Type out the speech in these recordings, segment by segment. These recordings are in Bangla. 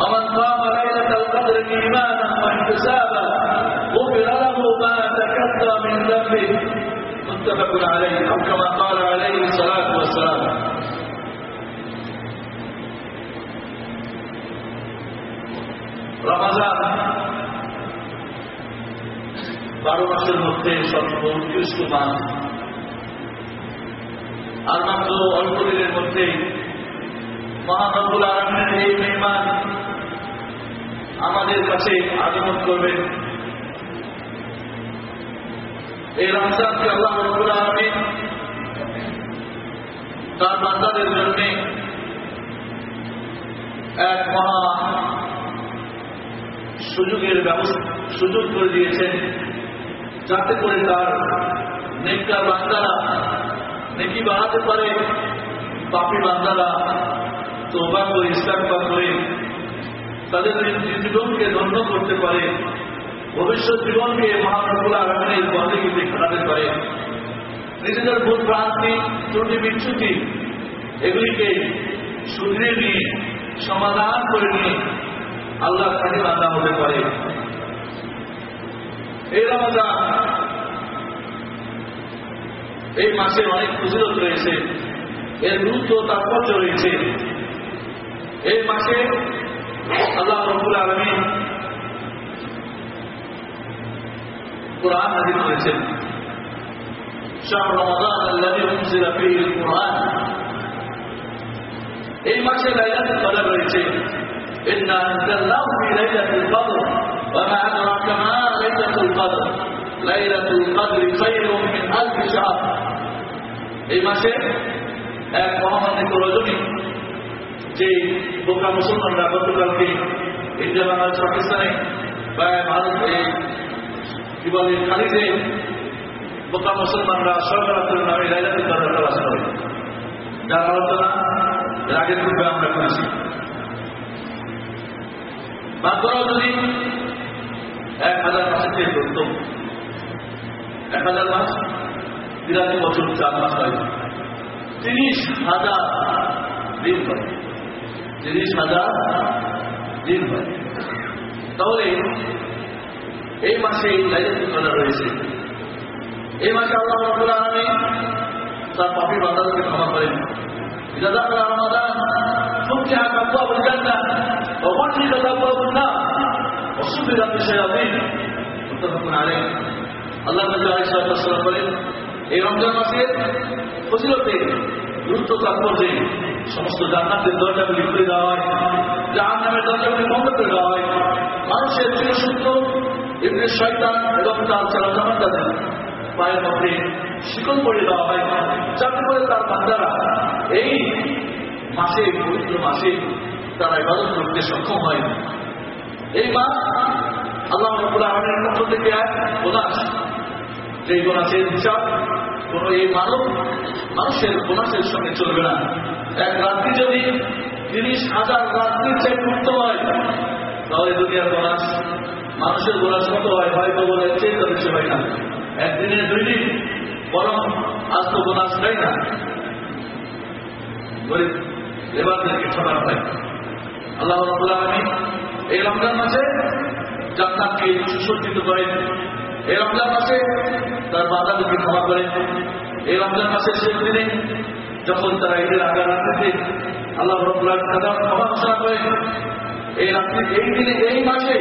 ومن قام ليلة القدر إيمانا واحتسابا غفر له ما تكثر من ذنبه. متفق عليه أو كما قال عليه الصلاة والسلام. رمضان. বারো মাসের মধ্যে সর্বপ্রথম উৎকৃষ্ট মান আর মাত্র অল্প দিনের মধ্যে মহানবুল আরামের এই মেহমান আমাদের কাছে আগমন করবেন। এই রমজানকে আল্লাহ রবুল আলমী তার বান্দাদের জন্য এক মহা সুযোগের ব্যবস্থা, সুযোগ করে দিয়েছেন। যাতে করে তার নেককার বান্দারা, নেকি বাড়াতে পারে পাপি বান্দারা তোবা করে ইসলাম করে তাদের জীবনকে ধন্য করতে পারে, ভবিষ্যৎ জীবনকে মহাপ্রভুল আরামের বন্দীকে খাটাতে পারে। নিজেদের ভুল ভ্রান্তি, ত্রুটি বিচ্ছুতি এগুলিকে শুধরে নিয়ে, সমাধান করে নিয়ে আল্লাহ কাছে বাধা হতে পারে। এই রমাদান এই মাসে অনেক ফজিলত রয়েছে, এর গুরুত্ব তাৎপর্য রয়েছে। এই মাসে আল্লাহ রবুল আলমী কোরআন নাজিল করেছেন شهر رمضان الذي انزل فيه القرآن এই মাসে লাইলাতুল কদর রয়েছে إنا أنزلناه في ليلة القدر وما أدراك ما ليلة القدر ليلة القدر خير من ألف شهر এই মাসে এক মহামান্বিত রজনী যে বোকা মুসলমানরা গতকালকে ইন্ডিয়া বাংলাদেশ পাকিস্তানে বা ভারতে কি বলে, খালিদে বোকা মুসলমানরা সরকার নামে লাইলাতুল কদর প্রকাশ করে। যার আলোচনা এর আগের পূর্বে আমরা করেছি। বাদরাও যদি এক হাজার মাসের চেয়ে ধরত এক হাজার মাস, বিরাশি বছর, চার মাস হয়। তিরিশ হাজার দিন হয়। তিরিশ হাজার দিন হয়। তাহলে এই মাসে লাইলাতুল কদর রয়েছে। এই মাসে আল্লাহ রাব্বুল আলামিন তার পাপী বান্দাদেরকে ক্ষমা করেন। ইজাদাকা রমাদান ফুতিহা আবওয়াবুল জান্নাহ, ওয়া গুলিকাত আবওয়াবুন নার, ওয়া সুবিরাত শায়াতিন মুত্তাফাকুন আলাইহ। আল্লাহ নবী আলাইহিস সালাম বলেন, এই রমজান মাসে ফজিলতে গুরুত্ব তাৎপর্যে সমস্ত জান্নাতের দরজাগুলি খুলে দেওয়া হয়, জাহান্নামের দরজাগুলি বন্ধ করে দেওয়া হয়। মানুষের চিরসূত্র ইবনে শয়তান এবং তার চালাচামাতাদের পায়ের মধ্যে শিকল করে দেওয়া হয়, যাতে করে তার বান্দারা এই মাসে, পবিত্র মাসে তারা ইবাদত করতে সক্ষম হয়। এই মাস আল্লাহ আলমের পক্ষ থেকে এক বোনাস। যে বোনাসের হিসাব কোন এই মানব, মানুষের বোনাসের সঙ্গে চলবে না। এক রাত্রি যদি তিরিশ হাজার রাত্রির চাই মুক্ত হয়, তাহলে দুনিয়ার বোনাস মানুষের বোনাস কত হয়? হয়তো বলে চেয়ে বেশি হয় না। একদিনে দুই দিন, বরং আজ তো বোনাস দেয় না। গরিব, লেবারদেরকে ছড়ানো হয়। আল্লাহ আলমী এই রমজান মাসে জান্নাতকে সুসজ্জিত করেন। এই রমজান মাসে তার বাধাদেরকে ক্ষমা করেন এই রমজান মাসের শেষ দিনে যখন তারা ঈদের আগা রাত্রিতে আল্লাহ রবুল্লাহ তাদের ক্ষমা ঘোষণা করেন এই রাত্রি, এই দিনে, এই মাসে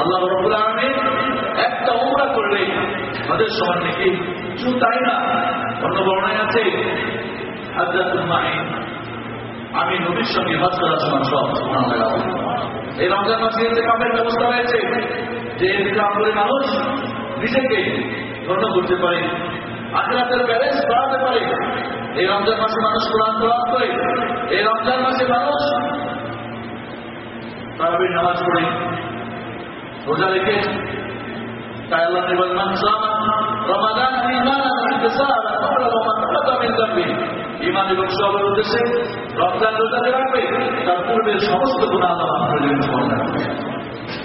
আল্লাহ রবুল্লাহ আলমী একটা ওমরা করলে আমাদের সবার নাকি শুধু তাই না, অন্য বর্ণায় আছে আমি নবীর সঙ্গে হজ করার সময় সব এই রমজান মাসে কামের ব্যবস্থা হয়েছে, যে এতে কাম করে মানুষ নিজেকে ধন্য করতে পারে। আখেরাতের ব্যালেন্স বাড়াতে পারে। এই রমজান মাসে মানুষ কোরআন কোরআন করে। এই রমজান মাসে মানুষ তারাবির নামাজ পড়ে। রোজা রেখে তাই আল্লাহ নিবল রমাদান মিন ঈমান এবং সবের উদ্দেশ্যে রমজান রোজাকে রাখবে তার পূর্বের সমস্ত গুনাহ আল্লাহ করে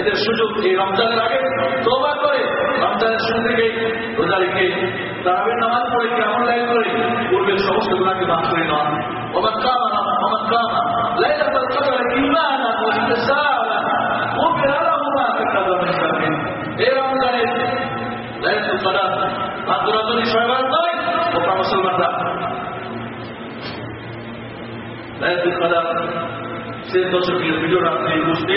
এদের সুযোগ এই রমজানের আগে তোবা করে রমজানের শুরু থেকে রোজা রেখে তারাবের নামাজ পড়ে কেমন লাইন করে পূর্বের সমস্ত গুণাকে মাফ করে সে দর্শকের বিজয় রাত্রি বুঝতে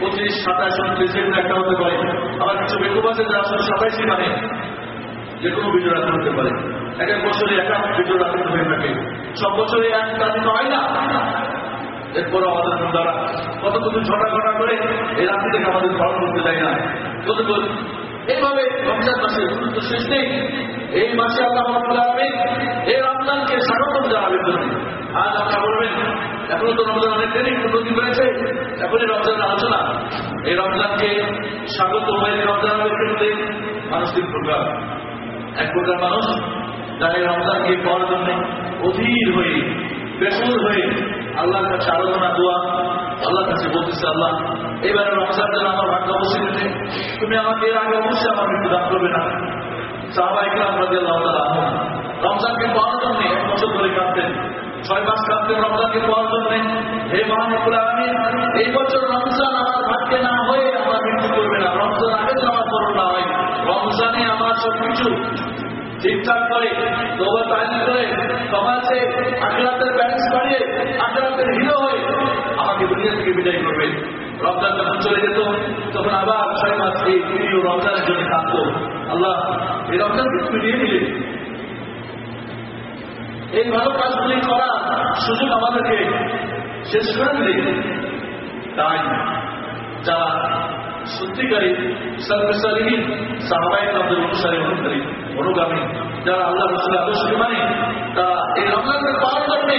পঁচিশ, সাতাশ উনত্রিশ এগুলো একটা হতে পারে আবার কিছু বেকুব আছে যারা আসলে সাতাইশই মানে যে কোনো বিজয় রাত্রি হতে পারে। এক এক বছরে এক এক বিজয় রাত্রি হয়ে থাকে সব বছরে এক রাত্রি তো হয় না? এরপর আমাদের দ্বারা কত কত ছটা ঘটা করে এই রাত্রি থেকে আমাদের পালন করতে চাই না। কত এইভাবে রমজান মাসে গুরুত্ব শেষ নেই। এই মাসে আল্লাহ এই রমজানকে স্বাগতম জানাবেন জন্য আজ আপনারা বলবেন, এখনও তো রমজান অনেক দেরি রয়েছে, এখনই রমজানের আলোচনা। এই রমজানকে স্বাগত হয়ে রমজানের ক্ষেত্রে মানুষ তিন প্রকার এক প্রকার মানুষ যারা এই রমজানকে পাওয়ার জন্য অধীর হয়ে, বেসুর হয়ে আল্লাহর কাছে আলোচনা দোয়া, আল্লাহর কাছে বলতেছে, আল্লাহ এবারে রমজান যেন আমার ভাগ্য দিতে তুমি আমাকে এর আগে অবশ্যই আমার মৃত্যু দান করবে না। সাহাবাই কিরাম রাদিয়াল্লাহু তাআলা আনহু রমজানকে পাওয়ার জন্য এক বছর ধরে কাঁদতেন। ছয় মাস কাঁদতেন রমজানকে পাওয়ার জন্য, হে মহানবুল আলামিন, এই বছর রমজান আমার ভাগ্যে না হয়ে আমার মৃত্যু করবে না। রমজান আগে আমার মরণ না হয়। রমজানে আমার সবকিছু ঠিকঠাক করে দোবা তাইল করে, সমাজে আখেরাতের ব্যালেন্স বাড়িয়ে আখেরাতের হিরো হয়ে আমাকে দুনিয়া থেকে বিদায় করবে। রমজান যখন চলে যেত, তখন আবার ছয় মাস এই রমজানের জন্য থাকতো। আল্লাহ, এই রমজানকে ফিরিয়ে দিলে। এই ভালো কাজগুলি করার সুযোগ আমাদেরকে শেষ করে দিলে তাই যারা সত্যিকারী সর্বসারীহীন সাহাবাই আমাদের অনুসারী অনুসারী অনুগামী, যারা আল্লাহ রসুল আদর্শকে মানে তারা এই রমজানকে করবে।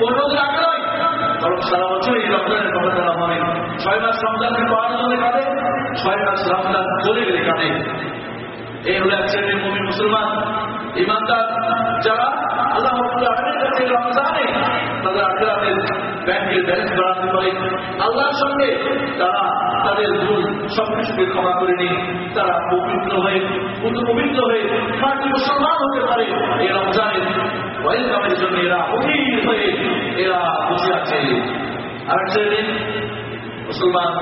পনেরো দিন আগে নয় বরং সারা বছর এই রমজানের কথা তারা মানে। ছয় মাস রমজানকে পালন করলে কাটে ছয় মাস রমজান চলে গেলে কাটে এই হলো এক শ্রেণির মুমিন মুসলমান। ইমানদার যারা আল্লাহ রমজানে তাদের আখেরাতের ব্যাংকের ব্যালেন্স বাড়াতে পারে। আল্লাহর সঙ্গে তারা তাদের ভুল সবকিছুকে ক্ষমা করে নিয়ে তারা পবিত্র হয়ে পুত্র পবিত্র হয়ে খাঁটি মুসলমান হতে পারে। এই রমজানের ওয়েলকামের জন্য এরা অধীর হয়ে এরা বসে আছে। আরেক শ্রেণির মুসলমান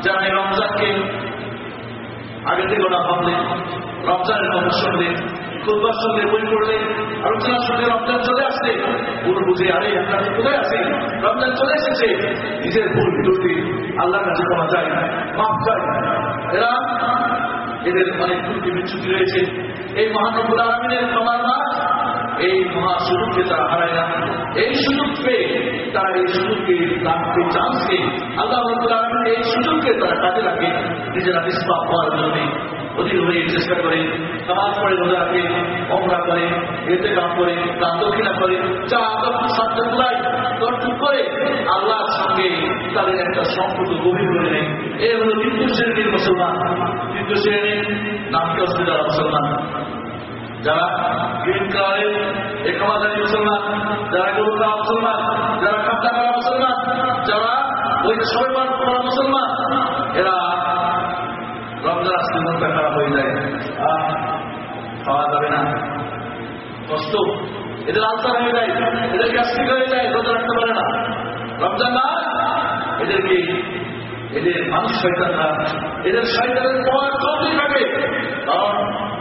যারা এই রমজানকে আগে থেকে ওরা ভাবলে, রমজানের কথা শুনলে খুববার সঙ্গে বই পড়লে আলোচনার সঙ্গে রমজান চলে আসলে ভুল বুঝে, আরে, আপনার কোথায় আছে? রমজান চলে এসেছে। নিজের ভুল বিরতি আল্লাহর কাছে ক্ষমা চাই, মাফ চাই। এরা, এদের অনেক ত্রুটি বিচ্ছুতি রয়েছে। এই মহানবুল আলমিনের ক্ষমার মাস এই মহা সুযোগকে তারা হারায় না। এই সুযোগ পেয়ে তারা এই সুযোগকে রাখতে চান্সকে আল্লাহ এই সুযোগকে তারা কাজে রাখে নিজেরা নিষ্পাপ হওয়ার জন্য অধীর হয়ে চেষ্টা করে, নামাজ পড়ে, রোজা রাখে, অমরা করে, এতে কাম করে দান দক্ষিণা করে, যা আদর্শ সাথে পুরাই তর্ক করে, আল্লাহর সঙ্গে তাদের একটা সম্পর্ক গভীর করে নেয়। এ হলো তৃতীয় শ্রেণির মুসলমান। তৃতীয় শ্রেণির নামকে হচ্ছে মুসলমান? যারা গ্রিন কালারের একামাদারি মুসলমান, যারা গরু খাওয়া মুসলমান, যারা খাদ্যা করা মুসলমান, যারা ওই সবাই করা মুসলমান, এরা রমজান আসলে খারাপ হয়ে যায়। আহ খাওয়া যাবে না। কষ্ট। এদের আলসার হয়ে যায়, এদের গ্যাস্ট্রিক হয়ে যায়, রোজা রাখতে পারে না। রমজান না, এদেরকে, এদের মানুষ শয়তান না এদের শয়তানের পর চলতেই থাকে। কারণ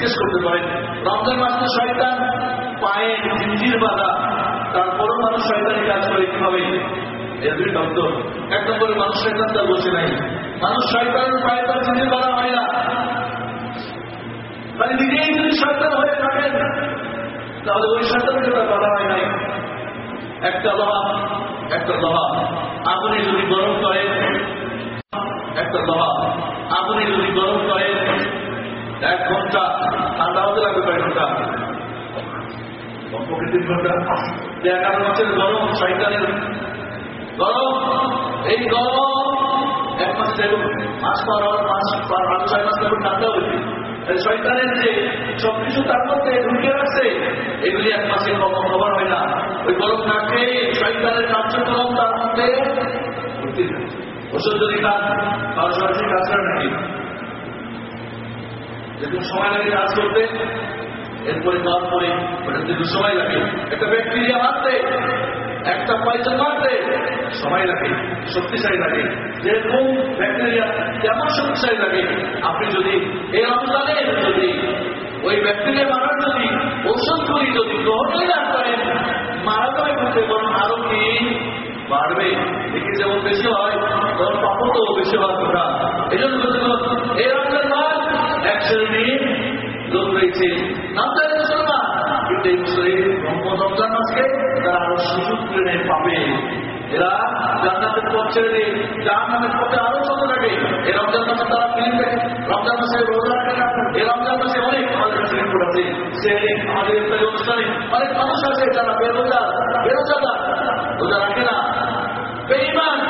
জিজ্ঞেস করতে পারেন, রমজান মাসে শয়তান, পায়ে জিঞ্জির বাঁধা, তারপরও মানুষ শয়তানি কাজ করে কীভাবে? এর দুই শব্দ। এক নম্বরে, মানুষ শয়তান তার বসে নাই। মানুষ শয়তানের পায়ে তার জিঞ্জির বাঁধা হয় না। মানে নিজেই যদি শয়তান হয়ে থাকেন, তাহলে ওই শয়তানকে তার বাধা হয় নাই। একটা লোহা একটা লোহা। আগুনে যদি গরম করে, একটা লোহা। আগুনে যদি গরম করে এক ঘণ্টা ঠান্ডা হতে লাগবে কয়েক ঘণ্টা। কমপক্ষে তিন ঘণ্টা এগারো মাসের গরম শয়তানের গরম এই গরম এক মাস দেখুন মাস পর মাস পর ছয় মাস দেখুন ঠান্ডা হয়েছে শয়তানের যে সবকিছু তার মধ্যে ঢুকে রাখছে এগুলি এক মাসে কখন খবর হয় না। ওই গরম না খেয়ে শয়তানের কার্যক্রম তার মধ্যে ওষুধ যদি সরাসরি কাজ করে নাকি? যেরকম সময় লাগে কাজ করতে, এরপরে কাজ করে ওটা কিন্তু সময় লাগে, একটা ব্যাকটেরিয়া মারতে একটা পয়সা মারতে সময় লাগে, শক্তিশালী লাগে। যেরকম ব্যাকটেরিয়া কেমন শক্তিশালী লাগে, আপনি যদি এই রমজানে যদি ওই ব্যাকটেরিয়া মারার যদি ঔষধগুলি যদি গ্রহণই না করেন, মারা যাবে কিন্তু বরং আরও কি? বাড়বে। দেখি যেমন বেশি হয় তখন পাপও তো বেশি হওয়ার কথা এই জন্য এই রমজান মাস এক শ্রেণির লোক রয়েছে নামদারি মুসলমান কিন্তু এই মুসলিম রমজান মাসকে তারা আরও সুযোগ নেয় পাবে। এরা জান্নাতের পথ ছেড়ে দিয়ে জাহান্নামের পথে আরও চলতে থাকে এই রমজান মাসে তারা ফিল্ম দেখে রমজান মাসে রোজা রাখে এই রমজান মাসে অনেক আমাদের কাছে রিপোর্ট আছে। সে আমাদের ইফতারি অনুষ্ঠানে অনেক মানুষ আছে যারা বেরোজা বেরোজাদার রোজা রাখে না। বেনামাজি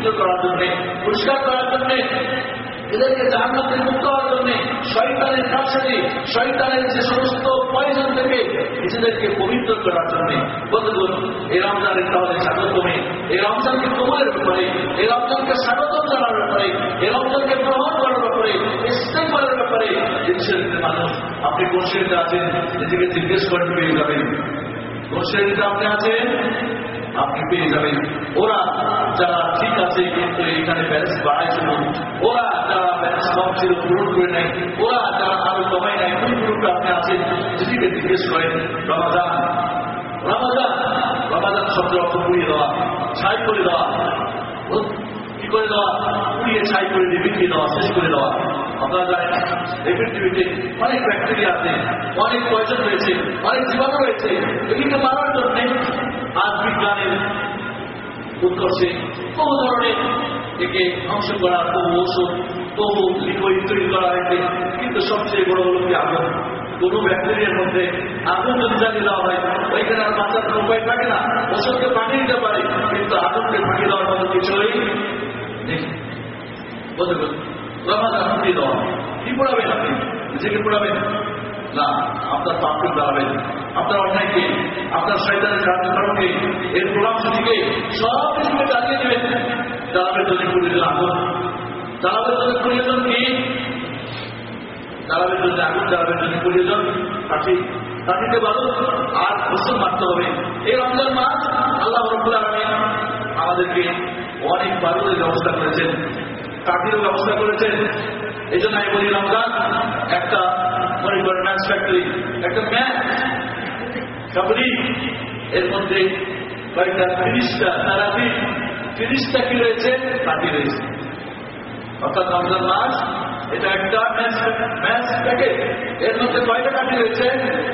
পবিত্র করার জন্য, পরিষ্কার করার জন্য, এদেরকে জাহান্নাম থেকে মুক্ত হওয়ার জন্য, শয়তানের কাছে শয়তানের যে সমস্ত পয়জন থেকে নিজেদেরকে পবিত্র করার জন্য বন্ধুগণ এই রমজানের তাহলে স্বাগতমে এই রমজানকে কবলের ব্যাপারে, এই রমজানকে স্বাগত জানার ব্যাপারে, এই রমজানকে গ্রহণ করার ব্যাপারে ইস্তেম করার ব্যাপারে মানুষ, আপনি কোন শ্রেণীতে আছেন, নিজেকে জিজ্ঞেস করেন পেয়ে যাবেন। কোন শ্রেণীতে আপনি আছেন? আপনি পেয়ে যাবেন। ওরা যারা ঠিক আছে, কিন্তু এখানে ব্যালেন্স বাড়াইছিল ওরা যারা ব্যালেন্স কম ছিল, পূরণ করে নেয় ওরা যারা আরও কমাই নেয় কোন গ্রুপে আপনি আছেন সেটিকে জিজ্ঞেস করেন রমাদান রমাদান রমাদান শব্দ অর্থ পুড়িয়ে দেওয়া, ছাই করে দেওয়া। কি করে দেওয়া? পুড়িয়ে ছাই করে দিয়ে বিক্রি দেওয়া, শেষ করে দেওয়া। অনেক ব্যাকটেরিয়া আছে, অনেক পয়জন রয়েছে, অনেক জীবাণু রয়েছে। এগুলিকে মারার জন্য আজ বিজ্ঞানের উৎকর্ষে বহু ধরনের একে ধ্বংস করা, বহু ওষুধ বহু লিকুইড তৈরি করা হয়েছে। কিন্তু সবচেয়ে বড় হলো কি আগুন? কোন ব্যাকটেরিয়ার মধ্যে আগুন যদি জ্বালিয়ে দেওয়া হয়, ওইখানে আর বাঁচার কোনো উপায় থাকে না। ওষুধকে পাঠিয়ে দিতে পারে, কিন্তু আগুনকে পাঠিয়ে দেওয়ার মতো কিছুই নেই। বলতে বলতে রমাদান পাঠিয়ে দেওয়া। কি পড়াবেন আপনি? নিজেকে পড়াবেন? না, আপনার পাপকে দাঁড়াবেন আপনার অন্যায়কে, আপনার শয়তানের কার্যক্রমকে, এর প্রভাব থেকে সব কিছুকে চালিয়ে দেবেন। জ্বালাবের জন্য প্রয়োজন আগুন। জ্বালাবের জন্য প্রয়োজন কি? জ্বালাবের জন্য আগুন জ্বালাবের জন্য প্রয়োজন কাঠি কাঠিতে ভালো আর গোসল মারতে হবে। এই রমজান মাস আল্লাহ রব্বুল আলমী আমাদেরকে অনেক বারুদের ব্যবস্থা করেছেন। কাঠিরও ব্যবস্থা করেছেন এই জন্য আমি বলি রমজান একটা মনে করেন ম্যাচ ফ্যাক্টরি একটা ম্যাচ কাবরি এর মধ্যে কয়েকটা তিরিশটা তারাপি তিরিশটা কি রয়েছে কাঠি রয়েছে অর্থাৎ রমজান মাস এটা একটা ম্যাচ প্যাকেট এর মধ্যে কয়টা কাঠি রয়েছে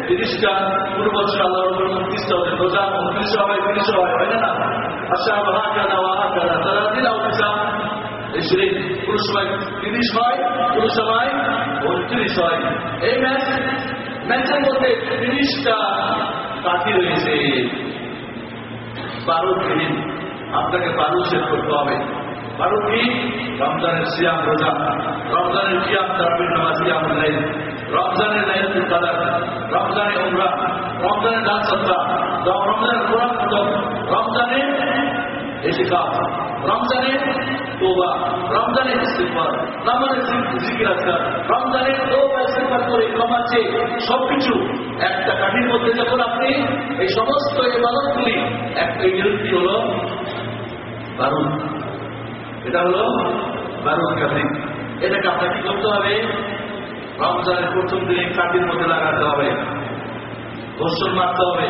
তিরিশটা পুরো বছর আল্লাহ উনত্রিশটা হবে রোজা উনত্রিশ হয় তিরিশ হয় হয় না আচ্ছা ওহা কাদা ওহা কাদা তারা দিন এই কোনো সময় তিরিশ হয়, কোনো সময় উনত্রিশ হয়। এই ম্যাচ, ম্যাচের মধ্যে তিরিশটা রয়েছে। বারো দিন আপনাকে বারো শেষ করতে হবে। বারো কি রমজানের সিয়াম রোজা। রমজানের কিয়াম তারাবির নামাজ কিয়াম লাইল রমজানের লাইলাতুল কাদার, রমজানের উমরা, রমজানের সত্তা রমজানের কোরআন রমজানের রমজানে তোবা রমজানে রমজানে জিকির রমজানে করে কমাচ্ছে সবকিছু। একটা কাঠির মধ্যে যখন আপনি এই সমস্ত ইবাদতগুলি, একটা বিরতি হলো বারুদ। এটা হলো বারুদ কাঠি। এটাকে আপনাকে করতে হবে? রমজানের প্রথম দিনে কাঠির মধ্যে লাগাতে হবে। গোসল মারতে হবে।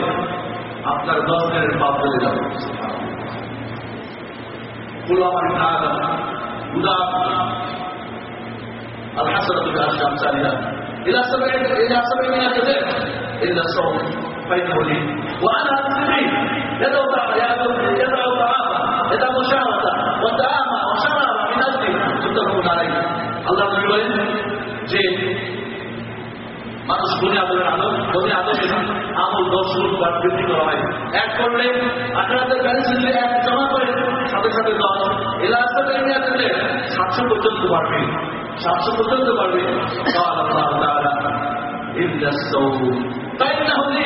আপনার দশ দিনের পাপ চলে যাবে। كل امر هذا هدى الحسنة بعشر أمثالها إلى سبع إلى سبعمائة ضعف إلا الصوم فإنه لي وأنا أسلمي يدعو يدعو يدعو طعاما يدعو شهوة وطعاما وشرابا من أجلي متفق عليه الله نبي বলেন যে মানুষ গুণে আদরের আলো গুণে আদরের আমল দশ গুণ বার বৃদ্ধি করা হয় এক করলে আঠারোতে ব্যালেন্স দিলে এক জমা করে সাথে সাথে দশ এলা আসতে টাইমে দিলে সাতশো পর্যন্ত বাড়বে। সাতশো পর্যন্ত সাওম তাই না হলে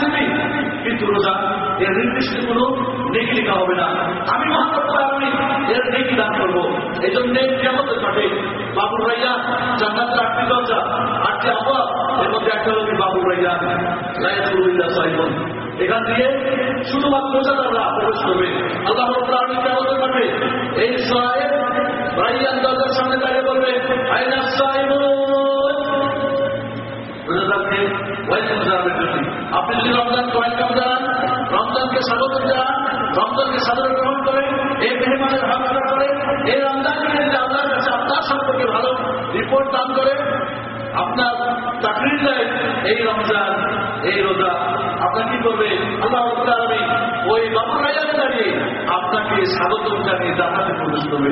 সীমিত রোজা, এর নির্দিষ্ট কোনো নেকি লেখা হবে না। আমি আমি এর নেকি দান করব। এই জন্য কেমতের মাঠে বাবুর রাইয়া জান্নাতের আটটি দরজা, আটটি আবহাওয়া, এর মধ্যে একটা হলো বাবুর রাইয়া রায়াতুল্লাহ সাইবন। এখান দিয়ে শুধুমাত্র রোজাদাররা প্রবেশ করবে। আল্লাহ আমি কেমতের মাঠে এই সামনে দাঁড়িয়ে বলবে আপনি যদি রমজানকে ওয়েলকাম জানান রমজানকে স্বাগত জানান, রমজানকে গ্রহণ করে এই মেহমানের এই রমজানকে আপনার কাছে আপনার সম্পর্কে ভালো রিপোর্ট দান করে আপনার চাকরির এই রমজান, এই রোজা। আপনার কি করবে? আল্লাহ আমি ওই রাজাকে দাঁড়িয়ে আপনাকে স্বাগত জানিয়ে জানাতে প্রবেশ করবে।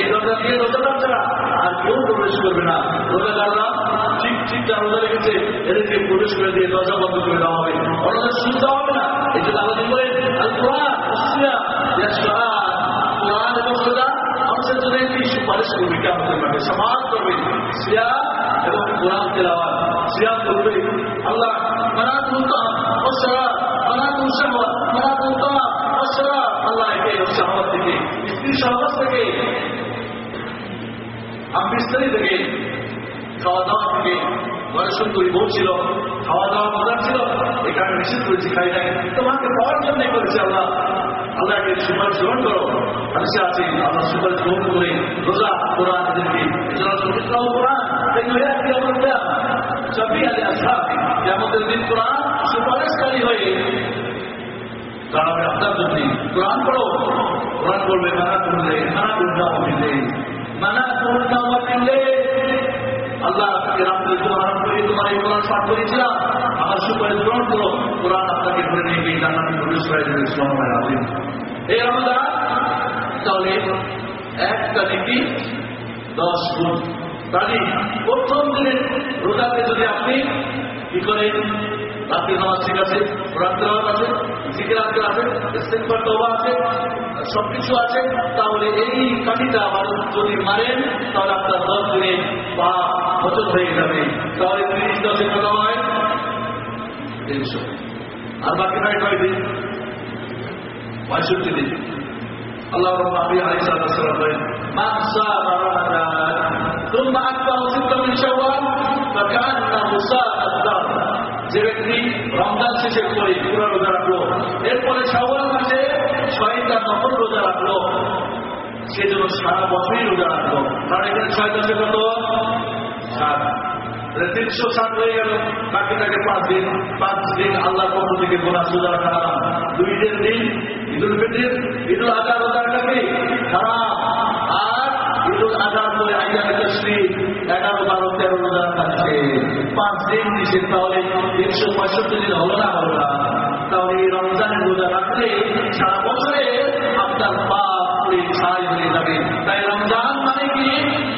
এই রোজা দিয়ে রোজাদার ছাড়া আর কেউ প্রবেশ করবে না। রোজাদাররা ঠিক ঠিক যা রোজা রেখেছে, এদেরকে প্রবেশ করে দিয়ে দরজা বন্ধ করে দেওয়া হবে। অন্যদের সুবিধা হবে না। এই জন্য আলোচনা করেন আল কোরআন কোরআন এবং রোজা মানুষের জন্য সুপারিশ করবে কেমন পাবে সমাজ করবে। সিয়া এবং কোরআন তেলাওয়াত আল্লাহ মানাত মুতাম অসরা মানাত মুশাহওয়াত মানাত মুতাম অসরা আল্লাহ একে শাহওয়াত থেকে স্ত্রী শাহওয়াত থেকে আমৃস্তারি থেকে খাওয়া দাওয়া থেকে ঘরে সুন্দরী খাওয়া দাওয়া মজার ছিল কারণে নিষেধ খাই নাই তোমাকে পাওয়ার জন্য করেছে আল্লাহ আল্লাহকে সুপারিশ গ্রহণ করো হাদিসে আছে, আল্লাহ সুপারিশ গ্রহণ করে রোজা, কোরআন এদেরকে এছাড়া সবিত্রাও কোরআন সবই আলী আসা যে আমাদের দিন কোরআন সুপারিশকারী হয়ে দাঁড়াবে আপনার জন্য কোরআন পড়ো। কোরআন করবে মানা করলে, মানা করুন মিললে মানা করুন মিললে আল্লাহ আপনাকে রাত্রে তোমার করে তোমার এই কোরআন পাঠ করেছিলাম আমার সুপারিশ গ্রহণ করো। কোরআন আপনাকে ধরে নিয়ে গিয়ে জান্নাতে প্রবেশ করে দেবে সময় এই রমজান তাহলে একটা নাকি দশ গুণ। তাহলে প্রথম দিনের যদি আপনি কি করেন? রাত্রি নামাজ ঠিক আছে রাত্রি আছে, জিকির আছে তোবা আছে, সবকিছু আছে, তাহলে এই কাঠিটা আবার যদি মারেন, তাহলে আপনার দশ দিনে বা বছর হয়ে যাবে। তাহলে ত্রিশ, দশে কত হয়? তিনশো। আর বাকি হয় কয় দিন পঁয়ষট্টি দিন। আল্লাহ নবী আলাইহিস সালাম বলেন মান সামা রমাদান ثم أتبعه ستة من شوال فكأنه صام الدهر যে ব্যক্তি রমজান শেষে করে পুরো রোজা রাখলো এরপরে শাওয়াল মাসে ছয়টা নকল রোজা রাখলো সে যেন সারা বছরই রোজা রাখলো কারণ এখানে ছয় দশে কত সাত তিনশো সাত হয়ে গেল। বাকি থাকে পাঁচ দিন পাঁচ দিন আল্লাহর পক্ষ থেকে গোনা সোজা রাখা দুই দিন দিন, ঈদুল ফিতির ঈদুল আজহা রোজা রাখাকে খারাপ আর ঈদুল আজহার পরে আইয়ামে তশরিক এগারো, বারো, তেরো রোজা রাখাচ্ছে পাঁচ দিন নিষেধ তাহলে তিনশো পঁয়ষট্টি দিন হলো না হলো না। তাহলে এই রমজানের রোজা রাখলে সারা বছরে আপনার পাপ পুড়িয়ে ছাই হয়ে যাবে। তাই রমজান মানে কি?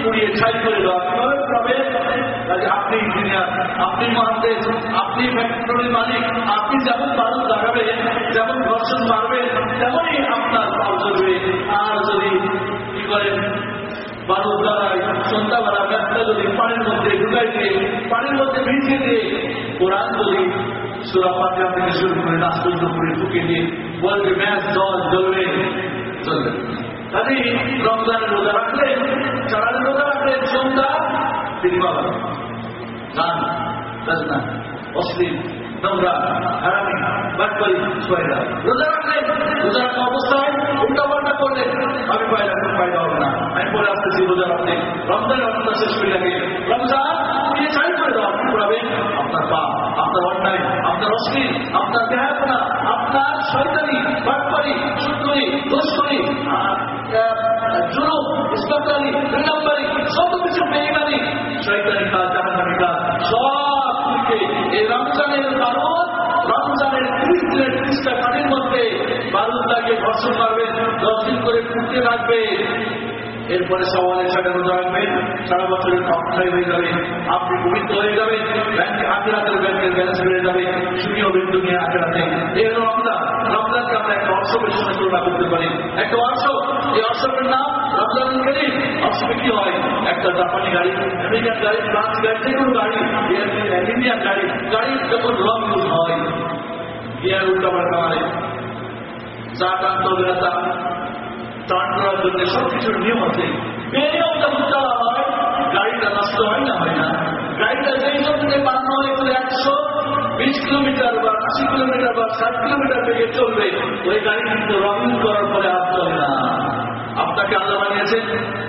পুড়িয়ে ছাই করে দেওয়া। কীভাবে? আপনি ইঞ্জিনিয়ার আপনি মহাদেশ, আপনি ফ্যাক্টরির মালিক, আপনি যেমন বারুদ লাগাবেন যেমন ঘর্ষণ মারবেন তেমনই আপনার পাল চলবে আর যদি কি করেন? বারুদ দ্বারাই সন্ধ্যাবেলা ব্যবসা যদি পানির মধ্যে ঢুকাই দিয়ে, পানির মধ্যে ভিজিয়ে দিয়ে, কোরআন যদি সুরা পাতিয়া থেকে শুরু করে নাচ করে ঢুকে দিয়ে বলবে, ম্যাচ জল জ্বলবে। চলবে। কাজে রমজানের রোজা রাখলেন চারানের রোজা রাখলেন, সন্ধ্যা সিনেমা গান বাজনা অশ্লীল নোংরা হারামি, বাটপারি ছয়রা রোজা রাখলেন রোজা রাখা অবস্থায় উল্টা পাল্টা করলেন আমি পাইলাম ফায়দা হবে না। আমি পরে আসতেছি রোজা রাখতে। রমজানের রমজান শেষ করে লাগে। রমজান দিয়ে চাই করে দাও আপনি পড়াবেন আপনার পা, আপনার অন্যায়, আপনার অশ্লীল, আপনার দেহাপনা আপনার শয়তানি, বাটপারি সুন্দরী দোষকরি জুলুম সব কিছু বেইমানি শয়তানি সব এই রমজানের বারুদ রমজানের ত্রিশ দিনের ত্রিশটা কাঠের মধ্যে বারুদটাকে ধর্ষণ করবে দর্শন করে ফুটতে রাখবে এরপরে সওয়ালের সাথে রোজা রাখবেন সারা বছরের অক্ষয় হয়ে যাবে। আপনি পবিত্র হয়ে যাবেন ব্যাংকে আখেরাতের ব্যাংকের ব্যালেন্স বেড়ে যাবে, সুখী হবেন দুনিয়া আখেরাতে। এই হলো রমজান। রমজানকে আমরা একটা অর্শকের সঙ্গে তুলনা করতে পারি। একটা অর্শক এই অর্শকের নাম রমজান করিম অর্শকে কি হয়? একটা জাপানি গাড়ি, আমেরিকান গাড়ি, ফ্রান্স গাড়ি কোনো গাড়ি ইন্ডিয়ান গাড়ি গাড়ি যখন রং হয়, গিয়ার উল্টা পাল্টা করার জন্য সব কিছুর নিয়ম আছে। হয়, গাড়িটা নষ্ট হয় না হয় না। গাড়িটা যেই জন্য বানানো হয় একশো বিশ কিলোমিটার বা আশি কিলোমিটার বা ষাট কিলোমিটার বেগে চলবে। ওই গাড়ি কিন্তু করার পরে আর চলে না। আপনাকে আল্লাহ বানিয়েছেন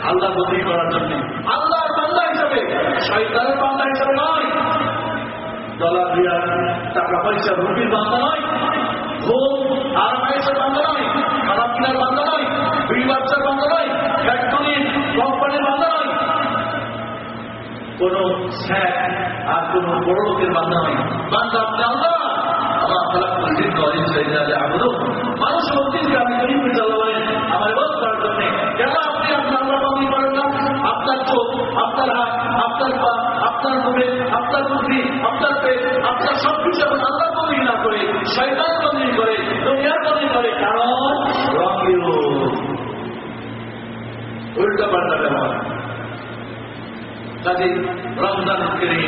আল্লাহ বদলি করার জন্য। আল্লাহর বান্দা হিসাবে, শয়তানের বান্দা হিসাবে নয়। ডলার রিয়াল টাকা পয়সা রুপির বান্দা নয়। ঘুম আর পয়সার বান্দা নয়। খারাপ কিনার নয়। বাচ্চার বান্দা নয় ফ্যাক্টরি কোম্পানির বান্দা নয়। কোন স্যাক আর কোন বড় লোকের বান্দা নয় বান্দা আপনি আল্লাহ খারাপ করে করেন সেই আগ্রহ মানুষ মুক্তিকে আমি আমার বোধ করার জন্য কেন আপনি আপনার আল্লাহ করেন না? আপনার চোখ, আপনার হাত, আপনার পা, আপনার আপনার বুদ্ধি, আপনার পেট, আপনার এখন আল্লাহ না করে করে, দুনিয়ার করে। কারণ রঙিল উল্টা পাল্টা ব্যবহার। কাজে রমজান কেড়ে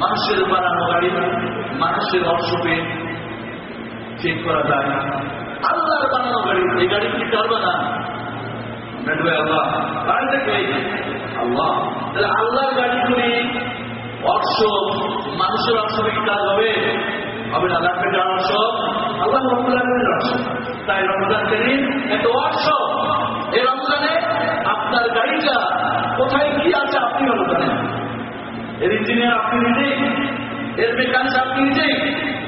মানুষের বানানো গাড়ি মানুষের অর্শকে ঠিক করা যায় না। আল্লাহর বানানো গাড়ি এই গাড়ি কি করবে না। আল্লাহ আল্লাহ আল্লাহর গাড়িগুলি অর্শ মানুষের অর্শকে কি কাজ হবে? হবে না লাগবে যার অর্শ আল্লাহ রমজানের অর্শ তাই রমজান করিম এত অর্শ এই রমজানে আপনার গাড়িটা কোথায় কি আছে আপনি ভালো জানেন এর ইঞ্জিনিয়ার আপনি নিজেই, এর মেকানিক আপনি নিজেই,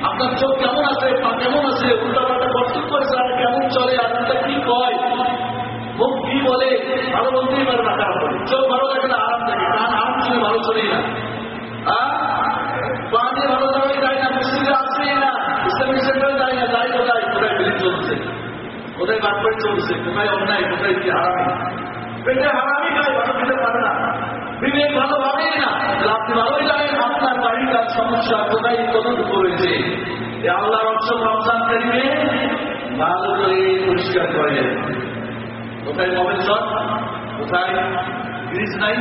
আপনার চোখ কেমন আছে, পা কেমন আছে উল্টা পাল্টা কষ্ট করেছে আর কেমন চলে, আর কি কয়? মুখ কি বলে, ভালো বলতেই পারে না বলে। চোখ ভালো থাকে না, আরাম থাকে, কান আরাম শুনে ভালো চলেই না। যায় না কোথায়? কোথায় বিলিং চলছে? কোথায় অন্যায়? কোথায় কি হারামি? পেটে হারামি খায় ভালো খেতে পারে না। বিবেক ভালো ভাবেই না আপনি ভালোই জানেন, আপনার বাড়িটার সমস্যা, কোথায় কতটুকু রয়েছে? আল্লাহ রক্ষ রমজান কারিমে ভালো করে পরিষ্কার করে কোথায় শট কোথায় গ্রিজ নাই?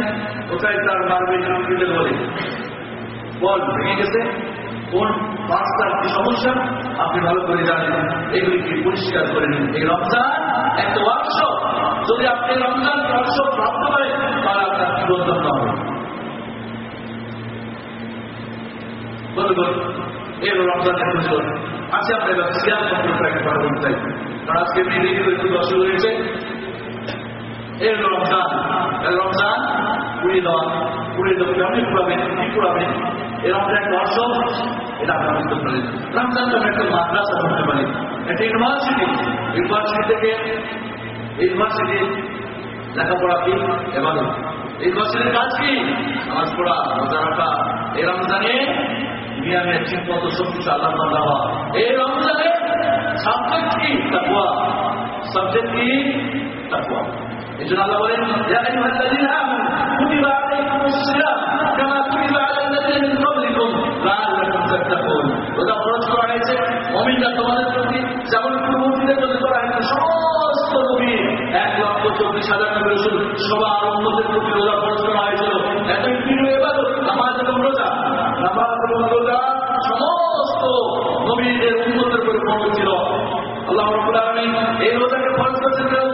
কোথায় তার মারবে? বলে। বল, ভেঙে গেছে? কোন রাস্তার কি সমস্যা? আপনি ভালো করে জানেন। এগুলিকে পরিষ্কার করে নিন। এই রমজান একটা বাক্স যদি আপনি রমজান বাক্স প্রাপ্ত করেন, তাহলে আপনার জীবন হবে। আজকে আমরা এবার সিয়াম সম্পর্কে বলতে চাই কারণ আজকে মেয়েদের একটু দর্শক রয়েছে এর রমজান রমজান উড়িয়ে দেওয়া উড়িয়ে দেওয়া কেমনি পুরাবেন কি পুরাবেন এই রমজান একটা অর্থ এটা আপনার বুঝতে পারেন রমজান আমরা একটা মাদ্রাসা করতে পারি। একটা ইউনিভার্সিটি। ইউনিভার্সিটি থেকে ইউনিভার্সিটি লেখাপড়া কি? এবার ইউনিভার্সিটির কাজ কি? নামাজ পড়া, রোজা রাখা। এই রমজানে নিয়মের ঠিক মতো সব কিছু আল্লাহ দেওয়া এই রমজানে সাবজেক্ট কি? তাকুয়া সাবজেক্ট কি? তাকুয়া এই জন্য আল্লাহ বলেন রোজা ফরজ করা হয়েছে, মুমিনরা তোমাদের প্রতি যেমন পূর্ববর্তীদের প্রতি করা হয়েছে সমস্ত নবী এক লক্ষ চব্বিশ হাজার নবী রসুল সবার উন্মতের প্রতি রোজা ফরজ করা হয়েছিল। এত প্রিয় এবার নামাজ এবং রোজা। নামাজ এবং রোজা সমস্ত নবীদের উন্মতের করে ফরজ ছিল। আল্লাহ রব্বুল আলামিন এই রোজাকে ফরজ করেছেন যেন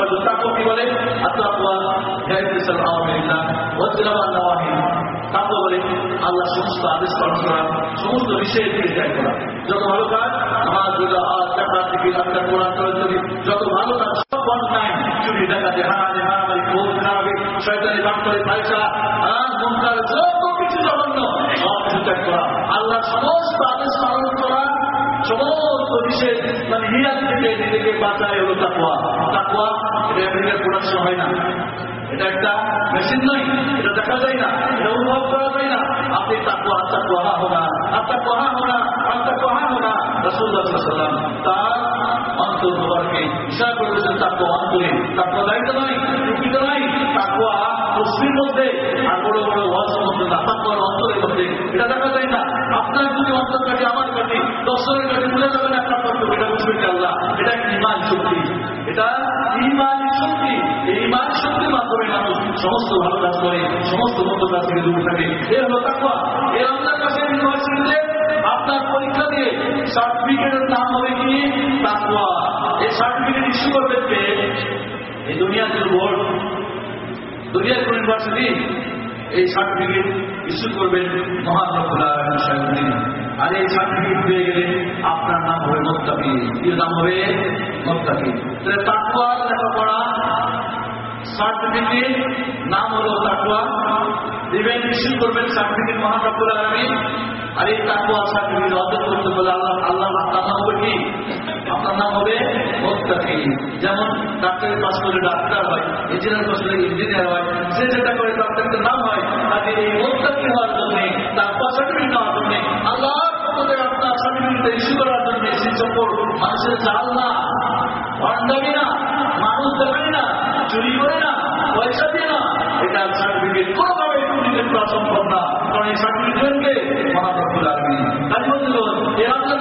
অর্জন করার জন্য তাকওয়া কি বলে আত্তাকওয়া গায়তুল আওয়ামিল্লাহ ওয়া তিলাওয়াত নাওয়াহি তাকওয়া বলে আল্লাহ সমস্ত আদেশ পালন করা সমস্ত বিষয়ে থেকে ত্যাগ করা যত ভালো কাজ নামাজ রোজা আজ টাকা থেকে আত্মা কোরআন তরজমি যত ভালো কাজ সব অন্যায় চুরি ডাকাতি হারানি মারামারি ভোগ খারাপি শয়তানি বাক্তরি পয়সা মুনকার যত কিছু জঘন্য সব কিছু ত্যাগ করা আল্লাহ সমস্ত আদেশ পালন করা সমস্ত নিষেধ মানে হিয়ার থেকে নিজেকে বাঁচায় হলো তাকুয়া তাকুয়া এটা আমেরিকার প্রোডাকশন হয় না এটা একটা মেশিন নয় এটা দেখা যায় না এটা অনুভব করা যায় না আপনি তাকুয়া আত্মা কোহা হোনা আত্মা কোহা হোনা আত্মা কোহা হোনা রসুল্লাহ সাল্লাম তার অন্তর হওয়ারকে ইশারা করেছেন তাকুয়া অন্তরে তাকুয়া দায়িত্ব নয় টুপিতে নয় তাকুয়া তসবির মধ্যে আর বড় বড় ওয়াজের মধ্যে তাকুয়ার অন্তরের মধ্যে, এটা দেখা যায় না। আপনার যদি অন্তর কাটে আমার কাটে দর্শনের কাটে ভুলে যাবেন, একটা তত্ত্ব এটা বুঝবেন আল্লাহ এটা ইমান শক্তি। এটা ইমান শক্তি। এই ইমান শক্তির মাধ্যমে মানুষ সমস্ত ভালো কাজ করে, সমস্ত মন্দ কাজ থেকে দূরে থাকে। এ হলো তাকুয়া এর আপনার কাছে ইউনিভার্সিটিতে আপনার পরীক্ষা দিয়ে সার্টিফিকেটের নাম হবে কি? তাকুয়া এই সার্টিফিকেট ইস্যু করবে এই যে বোর্ড দুনিয়ার কোন ইউনিভার্সিটি এই সার্টিফিকেট ইস্যু করবেন মহানবুল্লাহ আর এই সার্টিফিকেট পেয়ে গেলে আপনার নাম হবে মোত্তাকি। কি নাম হবে? মোত্তাকি। তাহলে তাকুয়ার লেখাপড়া সার্টিফিকেট নাম হলো তাকুয়া দিবেন ইস্যু করবেন, সার্টিফিকেট মহানবুল আলমী আর এই তাকুয়া সার্টিফিকেট অর্জন করতে বলে আল্লাহ আল্লাহ আপনার নাম হবে কি? আপনার নাম হবে মোত্তাকি। যেমন ডাক্তারের পাশ করে ডাক্তার হয় ইঞ্জিনিয়ার পাশ করে ইঞ্জিনিয়ার হয়, যে যেটা করে তার নাম হয়, তাকে এই মোত্তাকি হওয়ার জন্য তাকুয়া সার্টিফিকেট নেওয়ার জন্য, আল্লাহ আপনার সার্টিফিকেট ইস্যু করার জন্য সেই সকল মানুষের জাল না। ভণ্ডামি না, মানুষ দেখাই না, চুরি করে না, পয়সা দিয়ে না, এটা সার্টিফিকেট কোনোভাবে ডুপ্লিকেট করা সম্ভব না কারণ এই সার্টিফিকেটকে মহাপ্রভুল আর্মি তাই বলছিল এরাজের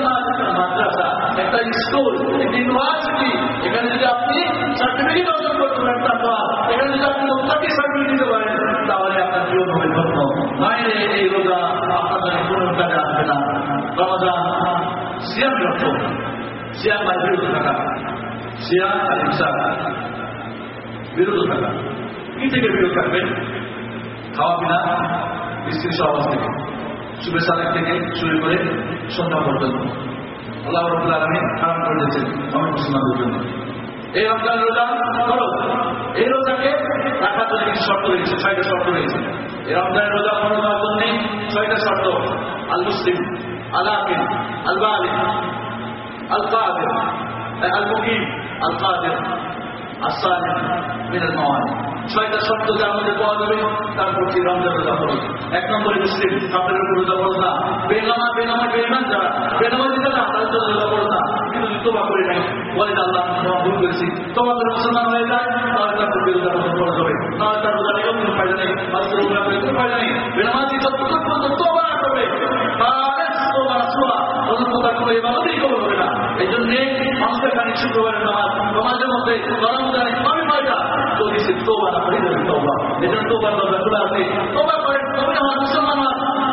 মাদ্রাসা, একটা স্কুল, একটা ইউনিভার্সিটি, এখানে যদি আপনি সার্টিফিকেট অর্জন করতে পারেন তারপর এখানে যদি আপনি লোকটাকে সার্টিফিকেট থাকা। বিরত থাকা। কি থেকে বিরত থাকবেন? খাওয়া পিনা স্ত্রী সহজ থেকে শুভে সালেক থেকে শুরু করে সন্ধ্যা পর্যন্ত। আল্লাহ রবুল্লাহ আলমী হারাম করে দিয়েছেন আমার মুসলমানদের জন্য। এই রমজান রোজা করো। এই রোজাকে রাখার জন্য কিছু শর্ত রয়েছে, ছয়টা শর্ত রয়েছে। এই রমজানের রোজা ফলো করার জন্য ছয়টা শর্ত। আল মুসলিম আল আকিম আল বালিম আল কাদের আল মুকিম আল কাদের আসালিম মিনাল মাওয়ানি ছয়টা শর্ত যার মধ্যে পাওয়া যাবে, তারপর সেই রমজান রোজা ফরজ এক নম্বরে মুসলিম আপনাদের উপর না বেনামা বেনামা বেইমান যারা বেনামা দিতে না তাদের জন্য তোবা করে নাই, বলে আল্লাহ ভুল করেছি। করে মুসলমান হয়ে যায়, তাহলে তার প্রতি ফরজ হবে। তাহলে তার কোনো ফায়দা নেই। রোজা কোনো ফায়দা নেই। পর্যন্ত সুয়া তার হবে এই জন্যে খানিক শুক্রবারের নামাজ। সমাজের মধ্যে গরম জানে কমই পয়সা তো দিচ্ছে তোবা না দেবে তোবা এই জন্য তোবার দরজা খোলা আছে। তোবা করেন, তবে আমার মুসলমান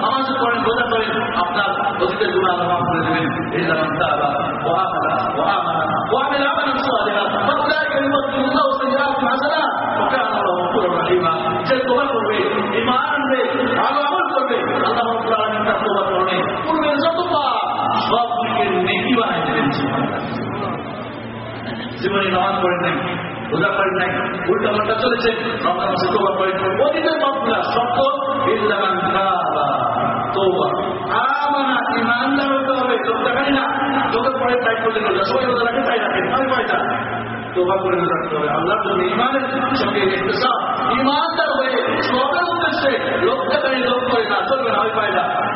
নামাজ করেন রোজা করেন, আপনার অতীতের গুণা আল্লাহ করে দেবেন। এই জানান হাসানাত। ওয়া কানা আল্লাহু গফুরুর রাহিমা যে তোবা জীবনে নামাজ পড়েন নাই, রোজা করেন নাই, উল্টা পাল্টা চলেছে রমজান করেন অতীতের না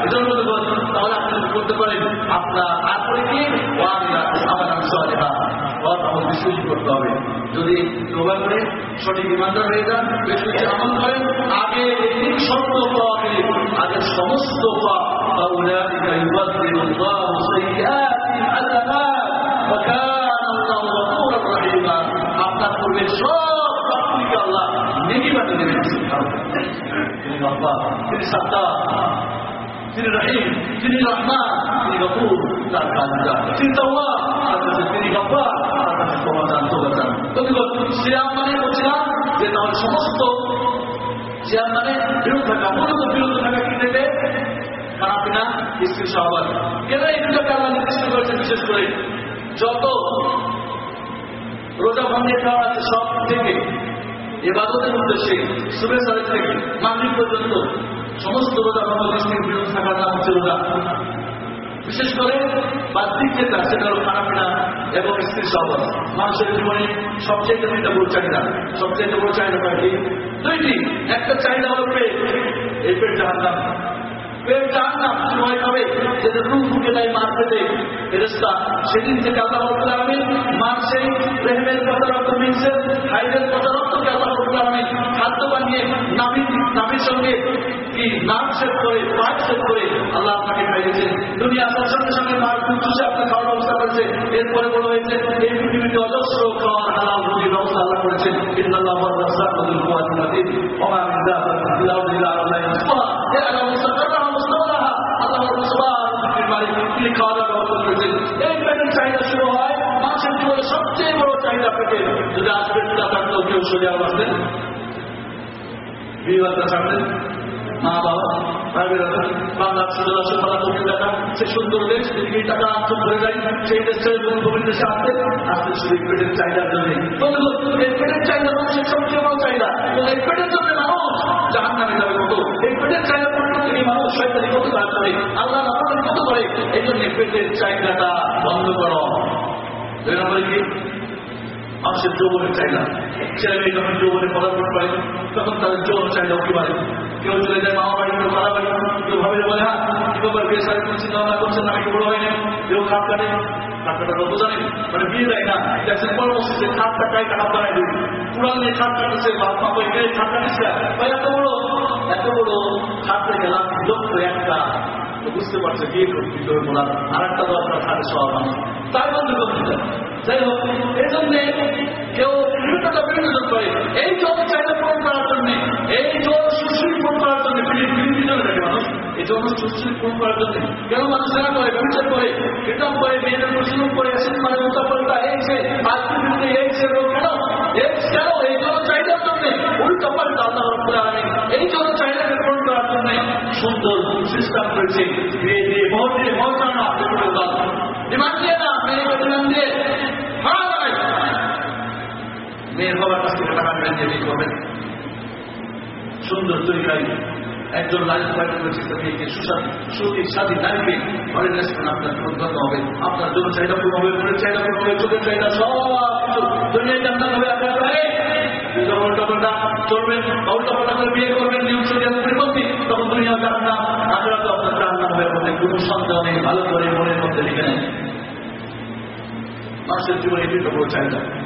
জন্য না আপনি আপনার আমার নাম সোয়ালিহা আমল বেশি বেশি করতে হবে যদি তোবা করে সঠিক ইমানদার হয়ে যান বেশি বেশি আমল করেন আগে এই শর্ত পাওয়া গেলে আগে সমস্ত পাপ فأولئك يبدل الله سيئاتهم حسنات وكان الله غفورا رحيما আপনার পূর্বে সব পাপগুলিকে আল্লাহ নেকি বানিয়ে দেবেন তিনি আল্লাহ তিনি সত্তা তিনি রহিম, তিনি রহমান, তিনি গফুর, তার কাজটা তিনি কাছে তিনি সমাধান সমাধান সিয়াম মানে বলছিলাম যে তাহলে সমস্ত সিয়াম মানে বিরত থাকা, মূলত বিরত থাকা কি খানা পিনা স্ত্রী সহবাদ আল্লাহ নির্দিষ্ট করেছে বিশেষ করে যত রোজা খাওয়া আছে সব থেকে, এবাদতের উদ্দেশ্যে সালের থেকে পর্যন্ত সমস্ত রোজা ভঙ্গ স্ত্রীর বিরত থাকার নাম হচ্ছে রোজা। বিশেষ করে বাহ্যিক যেটা সেটা পারবে না এবং স্ত্রীর সহবাস মানুষের জীবনে সবচেয়ে দুইটা বড় চাহিদা সবচেয়ে বড় চাহিদা কয়েকটি দুইটি। একটা চাহিদা হল পেট। এই পেট জাহান্নাম পেট জাহান্নাম সময় হবে। যেটা রূপ ঢুকে দেয় মার পেটে ফেরেস্তা সেদিন থেকে আল্লাহ রব্বুল আলামিন মার সেই রেহমের কথা, রক্ত মিলছে হাইদের কথা, রক্তকে আল্লাহ রব্বুল আলামিন খাদ্য বানিয়ে নাভির নাভির সঙ্গে কি নাক সেট করে পাক সেট করে আল্লাহ আপনাকে খাইয়েছেন। দুনিয়া আসার সঙ্গে সঙ্গে মার দুধ আপনার খাওয়ার ব্যবস্থা করেছে। এরপরে বলা হয়েছে আল্লাহর উসমান বাড়ি তিনি খাওয়া দাওয়া ব্যবস্থা করেছেন এই পেটের চাহিদা শুরু হয় মানুষের জীবনে যদি আজকের না থাকতো কেউ সোজা বাঁচতেন বিয়ে বাচ্চা মা বাবা বাংলা সুন্দর আসে ভালো চোখে দেখা সে সুন্দর দেশ এদিকে টাকা আত্ম ধরে যায়, সেই দেশ গভীর দেশে আসতে আসতে শুধু এই পেটের চাহিদার জন্য। এই পেটের চাহিদা মানুষের সবচেয়ে বড় চাহিদা। এই পেটের জন্য মানুষ জাহান নামে যাবে কত? এই পেটের চাহিদা পূর্ণ থেকে মানুষ শয়তানি কত কাজ করে? আল্লাহ আপনাদের কত করে? এই জন্য পেটের চাহিদাটা বন্ধ করো। কি? মানুষের যৌবনের চাহিদা। ছেলে মেয়ে যখন যৌবনে পদার্পণ করে, তখন তাদের চাহিদা উঠে পারে কেউ চলে যায় মামা বাড়ি, কেউ খালা বাড়ি, কেউ ভাবে বলে হ্যাঁ কেউ আবার বিয়ে সারি করছেন করছেন বড় জানেন মানে না। দেখছেন বড় বসেছে খাপ কাটায় খাপ বানায় দিবি পুরান নিয়ে খাপ কাটেছে বাপ মা কই গেলে খাপ কাটিস ভাই, এত বড় বড়। সব মানুষ তাই করতে যাই হোক এই জন্যে কেউ বিভিন্নটা বিনোদন করে এই জল চাহিদা পূরণ করার জন্য এই জল সুশ্রী পূরণ করার জন্য বিরোধী জন্য মানুষ এই জন্য সুশ্রী পূরণ করার জন্য কেন মানুষ এরা করে ব্যবসা করে কীর্তন করে মেয়েদের প্রচলন করে এসে মানে উল্টাপাল্টা এই সে আজকের বিরুদ্ধে এই সে রোগ কেন কেন এই জন্য চাহিদার জন্য উল্টা পাল্টা আল্লাহ রব্বুল আলামিন এই জন্য চাহিদাকে পূরণ করার জন্য সুন্দর সিস্টেম করেছে বিয়ে দিয়ে ভোট দিয়ে ভোট জানা ডিমান্ড দিয়ে না মেয়েকে দিয়ে মেয়ের বাবার কাছ থেকে টাকা মেরে দিয়ে বিয়ে করবেন। সুন্দর তরিকায় একজন লাইফ নারীকে রেস্টুরেন্ট আপনার হবে, আপনার জন্য চাহিদা হবে চাহিদা হবে, চোখের চাহিদা সব ঘরে। করে ভালো করে মনের মধ্যে মানুষের জীবনে চাহিদা।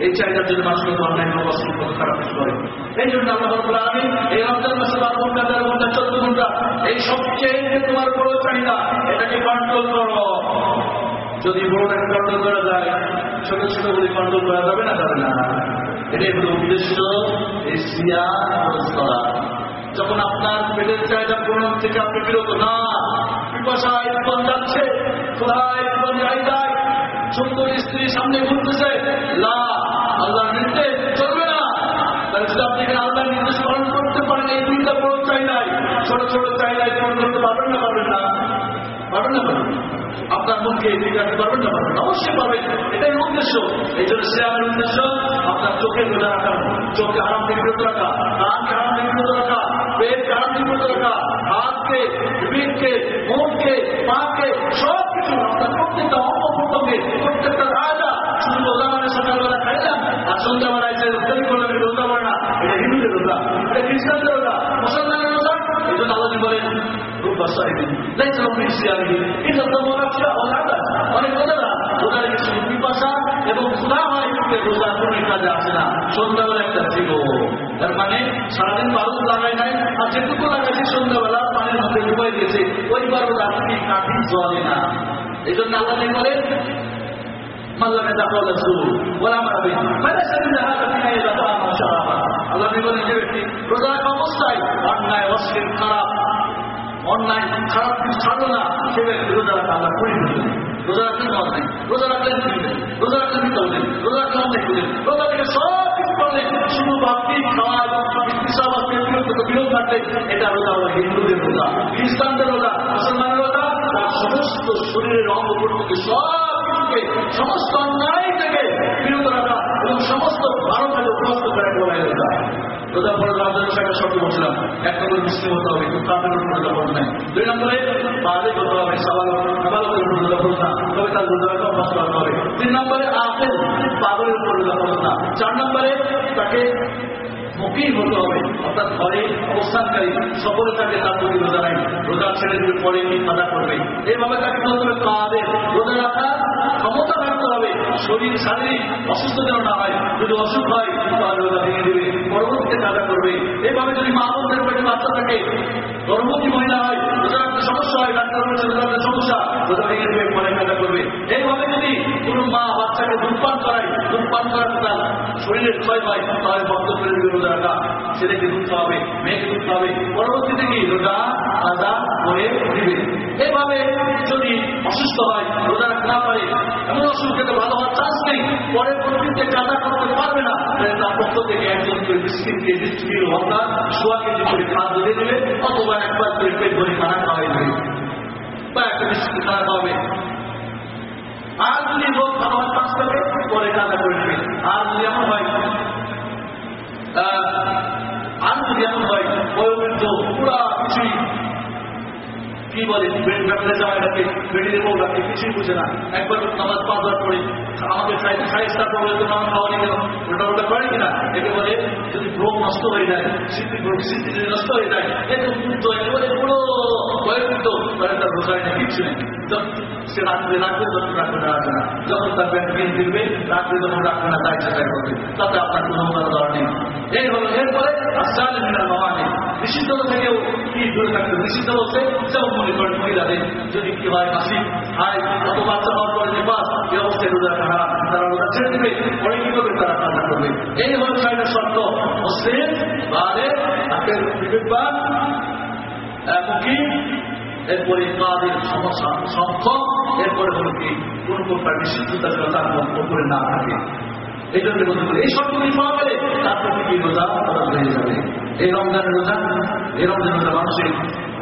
এই চাহিদার জন্য মানুষ কিন্তু অন্যান্য কষ্ট কত খারাপ কিছু করে এই জন্য আল্লাহ আমি এই রমজান মাসে বারো ঘণ্টা, তেরো ঘণ্টা, চোদ্দ ঘণ্টা, এই সবচেয়ে তোমার বড় চাহিদা এটাকে কন্ট্রোল করো? যদি বড়টাকে কন্ট্রোল করা যায়, ছোট ছোট গুলি কন্ট্রোল করা যাবে না যাবে না? এটাই হলো উদ্দেশ্য এশিয়া যখন আপনার পেটের চাহিদা পূরণ থেকে আপনি বিরত না পিপাসায় যাচ্ছে যাই যায় সুন্দর স্ত্রী সামনে ঘুরতেছে লা আল্লাহ নির্দেশ চলবে না। তাহলে যদি আপনি আল্লাহ নির্দেশ পালন করতে পারেন, এই দুইটা বড় চাহিদায় ছোট ছোট চাহিদায় পূরণ করতে পারবেন না পারবেন না? পারবেন না, পারবেন আপনার ঠিক রাখতে পারবেন না, পারবেন অবশ্যই পাবেন এটাই উদ্দেশ্য। এই জন্য সে আমার উদ্দেশ্য, আপনার চোখে রোজা রাখা। চোখে আরাম থেকে বিরত রাখা কানকে আরাম থেকে বিরত রাখা, পেটকে আরাম থেকে বিরত রাখা, হাতকে পিঠকে মুখকে পাকে সব কিছু আপনার প্রত্যেকটা অঙ্গ প্রত্যঙ্গে প্রত্যেকটা রাজা, শুধু রোজা মানে সকালবেলা খাইলাম, আর সন্ধ্যাবেলা এসে তৈরি করলাম রোজা মানে না, এটা হিন্দুদের রোজা, এটা খ্রিস্টানদের রোজা মুসলমানের রোজা। এই জন্য আলোচনা বলেন আসে না এই জন্য আল্লাহ বলেন মাল্লামে দাখল রাসূল ওলা মারাবি সেদিন হাতে নিয়ে যাব আমার শারাফা আল্লাহ বলেন যে ব্যক্তি রোজা অবস্থায় অন্যায় অশ্লীল খারাপ অন্যায় খারাপ কিছু ছাড়লো না সে ব্যক্তি রোজা রাখা আল্লাহ পরিণত রোজা রাখলে মত নেই, রোজা রাখলে দিবেন রোজা রাখলে দিতে হবেন রোজা রাখলে অনেক দিবেন রোজা থেকে সব কিছু করলে শুধু বাপি খাওয়া এবং হিসাব আছে বিরোধ বিরোধ থাকলে, এটা রোজা হলো হিন্দুদের রোজা, খ্রিস্টানদের রোজা, মুসলমানের রোজা, তার সমস্ত শরীরের অঙ্গ প্রত্যঙ্গে সব কিছুকে সমস্ত অন্যায় থেকে বিরত রাখা এবং সমস্ত ভালো কাজে করে বলা রোজা। রোজা নম্বর মুসলিম হতে হবে, কিন্তু তাদের উপর রোজা পড়ে নাই। দুই নম্বরে বাদে না, তবে তার রোজাকে অভ্যাস করাতে তিন নম্বরে, আপেল উপর রোজা পড়ে না। তাকে মুখী হতে হবে, অর্থাৎ ঘরে অবস্থানকারী সকলে তাকে তার প্রতি রোজা নাই। রোজা ছেড়ে দিয়ে পরে কাদা করবে? এইভাবে তাকে বলতে হবে কাঁদে রোজা রাখা ক্ষমতা থাকতে হবে। শরীর শারীরিক অসুস্থ যেন না হয়, যদি অসুখ হয়, তাহলে রোজা ভেঙে দেবে। পরবর্তীতে কাদা করবে। এইভাবে যদি মা বোনদের পেটে বাচ্চা থাকে, গর্ভবতী মহিলা হয় রোজা সমস্যা হয় ডাক্তার রোজা সমস্যা রোজা ভেঙে দেবে কাদা করবে। এইভাবে যদি কোনো মা বাচ্চাকে দুধপান করায় ধূমপান করার তার শরীরের ক্ষয় হয় তাহলে বক্তব্যের রোজা রাখা ছেলেকে দুধ খাওয়াবে, মেয়েকে দুধ খাওয়াবে। পরবর্তীতে কি? রোজা, আদা হয়ে দিবে। এভাবে যদি অসুস্থ হয়, রোজা রাখতে না পারে, এমন অসুখ খেতে ভালো হওয়ার চান্স নেই পরে পরবর্তীতে কাজা করতে পারবে না তার পক্ষ থেকে একজন করে মিসকিনকে ডিস্ট্রিক্ট হতা সোয়া কেজি করে খাদ্য দিয়ে দেবে, অথবা একবার করে পেট ভরে খানা খাওয়াই দেবে। বা একটা মিষ্টি খানা খাওয়াবে। আর যদি লোক খাবার চান্স থাকে পরে কাজা করে নেবে। আর যদি এমন হয় আর যদি এমন হয় বয়োবৃদ্ধ পুরা কিছুই কি বলে? ব্যাপারে জামাইটাকে বেডিতে বউটাকে কিছুই বুঝে না। একবার নামাজ পাঁচবার পড়ে আমাকে সাত বলে তো নামাজ খাওয়া কেন ওটা ওটা করে কিনা? একে বলে, যদি ভ্রম নষ্ট হয়ে যায় স্মৃতি স্মৃতি যদি নষ্ট হয়ে যায় এত মুক্ত একেবারে পুরো বয়োবৃদ্ধ তার রোজায় না, কিচ্ছু নেই। সে রাত্রে রাখবে যখন রাখবে না রাখবে না। যখন তার ব্যাংক বিল দিবে রাত্রে যখন রাখবে না, তাই চেষ্টা করবে তাতে আপনার কোনো দরকার নেই। এই হলো, এরপরে আসাল মিনার মামা নেই নিষিদ্ধ থেকেও কি দূরে থাকবে নিষিদ্ধ হচ্ছে যেমন মনে করেন মহিলাদের যদি কি হয় মাসিক হয় অত বাচ্চা হওয়ার পরে যে বাস এই অবস্থায় রোজা রাখা তারা রোজা ছেড়ে দেবে পরে কি করবে তারা কাজা করবে এই হলো ছয়টা শর্ত মুসলিম বাদে হাতের বিবেকবান মুখী এরপরে কাদের সমস্যা সক্ষম এরপরে হলো কি কোন প্রকার নিষিদ্ধতা যেন তার উপরে না থাকে এই জন্য এই শর্তগুলি পাওয়া গেলে কি রোজা হয়ে যাবে এই রমজানের রোজা রমজান রোজা মানুষের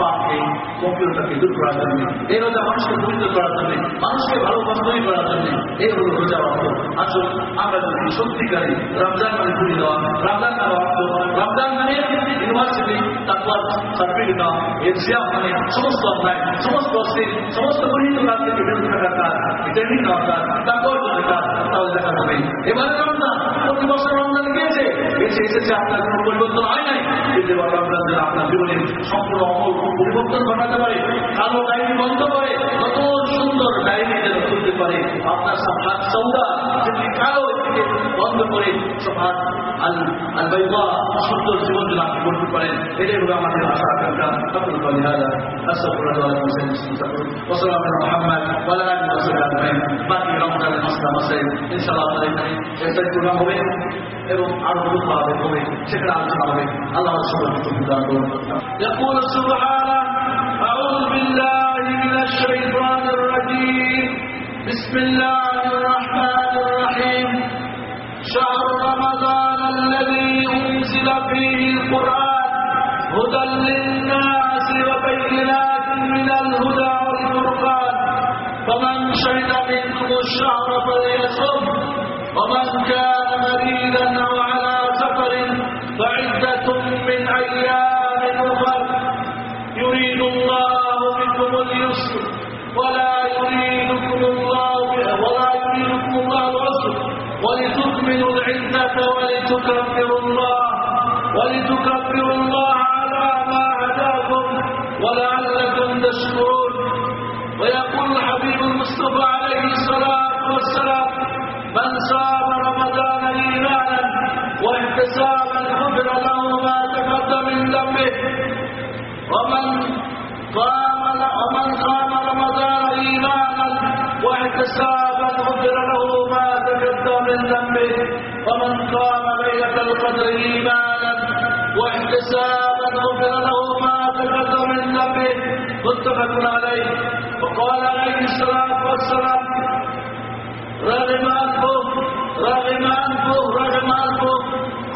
পাপকে কম্পিউটারকে দূর করার জন্য এই রোজা মানুষকে পবিত্র করার জন্য, মানুষকে ভালোবাসতই করার জন্য, এই হলো রোজা অর্থ আসল আমরা যদি সত্যিকারে রমজান মানে ঘুরি দেওয়া রমজান মানে অর্থ রমজান মানে ইউনিভার্সিটি তারপর সার্টিফিকেট দেওয়া এক্সাম মানে সমস্ত অন্যায় সমস্ত অস্থির সমস্ত গরিব কাজ থেকে বিরত থাকার কাজ দরকার তারপর দরকার তাহলে দেখা যাবে এবারে রমজান, প্রতি বছর রমজান গিয়েছে। এসে এসেছে, আপনার কোনো পরিবর্তন হয় নাই। এবার রমজান যেন আপনার জীবনে সম্পূর্ণ অমল পরিবর্তন ঘটাতে পারে। কালো ডায়েরি বন্ধ করে কত সুন্দর ডায়েরি যেন খুলতে পারে আপনার সব হাত সৌদা যেমনি কালো এটিকে বন্ধ করে সব হাত আল আল বাইবা সুন্দর জীবন যেন আপনি করতে পারেন এটাই হলো আমাদের আশা আকাঙ্ক্ষা সকল বলি হাজা আসাদুল্লাহ ওসালাম মোহাম্মদ ওয়ালা আলী ওয়াসাল্লাম আজমাইন বাকি রমজানের মাসলা মাসে ইনশাআল্লাহ আপনাদের এখানে একটা প্রোগ্রাম হবে এবং আরো বহুত হবে হবে সেখানে আলোচনা হবে আল্লাহ يقول سبحانه أعوذ بالله من الشيطان الرجيم. بسم الله الرحمن الرحيم. شهر رمضان الذي أنزل فيه القرآن هدى للناس وبينات من الهدى والفرقان. فمن شهد منكم الشهر فليصم ومن كان مريضا أو على سفر فعدة ولتكبروا الله ولتكبروا الله على ما هداكم ولعلكم تشكرون. ويقول الحبيب المصطفى عليه الصلاة والسلام من صام رمضان إيمانا واحتسابا غفر له ما تقدم من ذنبه ومن قام ومن قام رمضان إيمانا واحتسابا غفر له ما تقدم من ذنبه. ومن قام ليلة القدر إيمانا واحتسابا غفر له ما تقدم من ذنبه متفق عليه. وقال عليه الصلاة والسلام رغم أنفه رغم أنفه رغم أنفه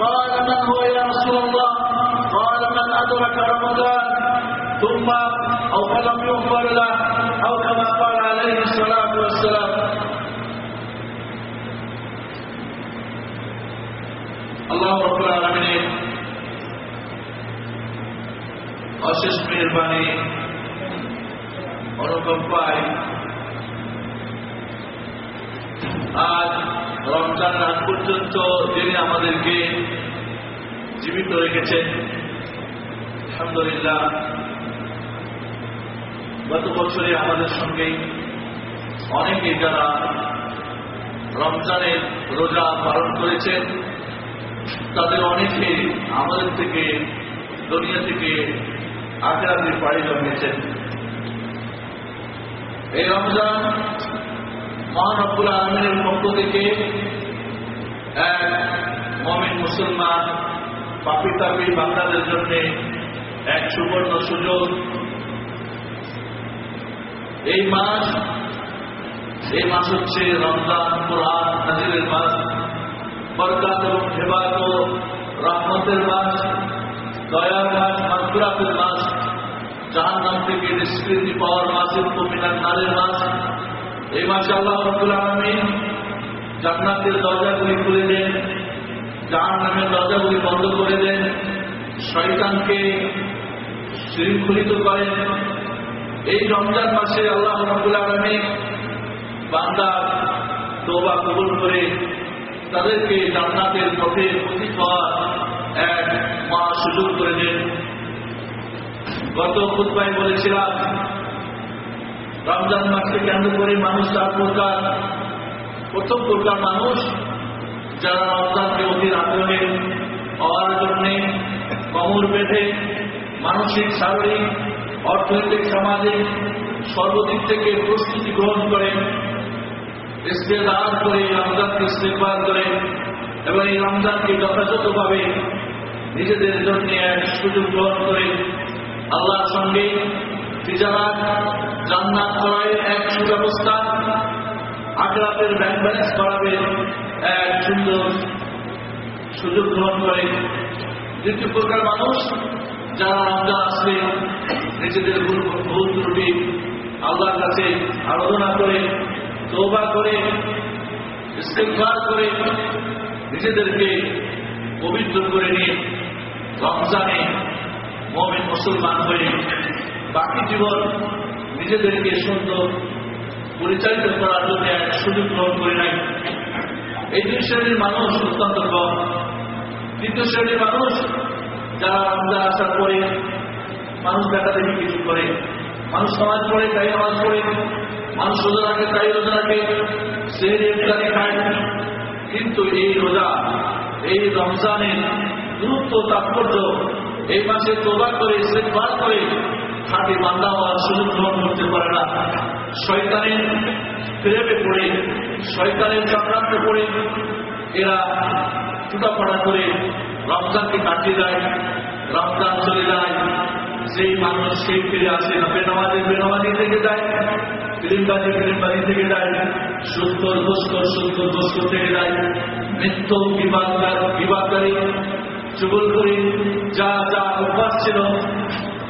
قال من هو يا رسول الله؟ قال من أدرك رمضان؟ ثم أو فلم يغفر له أو كما قال عليه الصلاة والسلام. আল্লাহ রবুল্লা অশেষ মেহরবানি অনুকম্পায় আজ রমজান রাত পর্যন্ত তিনি আমাদেরকে জীবিত রেখেছেন। আলহামদুলিল্লাহ। গত বছরে আমাদের সঙ্গে অনেকে যারা রমজানের রোজা পালন করেছেন তাদের অনেকে আমাদের থেকে, দুনিয়া থেকে আখেরাতে পাড়ি জমিয়েছেন। এই রমজান মহানবুল আলমের পক্ষ থেকে এক মমিন মুসলমান, পাপি তাপি বাংলাদের জন্য এক সুবর্ণ সুযোগ। এই মাস এই মাস হচ্ছে রমজান, কোরআন নাজিরের মাস। বরকাত এবং হেবাত রহমতের মাস দয়ার মাস মাসুরাতের মাস জাহান নাম থেকে নিষ্কৃতি পাওয়ার মাসের কমিনার নারের মাস। এই মাসে আল্লাহ রব্বুল আলমিন জান্নাতের দরজাগুলি খুলে দেন জাহান নামের দরজাগুলি বন্ধ করে দেন, শয়তানকে শৃঙ্খলিত করেন। এই রমজান মাসে আল্লাহ রব্বুল আলমিন বান্দার তোবা কবুল করে তাদেরকে জান্নাতের পথে হওয়ার এক মহা সুযোগ করে দেন। গত খুদ্ায় বলেছিলাম, রমজান মাসকে কেন্দ্র করে মানুষ চার প্রকার। প্রথম প্রকার মানুষ যারা রমজানকে অধীর আগ্রহে হওয়ার জন্যে, কমর বেঁধে, মানসিক, শারীরিক, অর্থনৈতিক, সামাজিক, সর্বদিক থেকে প্রস্তুতি গ্রহণ করে। ইস্তেদার করে রমজানকে ইস্তেকবার করে এবং এই রমজানকে যথাযথভাবে নিজেদের জন্য এক সুযোগ গ্রহণ করে আল্লাহর সঙ্গে তিজারাত জান্নাত করায় এক সুব্যবস্থা আগ্রাতের ব্যাংক ব্যালেন্স করাবে এক সুন্দর সুযোগ গ্রহণ করে। দ্বিতীয় প্রকার মানুষ যারা রমজান আসলে নিজেদের ভুল ত্রুটি আল্লাহর কাছে আরাধনা করে তৌবা করে ইস্তেকবার করে, নিজেদেরকে পবিত্র করে নিয়ে রমজানে মমিন মুসলমান হয়ে বাকি জীবন নিজেদেরকে সুন্দর পরিচালিত করার জন্য এক সুযোগ গ্রহণ করে নাই। এই দুই শ্রেণির মানুষ অত্যন্ত কম। তৃতীয় শ্রেণির মানুষ যারা রমজান আসার পরে মানুষ দেখা দেখি কিছু করে। মানুষ সমাজ পড়ে তাই নামাজ পড়ে মানুষ রোজা রাখে, তাই রোজা রাখে। সে ইফতারি খায়। কিন্তু এই রোজা, এই রমজানের গুরুত্ব, তাৎপর্য, এই মাসে তোবা করে সে ইস্তেকবার করে, খাঁটি বান্দা হওয়ার সুযোগ গ্রহণ করতে পারে না। শয়তানের প্রেমে পড়ে, শয়তানের চক্রান্তে পড়ে, এরা টুটাফাটা করে রমজানকে কাটিয়ে দেয়, রমজান চলে যায়। সেই মানুষ সেই ফিরে আসে না। বেনামাজি বেনামাজি থেকে যায়, ফিল্মবাজি ফিল্মবাজি থেকে যায়, সুন্দর দোস্কর সুন্দর দোস্কর থেকে যায়। নিত্য বিবাদকার বিবাদকারী চুগল করি, যা যা অভ্যাস ছিল,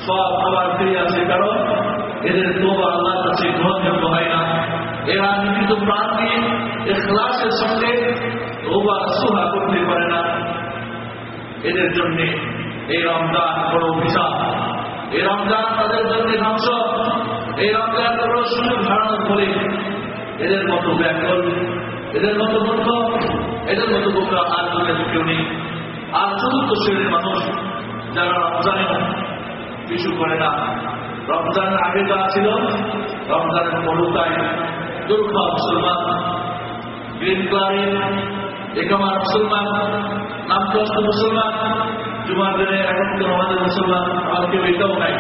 সব আবার ফিরে আসে। কারণ এদের তোবা আল্লাহর কাছে গ্রহণযোগ্য হয় না। এরা নিবিত প্রাণ দিয়ে এখলাসের সঙ্গে তোবা সোহা করতে পারে না। এদের জন্যে এই রমজান বড় অভিশাপ এই রমজান তাদের জন্য ধ্বংস। এই রমজান বড় সুযোগ হারানোর ফলে এদের মতো ব্যাকল এদের মতো মূর্খ, এদের মতো বোকা আর দুনিয়াতে কেউ নেই। আর চতুর্থ শ্রেণির মানুষ যারা রমজানে কিছু করে না, রমজানের আগে যা ছিল, রমজানের পরতায় দুর্গা মুসলমান, গ্রিন ক্লাবে একামার মুসলমান, নামগ্রস্ত মুসলমান জুমার দিনে এখন তো আমাদের মুসলমান আর কেউ এটাও নাই।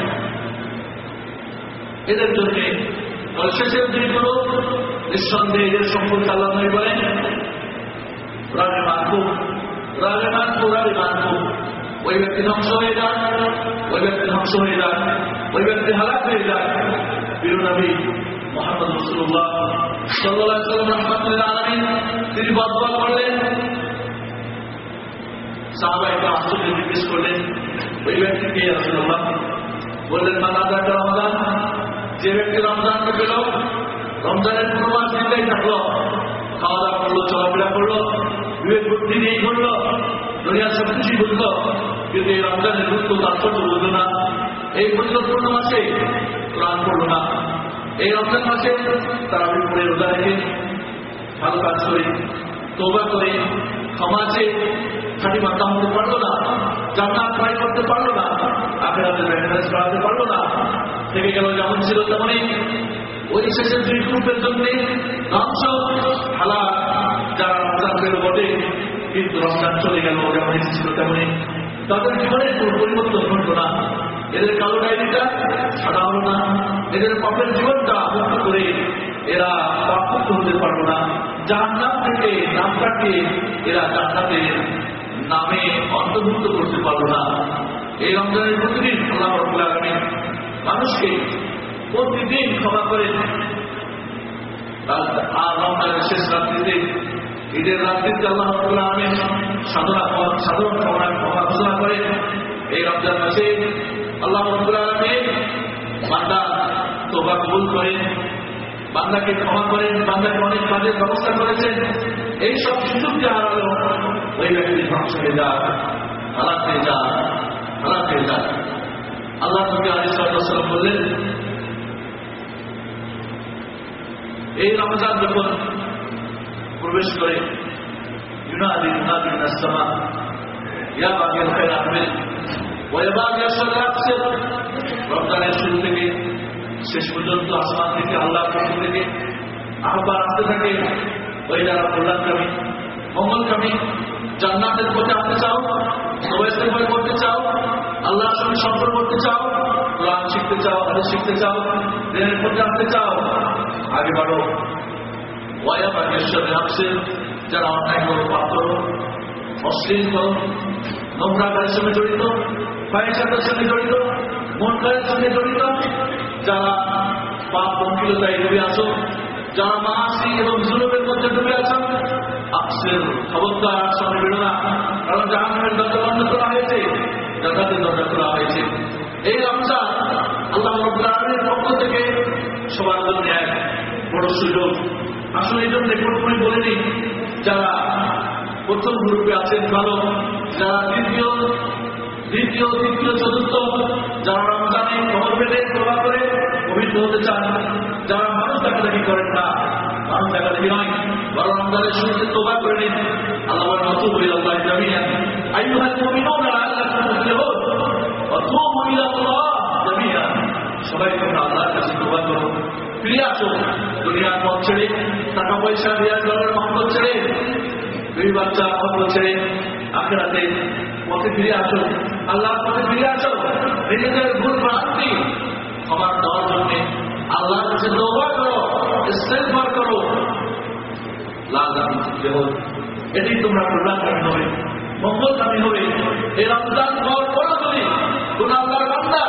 এদের জন্য শেষের দিনগুলো নিঃসন্দেহে এদের সম্পর্কে আল্লাহ নয় বলেন রাগে মানবো রাগে মানবো রাগে মানবো ওই ব্যক্তি ধ্বংস হয়ে যান ওই ব্যক্তি ধ্বংস হয়ে যান ওই ব্যক্তি হালাক হয়ে যান বীরনবী মোহাম্মদ রসুল্লাহ সাল্লাহ রহমতুল্লাহ আলমিন তিনি বদবা করলেন। সাহাবাহিক আশ্চর্য জিজ্ঞেস করলেন, ওই ব্যক্তিকে রসুল্লাহ বললেন মানাদা রমজান, যে ব্যক্তি রমজানকে পেল রমজানের কোনো দিতেই থাকল খাওয়া দাওয়া করল, চলাফেরা করল, বিবেক বুদ্ধি নিয়েই করল দুনিয়ার সব কিছুই বুঝলো কিন্তু এই রমজানের গুরুত্ব তাৎপর্য বুঝলো না। এই ফজিলতপূর্ণ মাসে কোরআন পড়ল না। এই রমজান মাসে তারা পড়ে রোজা রেখে ভালো কাজ করে তোবা করে ক্ষমা চেয়ে খাঁটি হতে পারল না, জান্নাত ট্রাই করতে পারল না আখেরাতে ব্যালেন্স করাতে পারল না। থেকে গেল যেমন ছিল তেমনই ওই শেষের দুই গ্রুপের জন্য ধ্বংস হালা যারা বটে, কিন্তু রমজান চলে গেল যেমন ছিল তেমনই। তাদের জীবনে কোনো পরিবর্তন ঘটল না। এদের কালো ডায়েরিটা ছাড়া হলো না। এদের পাপের জীবনটা মুক্ত করে এরা প্রাপ্ত হতে পারব না। জাহান্নাম থেকে নাম কাটিয়ে এরা জান্নাতের নামে অন্তর্ভুক্ত করতে পারব না। এই রমজানের প্রতিদিন আল্লাহ মানুষকে প্রতিদিন ক্ষমা করেন। আর রমজানের শেষ রাত্রিতে, ঈদের রাত্রিতে আল্লাহ আলামিন সাধনা সাধারণ ক্ষমা ক্ষমা ঘোষণা করেন। এই রমজান মাসে আল্লাহ রব্বুল আলামিন বান্দা তোবা কবুল করেন। বান্দাকে ক্ষমা করেন, বান্দাকে অনেক কাজের ব্যবস্থা করেছেন। এই সব সুযোগ যে হারালো ওই ব্যক্তি ধ্বংস হয়ে যা হয়ে যা হয়ে যা আল্লাহ নবী আলিসাল্লাম বললেন, এই রমজান যখন প্রবেশ করে, ইউনাদি রমজানের শুরু থেকে শেষ পর্যন্ত আসমান থেকে আল্লাহ পক্ষ থেকে আহ্বান আসতে থাকে ওই যারা কল্যাণকামী মঙ্গলকামী জান্নাতের পথে আসতে চাও সবাইকে ভয় করতে চাও, আল্লাহর সঙ্গে সম্পর্ক করতে চাও, কোরআন শিখতে চাও, হাদিস শিখতে চাও দিনের পথে আসতে চাও, আগে বাড়ো। ওয়া বাগেশ্বরে আসছে যারা অন্যায় করো পাপ করো অশ্লীল করো নোংরা কাজের সঙ্গে জড়িত ফাইসাতের সঙ্গে জড়িত মন কাজের সঙ্গে জড়িত, যারা পাপ পঙ্কিলতায় ডুবে আছো, যারা মাসি এবং জুলুমের মধ্যে ডুবে আছো আপসের খবরদার সামনে বেরো না কারণ জাহান্নামের দরজা বন্ধ করা হয়েছে, জান্নাতের দরজা খোলা হয়েছে। এই রমজান আল্লাহ আলামিনের পক্ষ থেকে সবার জন্য এক বড় সুযোগ। আসলে এই জন্য পুরোপুরি বলিনি, যারা প্রথম গ্রুপে আছেন ভালো। যারা দ্বিতীয় দ্বিতীয়, তৃতীয়, চতুর্থ, যারা রমজানে খবর পেলে প্রভাব করে পবিত্র হতে চান, যারা মানুষ দেখাদেখি করেন না, মানুষ দেখাদেখি নয়, বরং রমজানের শুরুতে তোবা করে নিন। আল্লাহ বলেন, অতুব ইলাল্লাহ জামিআন আইয়ুহাল মুমিনুনা লাআল্লাকুম তুফলিহুন ওয়াতুবু ইলাল্লাহ জামিআন সবাই তোমরা আল্লাহর কাছে তোবা করো। ফিরে আসো দুনিয়ার পথ ছেড়ে, টাকা পয়সা দেওয়ার ডলার মহব্বত ছেড়ে দুই বাচ্চা মহব্বত ছেড়ে আখেরাতে। পথে ফিরে আসো আল্লাহ, পথে ফিরে আসো নিজেদের ভুল ভ্রান্তি ক্ষমা দেওয়ার জন্য আল্লাহর কাছে দোয়া করো, ইস্তেগফার করো। লাল এটি তোমরা কল্যাণকামী হবে মঙ্গলকামী হবে। এই রমজান হওয়ার পরও যদি কোন আল্লাহর বান্দা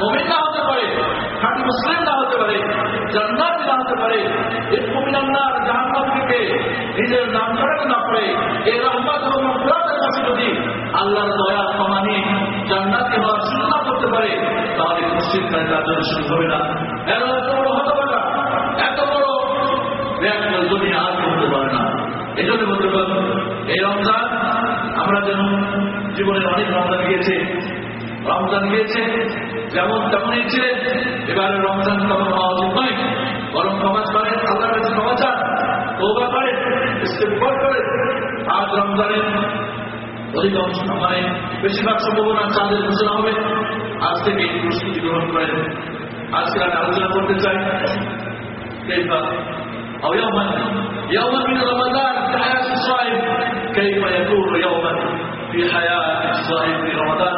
মমিন হতে পারে, খাঁটি মুসলিম না হতে পারে জান্নাত হতে পারে। এই মুমিনান্নার জাহান্নাম থেকে নিজের নাম ছড়াতে না পারে এই রহমত এবং যদি আল্লাহর দয়া ক্ষমা নিয়ে জান্নাতকে হওয়ার না করতে পারে, তাহলে মুসলিম তার জন্য শুরু হবে না। এত বড় হতবাটা এত বড় দুনিয়া আর কেউ হতে পারে না। এই বলতে পারব এই রমজান, আমরা যেন জীবনে অনেক রমজান গিয়েছে রমজান গিয়েছে যেমন তেমনই ছিলেন এবারে রমজান তেমন হওয়া উচিত নয় বরং সমাজ করেন আল্লাহর কাছে ক্ষমা চান তৌবা করেন ইস্তেগফার করেন আজ রমজানের অধিকাংশ মানে বেশিরভাগ সম্ভাবনা চাঁদের ঘোষণা হবে আজ থেকে এই প্রস্তুতি গ্রহণ করেন আজকে আমি আলোচনা করতে চাই كيف أو يوما يوما من رمضان في حياة الصائم كيف يكون يوما في حياة الصائم في رمضان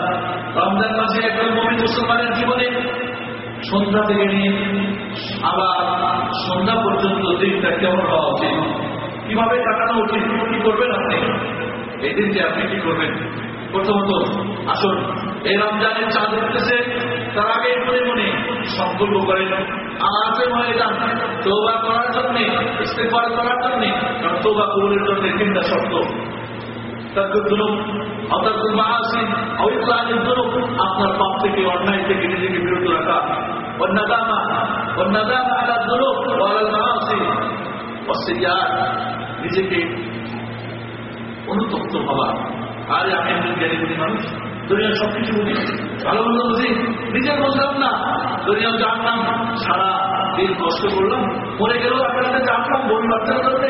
রমজান মাসে একজন মমিন মুসলমানের জীবনে সন্ধ্যা থেকে নিয়ে আবার সন্ধ্যা পর্যন্ত দিনটা কেমন হওয়া উচিত? কীভাবে কাটানো উচিত? কি করবেন আপনি? এই দিনকে আপনি কি করবেন? প্রথমত, আসুন, এই রমজানের চাঁদ উঠতেছে, তার আগে মনে মনে সংকল্প করেন। আজে হয়ে যান তোবা করার জন্য ইস্তেফার করার জন্য, কারণ তোবা কবুলের জন্য তিনটা শর্ত। আপনার পাপ থেকে, অন্যায় থেকে, নিজেকে বিরত রাখা। অন্নাদামা অন্নাদামা আলা দুরুব ওয়ালাল মাআসি ওয়াসিয়াত নিজেকে অনুতপ্ত হওয়া। আরে আমি একজন জ্ঞানী মানুষ দুনিয়ার সবকিছু বুঝি ভালো মন্দ বুঝি? নিজের বুঝলাম না। দুনিয়া জানলাম, সারা দিন কষ্ট করলাম। মরে গেলেও আপনাদের জানলাম বোন বাচ্চার জন্যে।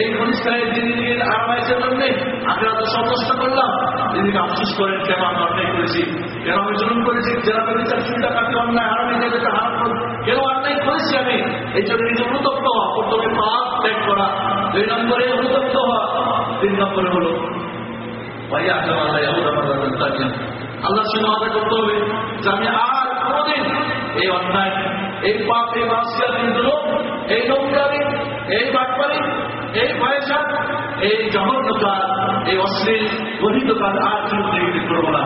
এই ঘনিষ্ঠায় দিদি দিদির আরামাইশের জন্যে। আপনারা তো সন্তুষ্ট করলাম। দিদিকে আফসোস করেন, কেন আমি অন্যায় করেছি? কেন আমি জুলুম করেছি? যারা বিচার সুবিধা কাকে অন্যায় আরামে যেতে হারাম কেন অন্যায় করেছি আমি? এই জন্য নিজে অনুতপ্ত হওয়া। প্রথমে পাপ ত্যাগ করা। দুই নম্বরে অনুতপ্ত হওয়া। তিন নম্বরে হলো ভাইয়া আল্লাহ আল্লাহ আদায় করতে হবে যে আমি আর কোনোদিন এই অন্যায়, এই পাপ, এই মাসিয়াত, এই দুরূপ এই বাটপারি, এই পয়সা এই জঘন্য কাজ এই অশ্লীল গঠিত আর জীবনে করব না।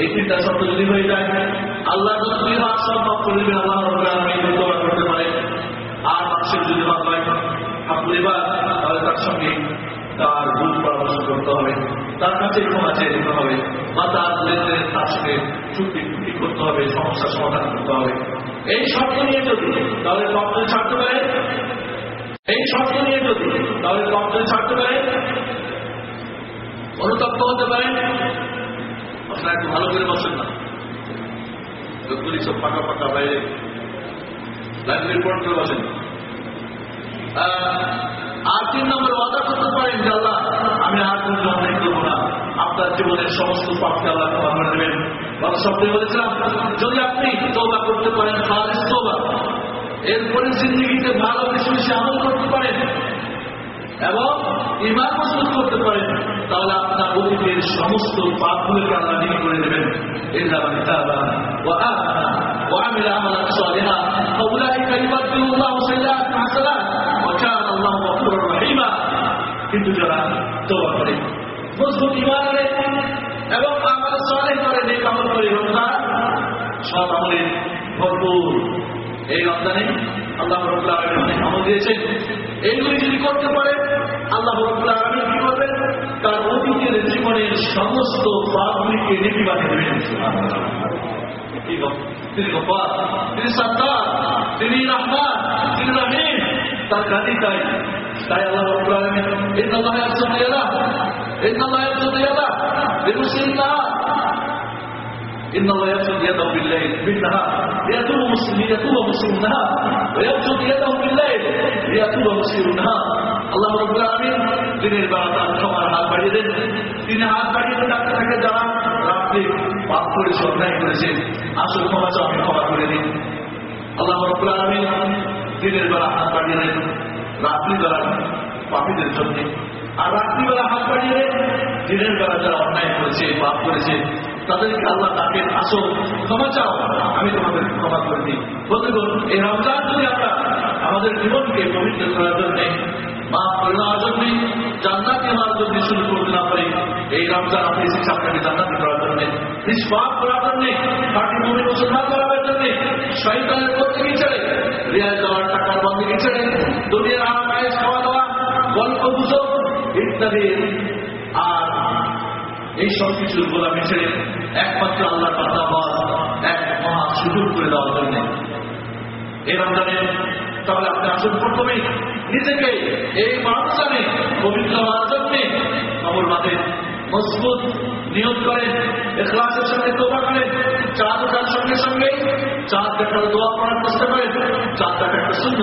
এই তিনটা শব্দ যদি হয়ে যায়, আল্লাহ যদি সব মাফ করে দেবেন, আল্লাহ আলামিন করতে পারে। আর মানুষের যদি মাফ হয় পরিবার তাহলে তার সঙ্গে তার ভুল পরামর্শ করতে হবে। তার কাছে ক্ষমা চেয়ে দিতে হবে বা তার লেনদেনের তার চুক্তি চুক্তি করতে হবে, সমস্যার সমাধান করতে হবে। এই শর্ত নিয়ে যদি তাহলে কপ্ত ছাড়তে পারে? এই শর্ত নিয়ে যদি তাহলে কপ্ত ছাড়তে পারে? অনুতপ্ত হতে পারে? আপনারা একটু ভালো করে বসেন না। লোকগুলি সব ফাঁকা ফাঁকা বাইরে। রিপোর্ট করে বসেন। আর তিন নম্বর ওয়াদা করতে পারেন যে আল্লাহ আমি আর কোনো অন্যায় করবো না আপনার জীবনের সমস্ত পাপকে আল্লাহ ক্ষমা করে দেবেন গত সপ্তাহে বলেছিলাম যদি আপনি তৌবা করতে পারেন খালিস তৌবা এরপরে জিন্দিগিতে ভালো বেশি বেশি আমল করতে পারেন এবং ইমান মজবুত করতে পারেন তাহলে আপনার অতীতের সমস্ত পাপগুলোকে আল্লাহ নিয়ে করে দেবেন إلا من تاب وآمن وعمل عملا صالحا فأولئك يبدل الله سيئات حسنات তোবা করে মজবুত ইমান আনে এবং আমল সালেহ করে নেক আমল করে, রমজান, সব আমলের ভরপুর। এই রমজানে আল্লাহ রব্বুল আলামিন অনেক আমল দিয়েছেন। এইগুলি যদি করতে পারে, আল্লাহ রব্বুল আলামিন কি করবেন? তার অতীতের জীবনের সমস্ত পাপগুলিকে বানিয়ে দেবেন। তিনি গফার, তিনি সত্তার তিনি রহমান, তিনি রহিম। তার কাজই তাই তাই আল্লাহ রব্বুল আলামিন ইন্নাল্লাহ ইয়াবসুতু ইয়াদাহু ইন্নাল্লাহ ইয়াবসুতু ইয়াদাহু লিমুসলিমিন إن الله يبسط يده بالليل بالنهار ليتوب مسلم ليتوب مسلم النهار ويبسط يده بالليل ليتوب مسلم النهار আল্লাহ রব্বুল আলামিন দিনের বেলা তার ক্ষমার হাত বাড়িয়ে দেন তিনি হাত বাড়িয়ে দেন ডাক্তার থাকে যারা রাত্রে পাপ করেছে অন্যায় করেছে আসল ক্ষমা চাও আমি ক্ষমা করে দিন আল্লাহ রব্বুল আলামিন দিনের বেলা হাত বাড়িয়ে দেন রাত্রিবেলা পাপীদের জন্য। আর রাত্রিবেলা হাত দেন দিনের বেলা যারা অন্যায় করেছে, পাপ করেছে, তাদেরকে আল্লাহ তাকে আসো ক্ষমা চাও। আমি তোমাদের ক্ষমা করে দিই। বন্ধুগণ, এই রমজান যদি আমরা আমাদের জীবনকে পবিত্র করার জন্য মাফ করে নেওয়ার জন্য জান্নাতি হওয়ার জন্য শুরু করতে না পারি। এই রমজান আপনি এসেছে আপনাকে জান্নাতি করার জন্য, নিষ্পাপ করার জন্য পার্টি মনে মুসলমান করার জন্য, শয়তানের প্রত্যেকে ছেড়ে রিয়াজ দেওয়ার টাকার বন্ধকে ছেড়ে দুনিয়ার আরাম খাওয়া দাওয়া, গল্প, গুজব, ইত্যাদি। আর এই সব কিছুর গোলামি ছেড়ে একমাত্র আল্লাহ কথা হওয়ার এক মহা সুযোগ করে দেওয়ার জন্য। এই রমজানে তাহলে আপনি আসুন প্রথমে নিজেকে এই মানুষানে পবিত্র হওয়ার জন্য আমল মজবুত নিয়োগ করেন এখলাসের সঙ্গে তোবা করেন চাঁদ ওঠার সঙ্গে সঙ্গে চাঁদ দেখার দোয়া করার চেষ্টা করেন চাঁদ দেখার শূন্য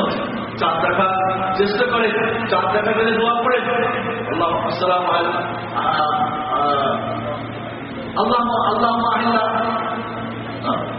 চাঁদ দেখার চেষ্টা করে চাঁদ দেখা গেলে দোয়া করেন আল্লাহ আসসালাম আল্লাহ আল্লাহ আল্লাহ হ্যাঁ।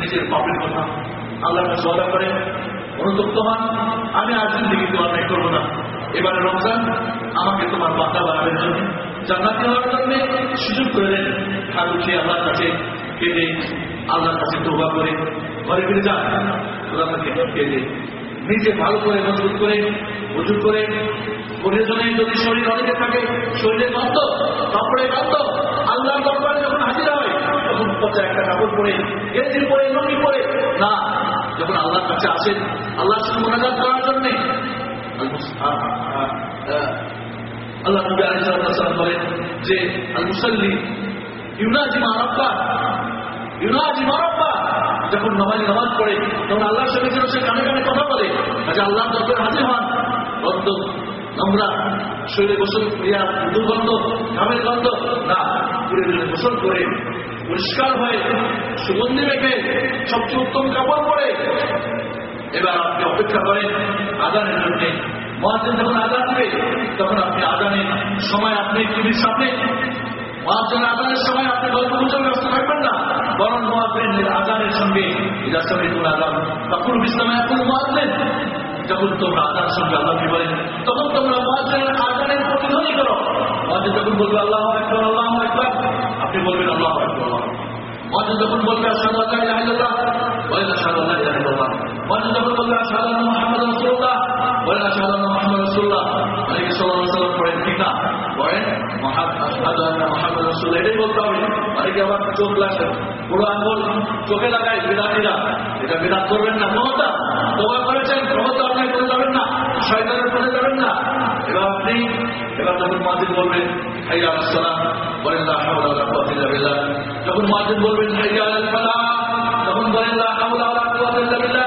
নিজের পাপের কথা আল্লাহর কাছে করে, অনুতপ্ত হন। আমি আর জিন্দিগিতে অন্যায় করব না। এবারে রমজান, আমাকে তোমার বান্দা বানাবের জন্য, জান্নাতি হওয়ার জন্য সুযোগ করে দেন। হাত উঠিয়ে আল্লাহর কাছে কেঁদে, আল্লাহর কাছে তোবা করে ঘরে ফিরে যান। ওরা তাকে কেঁদে, নিজে ভালো করে মজবুত করে উজু করে, প্রয়োজনে যদি শরীর অনেকে থাকে, শরীরে গন্ধ কাপড়ে গন্ধ আল্লাহর দরবারে যখন হাজির হয় পর্যায়ে একটা কাপড় পরে গেঞ্জি পরে লঙ্গি পরে না, যখন আল্লাহর কাছে আসেন, আল্লাহর মোনাজাত করার জন্যে। আল্লাহ নবী আলাইসালাম বলেন যে আল ইউনাজি মারাব্বা ইউনাজি মারাব্বা যখন নামাজি, নামাজ পড়ে, তখন আল্লাহর সঙ্গে যেন সে কানে কানে কথা বলে যে আল্লাহ দরবারে হাজির হন। গন্ধ, নোংরা, শরীরে গোসল, ক্রিয়া, দুর্গন্ধ, ঘামের গন্ধ। না দিলে গোসল করে পরিষ্কার হয়ে সুগন্ধি রেখে সবচেয়ে উত্তম কাপড় পরে এবার আপনি অপেক্ষা করেন আদানের জন্য। মহাজন যখন আদান দেবে, তখন আপনি আদানের সময় আপনি টিভির সামনে। মহাজন আদানের সময় আপনি গল্প গুজব ব্যবস্থা থাকবেন না, বরং মহাজের আদানের সঙ্গে ইলাসমের আদান। তখন বিশ্রামে এখন মহাজেন যখন তোমরা আদান সঙ্গে আল্লাহ কি বলেন, তখন তোমরা মহাজের আদানের প্রতিধ্বনি করো। মহাজন যখন বলবে, আল্লাহ আল্লাহ বলবেন আল্লাহ একবার যখন বলবে আবার চোখ চোখে লাগায়, বিদাতিরা। এটা বিদাত করবেন না, ক্ষমতা। তোবা করেছেন, ক্ষমতা আপনাকে করে যাবেন না। শয়তানের ফলে যাবেন না। এবার আপনি, এবার যখন মাজিদ বলবেন হাইয়া আসসালাম বলেন কুওয়াতা ইল্লা বিল্লাহ। যখন মাজিদ বলবেন হাইয়া আল ফালাহ তখন বলেন কুওয়াতা ইল্লা বিল্লাহ,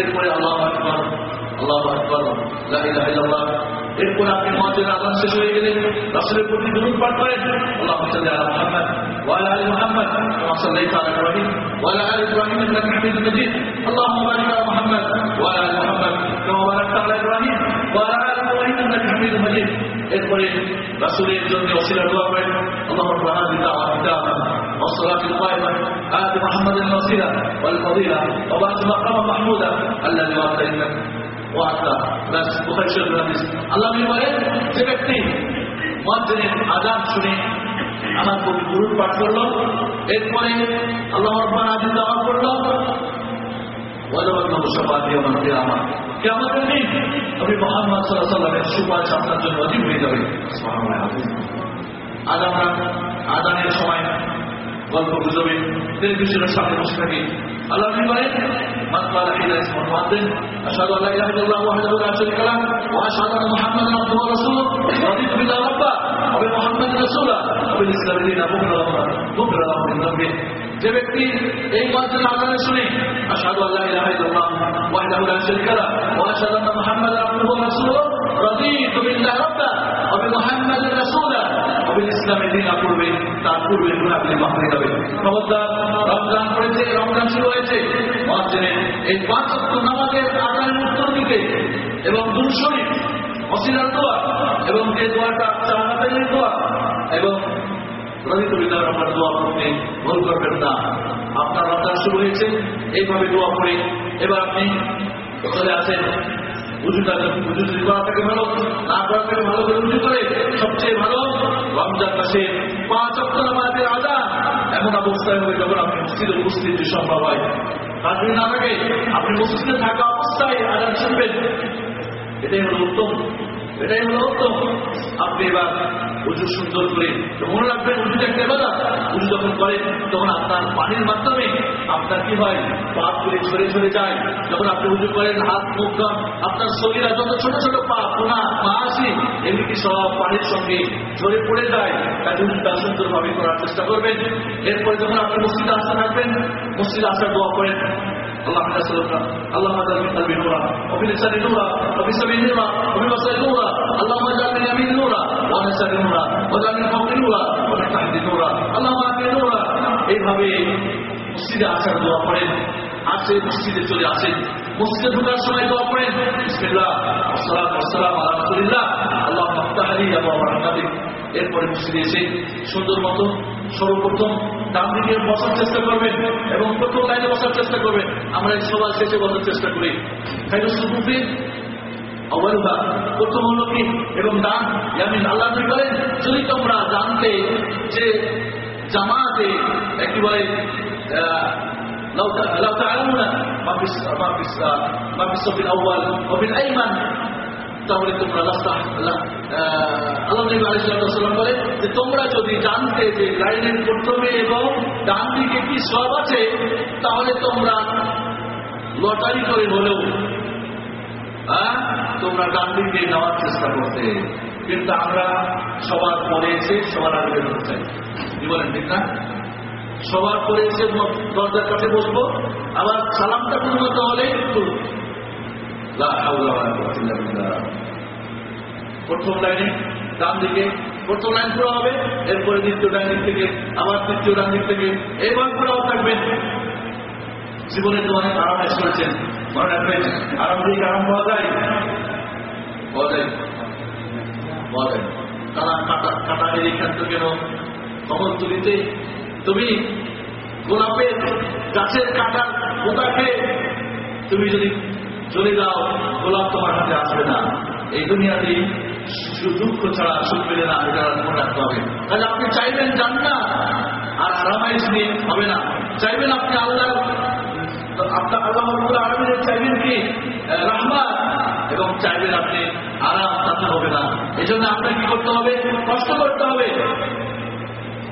এরপরে আল্লাহ আকবর আল্লাহ আকবর, লা ইলাহা ইল্লাল্লাহ এরপর আপনি মাঝের আদান শেষ হয়ে গেলে রাসূলের প্রতি দুরূদ পাঠ করেন আল্লাহুম্মা সাল্লি আলা মুহাম্মদ ওয়া আলা আলি মুহাম্মদ কামা সাল্লাইতা আলা ইব্রাহিম ওয়া আলা আলি ইব্রাহিম ইন্নাকা হামিদুম মাজিদ আল্লাহুম্মা বারিক আলা মুহাম্মদ ওয়া আলা আলি মুহাম্মদ কামা বারাকতা আলা ইব্রাহিম ওয়া আলা আলি ইব্রাহিম ইন্নাকা হামিদুম মাজিদ এরপরে রাসূলের জন্য ওসিলা দোয়া করেন আল্লাহুম্মা রাব্বানা বিল্লাহ والصلاة القائمة آت محمد الوسيلة والفضيلة وبعث مقام محمودا الذي وعدت إنك আল্লাহ বলেন, যে ব্যক্তি মুয়াজ্জিনের আযান শুনে আমার প্রতি দুরূদ পাঠ করল, এরপরে আল্লাহ রাব্বানা আযীম দাওয়াত করল। কিয়ামতের দিন নবী মুহাম্মদ সাল্লাল্লাহু আলাইহি ওয়াসাল্লামের সুপারিশ আপনার জন্য ওয়াজিব হয়ে যাবে আজ আমরা আযানের সময় গল্প গুজবে, টেলিভিশনের সামনে বসে থাকি। আল্লাহ বলেন যে ব্যক্তি এই মন্ত্রে আদানে শুনে আসাদু আল্লাহ ইলাহাইল্লাহ ওয়াহদাহু লা শারীকা লাহু ওয়া আশহাদু আন্না মুহাম্মাদান আবদুহু ওয়া রাসূলুহু। রাদিতু বিল্লাহি রাব্বা ওয়া বি মুহাম্মাদির রাসূলা ওয়া বিল ইসলামি দীনা পূর্বে তার পূর্বে গুনাহগুলি মাফ হয়ে যাবে খবরদার, রমজান পড়েছে, রমজান শুরু হয়েছে। মসজিদে এই পাঁচ নামাজের আদানের উত্তর দিতে এবং দুরশরীফ অসিলার দোয়া এবং যে দোয়াটা চাহাতের দোয়া এবং রহিত আপনার দোয়া করতে ভুল করবেন না। আপনার রমজান শুরু হয়েছে, এইভাবে দোয়া করে এবার আপনি চলে আসেন। উজুটা উজু করা থাকে ভালো, না করা থাকে ভালো করে উজু করে, সবচেয়ে ভালো রমজান মাসে পাঁচ অক্ট নামাজের আদান এমন অবস্থায় হবে যখন আপনি মসজিদে উপস্থিত সম্ভব হয় তার যদি না থাকে আপনি মসজিদে থাকা অবস্থায় আদান শুনবেন। এটাই হলো উত্তম। এটাই হলো উত্তম। আপনি এবার উজু সুন্দর করে মনে রাখবেন, উজুটা একটা কথা উজু যখন করেন তখন আপনার পানির মাধ্যমে আপনার কি হয়? পাপ করে ঝরে ঝরে যায়। যখন আপনি উজু করেন, হাত, মুখ আপনার শরীরে যত ছোট ছোট পা আসি এমনি কি সব পানির সঙ্গে ঝরে পড়ে যায়। তাই উজুটা সুন্দরভাবে করার চেষ্টা করবেন। এরপরে যখন আপনি মসজিদে আসতে থাকবেন, মসজিদে আসার দোয়া করেন। اللهم نسألك اللهم اجعل من قلبي نورا وفي لساني نورا وفي سمعي نورا وفي بصري نورا اللهم اجعل من يميني نورا ومن يساري نورا واجعل من فوقي نورا ومن تحتي نورا اللهم اعطني نورا এইভাবে মসজিদে আসার দোয়া করেন আসে মসজিদে চলে আসেন মসজিদে ঢোকার সময় দোয়া করেন, বিসমিল্লাহ আসসালাতু ওয়াসসালামু আলা রাসূলিল্লাহ আল্লাহুম্মা আফতাহ লি এরপরে মসজিদে এসে সুন্দর মতো সর্বপ্রথম ডান দিকে বসার চেষ্টা করবেন এবং প্রথম লাইনে বসার চেষ্টা করবেন। আমরা সবার শেষে বসার চেষ্টা করি। খাইরুসুফি অবলবা প্রথম হলো কি? এবং দান, ইয়ামিন, আল্লাহ বলেন, যদি তোমরা জানতে যে জামাতে একেবারে لو لو تعلمون ما في ما في ما في الصف الاول وفي الايمن তাহলে তোমরা রাস্তা আল্লাহ নবী আলাইসাল্লাম বলে যে তোমরা যদি জানতে যে লাইনের প্রথমে এবং ডান দিকে কি সব আছে তাহলে তোমরা লটারি করে হলেও হ্যাঁ তোমরা ডান দিকে নেওয়ার চেষ্টা করতে কিন্তু আমরা সবার পরে এসে সবার আগে বেরোতে চাই কি বলেন ঠিক না সবার পরে এসে দরজার কাছে বসবো। আবার সালামটা পূর্ণত হলে প্রথম লাইনে ডান দিকে, প্রথম লাইন পুরো হবে, এরপরে দ্বিতীয় ডান দিক থেকে, আবার তৃতীয় ডান দিক থেকে এইভাবে পুরো থাকবেন জীবনে তো অনেক আরাম এসে মনে রাখবেন, আরাম দিয়ে আরাম পাওয়া যায়? পাওয়া যায়। পাওয়া কাটা কাটা ক্ষেত্র কেন? খবর তুলিতে তুমি গোলাপের গাছের কাটার পোতাকে তুমি যদি চলে যাও গোলাপ তোমার হাতে আসবে না। এই দুনিয়াতে দুঃখ ছাড়া সুখ পেলে না, এটা মনে রাখতে হবে। তাহলে আপনি চাইবেন জান না আর আরামাইশ নিয়ে হবে না। চাইবেন আপনি আল্লাহ আপনার আল্লাহ আলমিনের চাইবেন কি? রহমান। এবং চাইবেন আপনি আরাম, তাতে হবে না। এই জন্য আপনাকে কি করতে হবে? কষ্ট করতে হবে।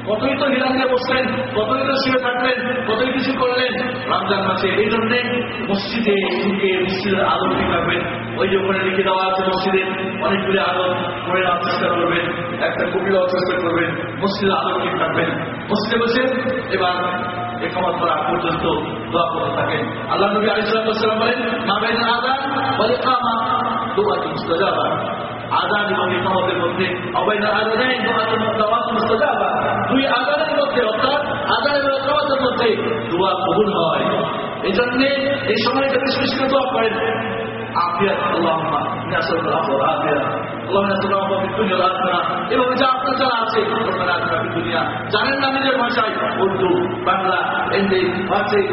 কতই তো নিরামে বসলেন, কতই তো শুয়ে থাকলেন, কতই কিছু করলেন, রমজান মাসে এই জন্যে মসজিদে ঢুকে মসজিদের আলো ঠিক রাখবেন। ওই যে ওখানে লিখে দেওয়া আছে মসজিদে, অনেকগুলি আলো করে নেওয়ার চেষ্টা করবেন, একটা দেওয়ার চেষ্টা করবেন, মসজিদের আলো ঠিক রাখবেন। মসজিদে বসে এবার একামত করা পর্যন্ত দোয়া করতে থাকেন। আল্লাহ নবী আলিসাল্লাম বলেন, মা বেন আদান বলে কামা দোয়া মুস্তাজাবা আদান এবং ইকামতের মধ্যে অবৈধ মুস্তাজাবা। দুই আজানের মধ্যে, অর্থাৎ আজান এবং ইকামতের মধ্যে দোয়া কবুল হয়। এই জন্যে এই সময় বেশি বেশি দোয়া করেন। দুনিয়া ওয়াল আখিরাহ। এভাবে যা আপনার যারা আছে দুনিয়া। জানেন না নিজের ভাষায়? উর্দু, বাংলা, হিন্দি, ফার্সি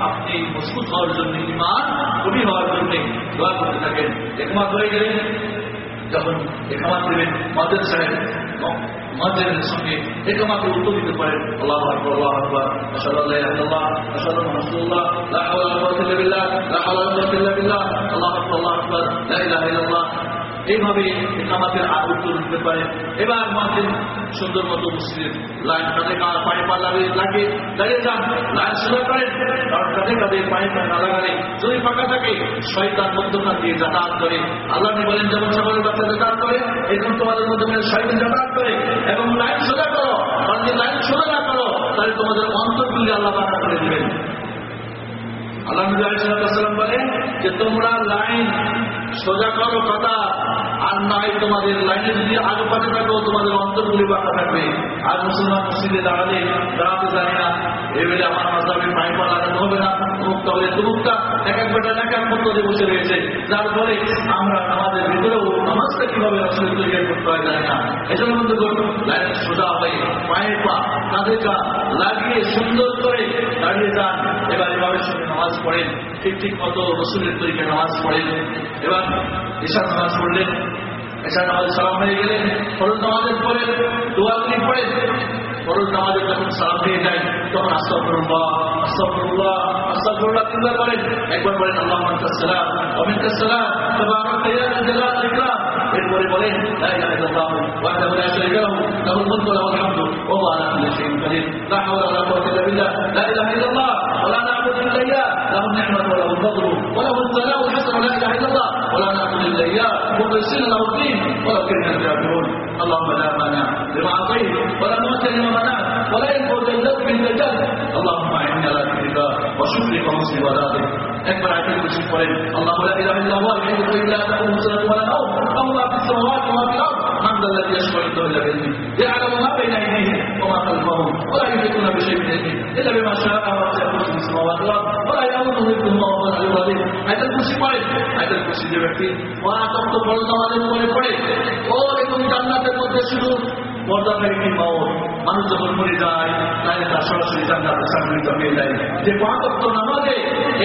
আপনি মজবুত হওয়ার জন্য ইমান কবি হওয়ার জন্য দোয়া করতে থাকেন। একমাত গেলেন যখন একামাত দেবেন মদের সাহেব মদের সঙ্গে উত্তর দিতে পারেন আল্লাহ এইভাবে আর উত্তর দিতে পারে এবার মসজিদ সুন্দর মতো মসজিদের লাইন কাঁধে পায়ে পা লাগিয়ে লাগে দাঁড়িয়ে যান। লাইন সোজা করেন। কারণ কাঁধে কাঁধে, পায়ে পা না লাগালে যদি ফাঁকা থাকে, শয়তান মধ্যখান দিয়ে যাতায়াত করে। আল্লাহ বলেন, যেমন সকলের বাচ্চা যাতায়াত করে, এরকম তোমাদের মধ্যে শয়তান যাতায়াত করে এবং লাইন সোজা করো, কারণ যদি লাইন সোজা না করো, তাহলে তোমাদের অন্তরগুলি আল্লাহ করে দিবেন। আল্লাহ নবী বলেন যে, তোমরা লাইন সোজা করো কথা, আর নয় তোমাদের লাইনে যদি আগে পাশে থাকো, তোমাদের অন্তরগুলি বাঁকা থাকবে। আর মুসলমান মসজিদে দাঁড়ালে দাঁড়াতে জানি না। এবারে আমার মাঝাবে পায়ে পা লাগাতে হবে না। মুক্ত হবে তুমুকটা এক এক এক এক মতো বসে রয়েছে। যার ফলে আমরা আমাদের ভিতরেও নামাজটা কীভাবে করতে না। এই জন্য লাইন সোজা হয়ে পায়ে পা কা লাগিয়ে সুন্দর করে দাঁড়িয়ে যান। এবার এভাবে সঙ্গে নামাজ পড়েন। ঠিক ঠিক মতো রসুলের তরিকে নামাজ পড়েন। এবার এসব নামাজ পড়লেন। এসব নামাজ সালাম হয়ে গেলেন ফরজ নামাজের পরে দোয়াগুলি পড়েন। ফরজ নামাজে যখন সালাম হয়ে যায়, তখন আস্তাফরুল্লাহ আস্তাফরুল্লাহ আস্তাফরুল্লাহ তিনবার বলেন একবার বলেন আল্লাহ সালাম অমিনকার সালাম তবে আমার المغرب وليه لا إله إلا الله وحده لا شريك له له الملك وله الحمد وهو على كل شيء قدير. لا حول ولا قوة إلا بالله. لا إله إلا الله ولا نعبد إلا إياه. له النعمة وله الفضل وله الثناء الحسن ولا إله إلا الله. ولا نعبد إلا إياه. مخلصين له الدين ولو كنا الكافرون. اللهم لا مانع لما أعطيت ولا معطي لما منعت ولا ينفع ذا من الجنه اللهم اعني على ذكرك وشكرك وحسن عبادتك একবার আয়াতের কুরসি পড়েন আল্লাহ লা ইলাহা ইল্লা হুয়া আল-হাইয়্যুল কাইয়্যুম লা তাখুযুহু সিনাতুন ওয়া লা নাওম lahu ma fis samawati wa ma fil ard man dhal ladhi yashfa'u indahu illa bi'idhnihi ya'lamu ma bayna aydihim wa ma khalfahum wa la yuhituna bi shay'in min ilmihi illa bima sha'a wa wasi'a kursiyuhu as-samawati wal ard wa la ya'uduhu hifdhuhuma wa huwa al-'aliyyul 'azim আয়াতের কুরসি পড়েন আয়াতের কুরসি যে ব্যক্তি ওয়া তত্ত্ব ফরজ নামাজের উপরে পড়ে ও এবং জান্নাতের মধ্যে শুধু পর্দাকারী কি মাও, মানুষ যখন মরে যায় তাহলে তার সরাসরি জান্নাতে হয়ে যায় যে পাঁচত্ব নামাজে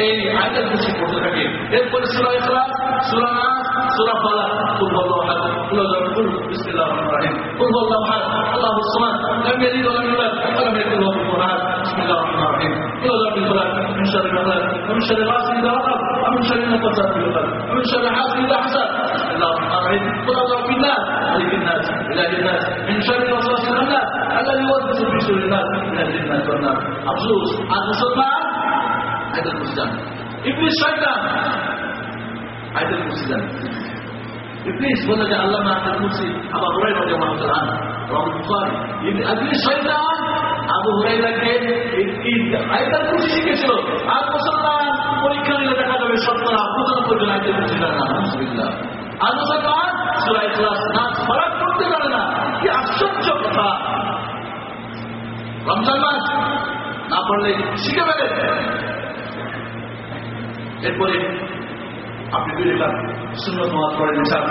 এই আয়তের খুশি পড়তে থাকে। এরপরে সুরা ইখলাস, সুরা নাস, সুরা ফালাক। কুল হুয়াল্লাহু আহাদ, কুল হুয়াল্লাহু আহাদ বিসমিল্লাহির রহমানির কুল يا رب فلان من شر فلان ومن شر غاسل إلى وقب ومن شر النفاثات إلى القلب ومن شر حاسد إلى حسد. اللهم أعد قل الله في الناس. ملك الناس. من شر وسواس الناس الذي يوسوس في سوء الناس. من أهل الناس والنار. أبسوس عن مسلمان؟ عند المسلم. إبليس شيطان عند المسلم. إبليس wala da Allah ma ta musi Abu Hurairah radhiyallahu anhu Imam إبليس ibn Abu হুরাইরাকে আয়তার খুশি শিখেছিল আর মুসলমান পরীক্ষা নিলে দেখা যাবে শতকরা পঁচানব্বই জন আয়তের খুশি না আলহামদুলিল্লাহ আর মুসলমান সুরাই ক্লাস নাচ ফরাক করতে পারে না কি আশ্চর্য কথা রমজান মাস না পড়লে শিখে ফেলে এরপরে আপনি দুই রেখা শূন্য নিচ্ছেন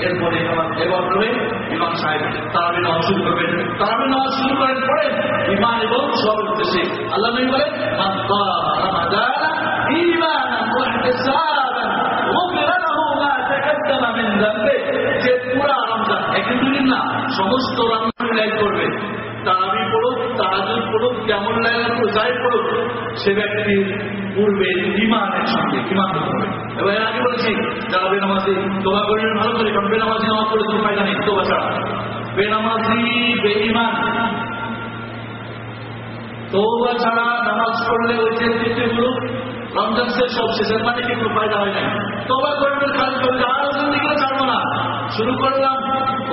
এরপরে আমার এবার করে ইমাম সাহেব তারাবি নামাজ শুরু করবেন। তারাবি নামাজ শুরু করেন পড়েন ইমান এবং সব উদ্দেশ্যে আল্লাহ নবী বলেন যে পুরা একদিন না, সমস্ত লাইভ করবে। তারাবি পড়ুক তাহাজুদ পড়ুক কেমন লাইলা যাই পড়ুক সে ব্যক্তির পূর্বে ইমানের সঙ্গে ইমান এবার এর আগে বলেছি, যারা বেনামাজি, তোবা করবেন ভালো করে, কারণ বেনামাজি নামাজ পড়ে কোনো ফায়দা নেই, তোবা ছাড়া। বেনামাজি বেইমান তোবা ছাড়া নামাজ পড়লে ওই যে তৃতীয়গুলো রমজান শেষ সব শেষের মানে কি কোনো ফায়দা হয় না তোবা করবেন কাজ করবে আর ওজন দিকে ছাড়বো না। শুরু করলাম,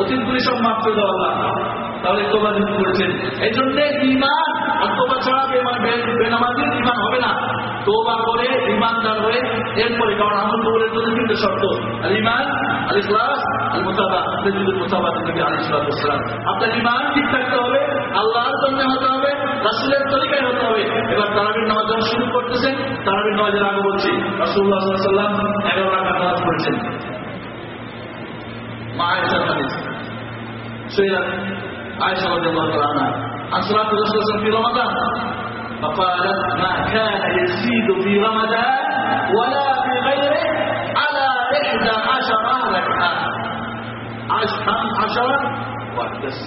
অতীত গুলি সব মাফ করে দেওয়া। তাহলে তোবা যুক্ত করেছেন এই জন্য ইমান আর তোবা ছাড়া বেমান বেনামাজির ইমান হবে না। তোবা করে ইমানদার হয়ে এরপরে, কারণ আমল কবরের জন্য তিনটে শর্ত। আল ইমান আল ইসলাস আল মুতাবা। যদি মুতাবা নবী আলী সালাম, আপনার ইমান ঠিক থাকতে হবে, আল্লাহর জন্য হতে হবে, রাসুলের তরিকায় হতে হবে। এবার তারাবির নামাজ শুরু করতেছেন, তারাবির নামাজের আগে বলছি রাসুল্লাহ সাল্লাম এগারো রাখা নামাজ পড়েছেন মা আয়েশার হাদিস سئلت عائشة رضي الله تعالى عنها عن صلاة الرسول صلى الله عليه وسلم في رمضان فقالت ما كان يزيد في رمضان ولا في غيره على إحدى عشر ركعة عشرة وحدث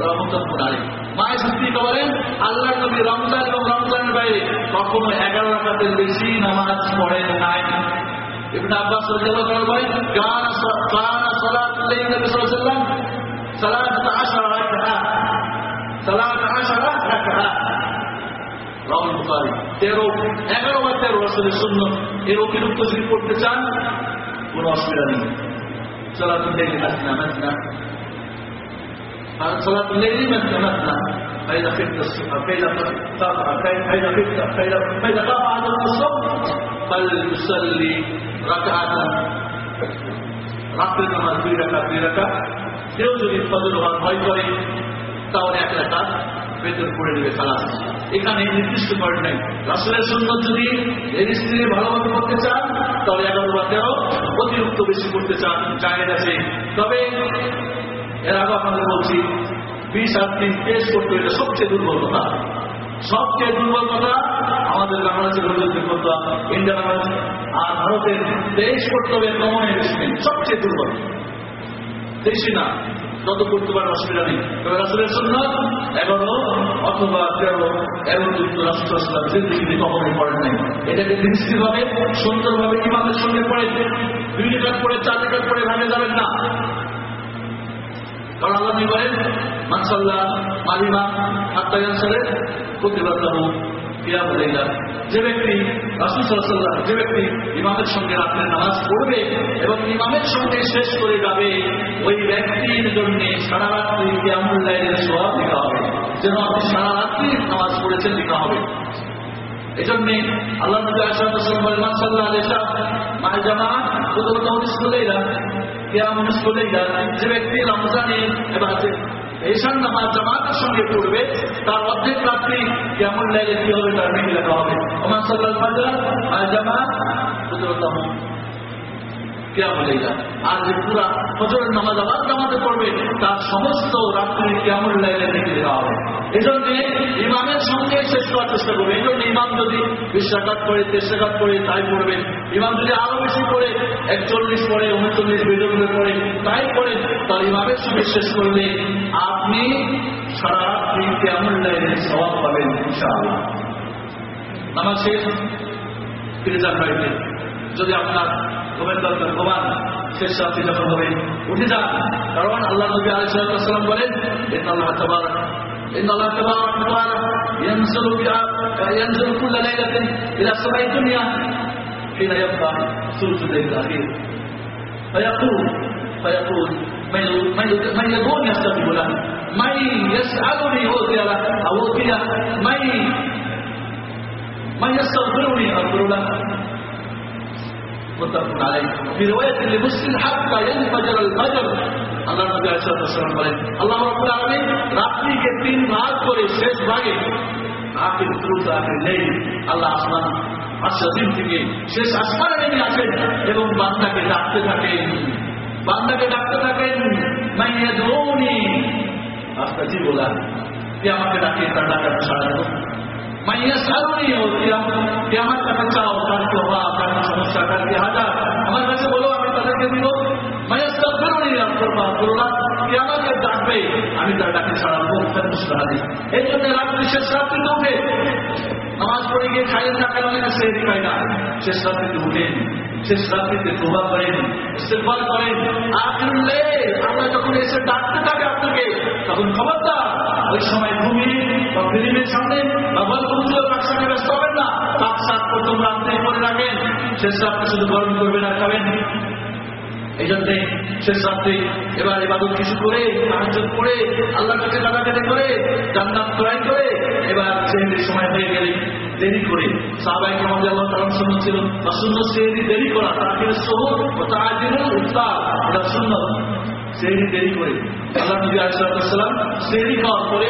রহমতুল আলী মায়ের স্ত্রীকে বলেন আল্লাহ নবী রমজান এবং রমজানের বাইরে কখনো এগারো রাখাতের বেশি নামাজ পড়েন নাই। তেরো, এগারো তেরো শূন্য এর অতিরিক্ত করতে চান, কোনো অসুবিধা নেই। সালাত লাইল আসনা মাসনা صلاة الليل مثنى مثنى فإذا خفت فإذا فإذا خفت فإذا فإذا خاف عدم الصوم فليصلي ركعة রাত্রে নামাজ দুই রাখা দুই রাখা কেউ যদি ফজর হওয়ার ভয় করে তাহলে এক রাখা বেতন করে নেবে খালাস এখানে নির্দিষ্ট পয়েন্ট নেই রাসুলের সুন্দর যদি এর স্ত্রী ভালো মতো করতে চান তাহলে এগারো বা তেরো অতিরিক্ত বেশি করতে চান জায়গা আছে তবে এর আগে আপনাদের বলছি বিশ আর তিন পেশ করতে হলে সবচেয়ে দুর্বল কথা। সবচেয়ে দুর্বল কথা আমাদের বাংলাদেশের কথা ইন্ডিয়া বাংলাদেশ, আর ভারতের দেশ করতে হবে কমন সবচেয়ে দুর্বল। দেশি না যত করতে পারে অসুবিধা নেই। তবে রাসুলের জন্য এগারো অথবা তেরো, এগারো যুক্ত রাষ্ট্র জিন্দিগিতে কখনোই পড়েন নাই। এটাকে নিশ্চিতভাবে, সুন্দরভাবে ইমামের সঙ্গে পড়ে, দুই রেখাত পড়ে চার রেখাত পড়ে ভাঙে যাবেন না। যে ব্যক্তি রাসুল যে ব্যক্তি ইমামের সঙ্গে রাত্রে নামাজ পড়বে এবং ইমামের সঙ্গে শেষ করে যাবে, ওই ব্যক্তির জন্য সারা রাত্রি কিয়ামুল্লাহের সোয়াব লেখা হবে। যেন আপনি সারা রাত্রি নামাজ পড়েছেন লেখা হবে। এজন্য আল্লাহ নবী আসাদ বলেন মানসাল্লাহ আলিশা মায় জামা প্রথমত হদিস বলেই না কেয়াম বলেই না যে ব্যক্তি রমজানে এবারে এসান নামাজ জামাতের সঙ্গে পড়বে, তার অর্ধেক রাত্রি কেমন লাগে কি হবে তার মেঘ লেখা হবে? আমার সাল্লাহ জামাত কুদরতম কেমন লেগা আর পুরা ফজরের নামাজ আবার জামাতে পড়বে, তার সমস্ত রাত্রি কেমন লাগে মেঘ লেখা হবে। এই ইমামের সঙ্গে শেষ করার চেষ্টা করবে। এই জন্য ইমাম যদি বিশ্বাঘাত করে তেসাঘাত করে তাই পড়বেন ইমাম যদি আরও বেশি করে একচল্লিশ পরে উনচল্লিশ বেজনের পরে তাই করে তার ইমামের সঙ্গে শেষ করলে আপনি সারা রাত্রি কেমন লাগে স্বভাব পাবেন ইনশাআল্লাহ। শেষ, ফিরে যান বাড়িতে। যদি আপনার ঘুমের দরকার ঘুমান শেষ রাত্রি যখন হবে উঠে যান কারণ আল্লাহ নবী আলাইসালাম বলেন আল্লাহ তবার إن الله تبارك وتعالى ينزل ينزل كل ليلة إلى سماء الدنيا حين يبقى ثلث الليل الأخير فيقول فيقول من يدعوني استجيب له من يسالني اوتي له او اوتي من من يستغفرني اغفر له متفق عليه في رواية لمسلم حتى ينفجر الفجر আল্লাহ নবী আলাইহিসসালাম বলেন আল্লাহ রাব্বুল আলামিন রাত্রিকে তিন ভাগ করে শেষ ভাগে আখির তুলুস আখির নেই আল্লাহ আসমান আশাদিন থেকে শেষ আসমানে নেমে আসেন এবং বান্দাকে ডাকতে থাকেন বান্দাকে ডাকতে থাকেন মাইয়া দৌনি আস্তা জি বলা কে আমাকে ডাকে তার ডাকাতে সাড়া সারুনি ও কে আমার টাকা চাও তার কি তার কি সমস্যা তার কি হাজার আমার কাছে বলো আমি তাদেরকে দিব মাইয়া সারুনি আল্লাহ করোনা কে আমাকে ডাকবে আমি তার ডাকে ছাড়াবো মুখের মুসলাহা দিই এই জন্য রাত্রি শেষ রাত্রি উঠে নামাজ পড়ে গিয়ে খাইয়েন টাকা অনেক অনেকে সেই না শেষ রাত্রিতে উঠেন শেষ রাত্রিতে তোবা করেন। ইস্তেফার করেন আখরুল্লে আমরা যখন এসে ডাকতে থাকে আপনাকে, তখন খবরদার, ওই সময় ঘুমিয়ে বা ফিল্মের সামনে বা গল্পগুলো তার সঙ্গে ব্যস্ত হবেন না। তার সাত প্রথম রাত্রে করে রাখেন। শেষ রাত্রে শুধু গরম করবেন আর এই জন্যে শেষ রাত্রে এবার এবাদত কিছু করে সাহায্য করে আল্লাহ কাছে কাটাকাটি করে, জান্নাত ক্রয় করে, এবার সেহেদির সময় হয়ে গেলে দেরি করে। সাহাবাই আমাদের আল্লাহ তালাম শূন্য ছিল বা শূন্য সেহেদি দেরি করা তাকে সবুর ও তার উত্তাপ এটা শূন্য সেহরি দেরি করে। আল্লাহ নবী আলাইসালাম সেহরি খাওয়ার পরে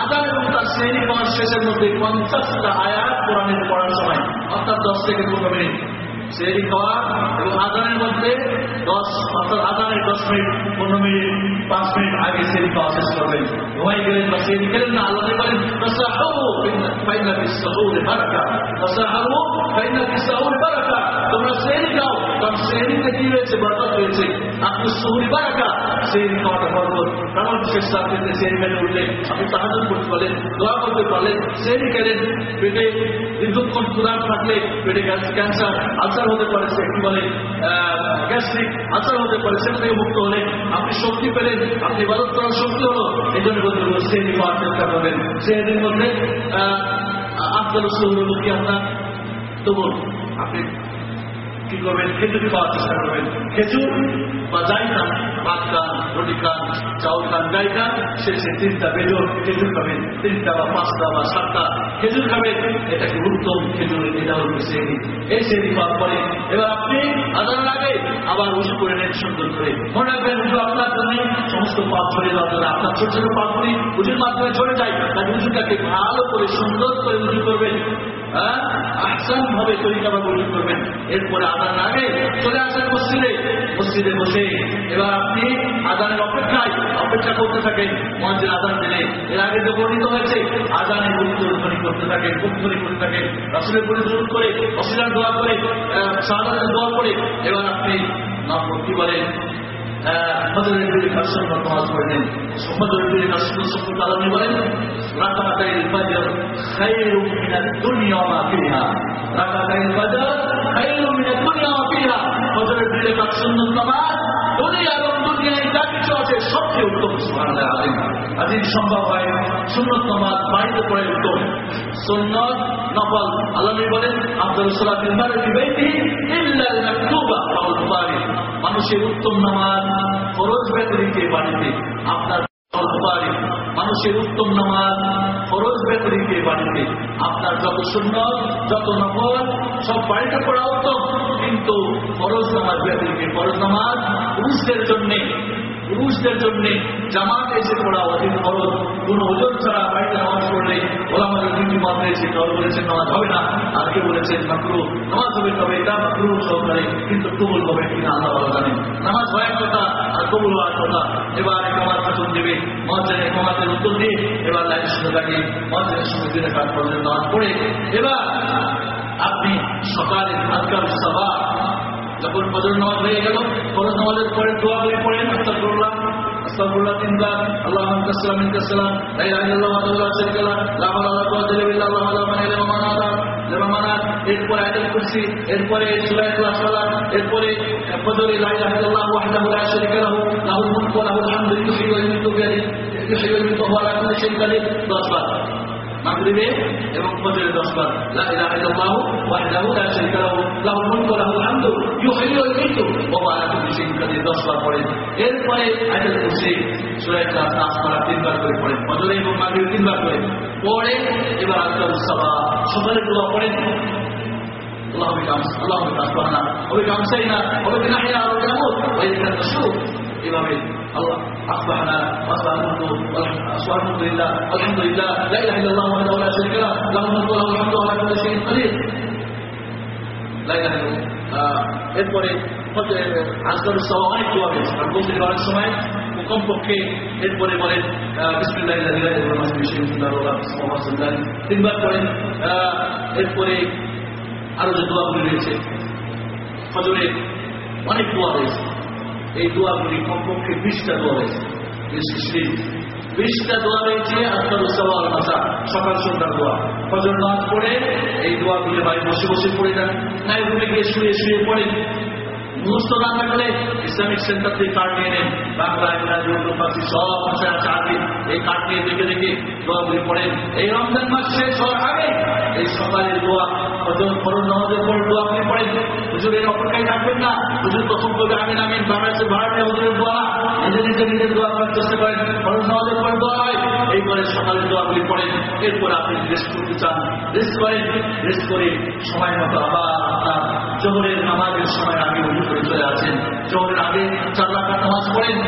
আদান এবং তার সেহরি খাওয়ার শেষের মধ্যে পঞ্চাশটা আয়াত কোরআনের পড়ার সময়, অর্থাৎ দশ থেকে পনেরো মিনিট। সেহরি খাওয়া এবং আদানের মধ্যে দশ, অর্থাৎ আদানের দশ মিনিট, পনেরো মিনিট, পাঁচ মিনিট আগে সেহরি খাওয়া শেষ করবেন। ঘুমাই গেলেন বা সেহরি খেলেন না, আল্লাহ বলেন ফাইনা বিশ্বরে বারাকা ফাসাহারু ফাইনা বিশ্বরে বারাকা। তোমরা সেহরি খাও কারণ সেহরিতে কি হয়েছে বরকত হয়েছে আপনি সুহুরি বারাকা, সেহরি খাওয়াটা বরকত। কারণ শেষ রাত্রিতে সেহরি খেলে উঠলে আপনি তাহাজুদ করতে পারলেন, দোয়া করতে পারলেন, সেহরি খেলেন, পেটে দীর্ঘক্ষণ ক্ষুধার থাকলে পেটে ক্যান্সার আলসার হতে পারে, সে কি বলে গ্যাস্ট্রিক আলসার হতে পারে সেটা থেকে মুক্ত হলে আপনি শক্তি পেলেন, আপনি ইবাদত করার শক্তি হলো এই জন্য বলতে বলব সেহরি খাওয়ার চেষ্টা করবেন সেহরির মধ্যে আপনার সৌরমুখী আপনার তবু আপনি কি করবেন? খেজুর খাওয়ার চেষ্টা করবেন। খেজুর বা যাই খান ভাত খান, রুটি খান, চাউল খান, যাই খান শেষে তিনটা বেজর খেজুর খাবেন। তিনটা বা পাঁচটা বা সাতটা খেজুর খাবেন। এটাকে উত্তম খেজুর এটা হচ্ছে শ্রেণি। এই শ্রেণি পাওয়ার পরে এবার আপনি আদানের আগে আবার উজু করে নেন সুন্দর করে। মনে রাখবেন, উজু আপনার জন্য সমস্ত পাপ ছড়ে দেওয়ার জন্য আপনার ছোট ছোট পাপগুলি উজুর মাধ্যমে ছড়ে যায়। তাই উজুটাকে ভালো করে সুন্দর করে উজু করবেন। আহসান ভাবে তরিকা বা উজু করবেন। এরপরে আদান আগে চলে আসেন মসজিদে। মসজিদে বসে এবার আপনি আদানের অপেক্ষায় অপেক্ষা করতে থাকেন, মসজিদ আদান দিলে। এর আগে যে বর্ণিত হয়েছে, আদানের উত্তরধ্বনি করতে থাকেন উত্তরধ্বনি করতে থাকেন, রাসুলের পরিশ্রম করে অসিলার দোয়া করে সাধারণ দোয়া করে। এবার আপনি কি বলেন। ফজরের কাসম নামাজ পড়লেন ফজরের দিকে কাসম সম্পর্কে আলাদা বলেন? রাকাতাই ফজর খায়রু মিনাদ দুনিয়া ফজর দুনিয়া মা ফিহা। আল্লাহ বলেন আব্দুল বুখারী। মানুষের উত্তম নামাজ ফরজ ব্যতিরিকে বাড়িতে আপনার মানুষের উত্তম নামাজ ফরজ ব্যতিরিকে বাড়িতে আপনার যত শূন্য যত নফল, সব বাড়িতে পড়া উত্তম। কিন্তু ফরজ নামাজ ব্যতিরিকে ফরজ নামাজ পুরুষদের জন্যে পুরুষদের জন্য জামাত এসে পড়া অধিক খরচ কোন ওজন ছাড়া বাড়িতে নামাজ পড়লে ওলামাদের দুটি মত রয়েছে। কেউ বলেছেন, নামাজ হবে না। আর কেউ বলেছেন মাকরু নামাজ হবে তবে এটা মাকরু সহকারে, কিন্তু কবুল হবে কিনা আল্লাহ জানে নামাজ হওয়ার কথা আর কবুল হওয়ার কথা। এবার নামাজ বেতন দেবে। মহাজনের নামাজের উত্তর দিয়ে এবার লাইনের সঙ্গে দাঁড়িয়ে মহাজনের সঙ্গে দিনে কাজ করলেন নামাজ পড়ে। এবার আপনি সকালে আজকাল সভা যখন ফজর নামাজ হয়ে গেল, ফজর নামাজের পরে দোয়া করে পড়েন, আস্তাগফিরুল্লাহ আস্তাগফিরুল্লাহ তিনবার আল্লাহু আকবার সালাম মিনকা সালাম লা ইলাহা ইল্লাল্লাহ ওয়াহদাহু লা লা হাওলা ওয়া লা কুওয়াতা ইল্লা বিল্লাহ, আল্লাহু লা নাদা যেমন মানা এরপরে এরপরে সূরা ইখলাস ওয়ালা এরপরে ফজর লা ইলাহা ওয়াহদাহু লা শারীকা লাহু, লাহুল মুলকু ওয়া লাহুল হামদু ইউহয়ি ওয়া ইউমীতু বিয়াদিহি ইউহয়ি ওয়া ইউমীতু ওয়া আলা কুল্লি শাইইন কাদির 10 বার। মাগরিবে এবং ফজরের 10 বার লা ইলাহা ইল্লাল্লাহ ওয়াহদাহু লা শারীকা লাহু লাহুল মুলকু ওয়া লাহুল হামদু ইউহাইয়ু আল-মাইতু ওয়া মা আলা কুল্লি শাইইন কাদির 10 বার পড়েন এরপরে আয়াতুল কুরসি সূরা ইখলাস নাস পারা তিনবার করে পড়েন ফজরে এবং মাগরিবে তিনবার করে পড়ে এবার আজকাল সাবা সকালে দোয়া পড়েন اللهم بك أمس اللهم بك أصبحنا وبك أمسينا وبك نحيا وبك نموت وإليك النشور এভাবে এরপরে সব অনেক রয়েছে আর বলতে অনেক সময় কমপক্ষে এরপরে বলেন তিনবার পড়েন এরপরে আরও যে দোয়াগুলি রয়েছে অনেক দোয়া রয়েছে। এই দোয়াগুলি কমপক্ষে বিশটা দোয়া রয়েছে বিশটা দোয়া রয়েছে আজকাল উৎসব ভাষা সকাল সন্ধ্যার দোয়া। ফজর নাচ পড়ে, এই দোয়াগুলি বাড়ি বসে বসে পড়ে যান। নাই গিয়ে শুয়ে শুয়ে পড়েন মুখস্থ না থাকলে ইসলামিক সেন্টার থেকে কার্ড নিয়ে নেন। বাংলা, ইংরাজি উর্দু ফার্সি সব ভাষায় আছে আগে এই কার্ড নিয়ে দেখে দেখে দোয়াগুলি পড়েন। এই রমজান মাস শেষ হওয়ার আগে এই সকালের দোয়া হুজুর নিজের দোয়া করার চেষ্টা করেন। ফরজ হয়। এই করে সকালের দোয়াগুলি পড়েন। এরপর আপনি রেস্ট করতে চান। রেস্ট করেন। রেস্ট করে সময় মতো আবার আপনার জোহরের নামাজের সময় আগে উঠে করে চলে আসেন জোহরের আগে চার রাখার নামাজ পড়েন।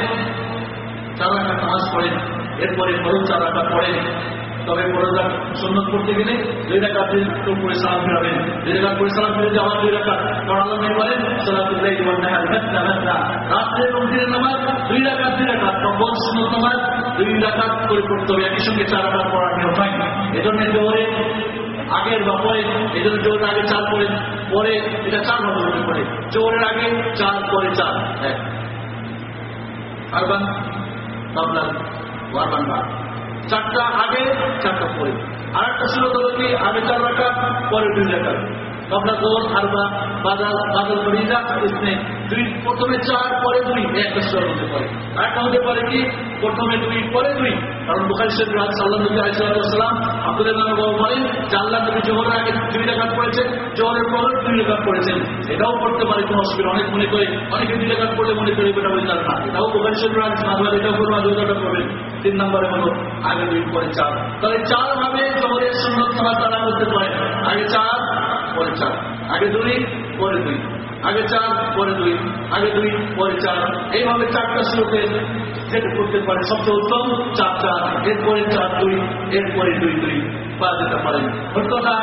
চার রাখার নামাজ পড়েন। এরপরে ফরজ চার রাখা পড়েন। তবে ফরজা সন্ন্যত করতে গেলে দুই রাখা তো করে সালাম ফেরাবেন। দুই রাখা করে সালাম ফিরে যাওয়ার দুই রাখা কারণ আল্লাহ নেই বলেন, সালাতুল্লাহ ইমান নাহার মেদনা মেদনা রাত্রে এবং দিনের নামাজ, দুই রাখা দুই রাখা তখন সুন্নত নামাজ, দুই রাখা করে পড়তে হবে। একই সঙ্গে চার রাখা পড়ার নিয়ম হয় এজন্য জোরে আগের বা পরে এই জন্য আগে চার পরে পরে এটা চার ভাবে পরে। জোরের আগে চার পরে চার এক আরবান চারটা আগে, চারটা পরে। আর একটা ছিল তবে কি, আগে চার রাখা, পরে দুই রাখা কবলা দোল আরবা বাদাল ইসনে দুই, প্রথমে চার, পরে দুই স্তর হতে পারে। আরেকটা হতে পারে কি? প্রথমে দুই, পরে দুই। কারণ বুখারি শরীফ রাজ আলাইসালাম আব্দুল্লাহ বাবু বলেন যে নবী জোহরের আগে দুই রাকাত পড়েছেন, জোহরের পরে দুই রাকাত পড়েছেন। এটাও পড়তে পারে কোনো অসুবিধা অনেক মনে করে, অনেকে দুই রাকাত পড়লে মনে করে এটা বলে তার না। এটাও বুখারি শরীফ রাজ মাঝবার এটাও করব মাঝে ওটা করবেন তিন নম্বরে হলো, আগে দুই, পরে চার। তাহলে চার ভাবে জোহরের সুন্নত তারা করতে পারে। আগে চার পরে চার, আগে দুই, পরে দুই। আগে চার, পরে দুই, আগে দুই, পরে চার। এইভাবে চারটা শ্লোকে যেটা করতে পারে। সবচেয়ে উত্তম, চার চার, এরপরে চার, দুই, এরপরে দুই দুই। যেতে পারেন।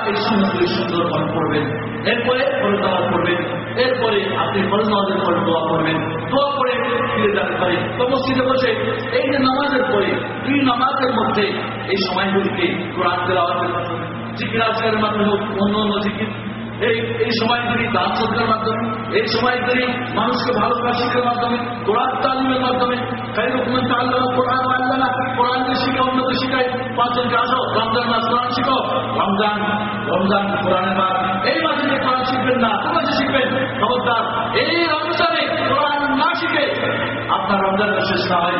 এই সুন্দর ভাবে পড়বেন। এরপরে পড়বেন। এরপরে আপনি পরে দোয়া করবেন। দোয়া করে ফিরে যেতে পারেন বসে এই যে নামাজের পরে, দুই নামাজের মধ্যে এই সময়গুলিকে কোরআন মাধ্যমে জিকির আজকের মাধ্যমে অন্য অন্য জিকির, এই এই সময়গুলি দান সজ্জার মাধ্যমে, এই সময়গুলি মানুষকে ভালোবাসা শিক্ষার মাধ্যমে, কোরআন তালিমের মাধ্যমে খাইরুকুমেন্ট আল্লাহ, কোরআন আল্লাহ কোরআনকে শিখে অন্যকে শিখাই পাঁচজনকে আসো রমজান মাস কোরআন শিখো, রমজান রমজান কোরআনের মাস, এই মাসে যে কোরআন শিখবেন না, কোন মাসে শিখবেন? খবরদার, এই রমজানে কোরআন না শিখে আপনার রমজানের শেষ না হয়।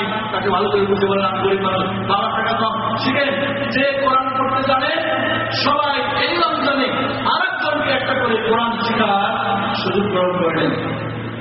তাকে ভালো করে বুঝতে পারে না, গরিব মানুষ। বাবা টাকা কম শিখেন যে কোরআন পড়তে জানে, সবাই এই রমজানে আরেকজনকে একটা করে কোরআন শেখার সুযোগ গ্রহণ করে নেন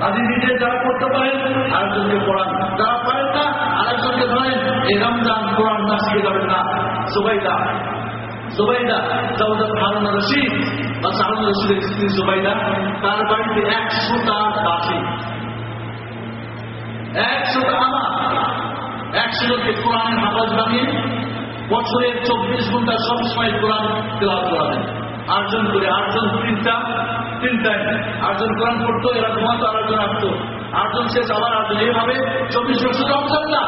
কাজী নিজে যারা করতে পারেন, আরেকজনকে পড়ান। যারা পারেন না, আরেকজনকে ধরেন, এই রমজান কোরআন না শিখে যাবেন না। সুবাইদা বা তার বাড়িতে একশোটা দাসী একজনকে কোরআনের হাফাজ বানিয়ে বছরের চব্বিশ ঘণ্টা সবসময় কোরআন তেলাওয়াত করাবেন আটজন করে, আটজন তিনটা, তিনটায়। আটজন কোরআন পড়তো, এরা ঘুমাতো আর একজন আসতো। আটজন শেষ, আবার আটজন। এইভাবে চব্বিশ বছর রমজান না,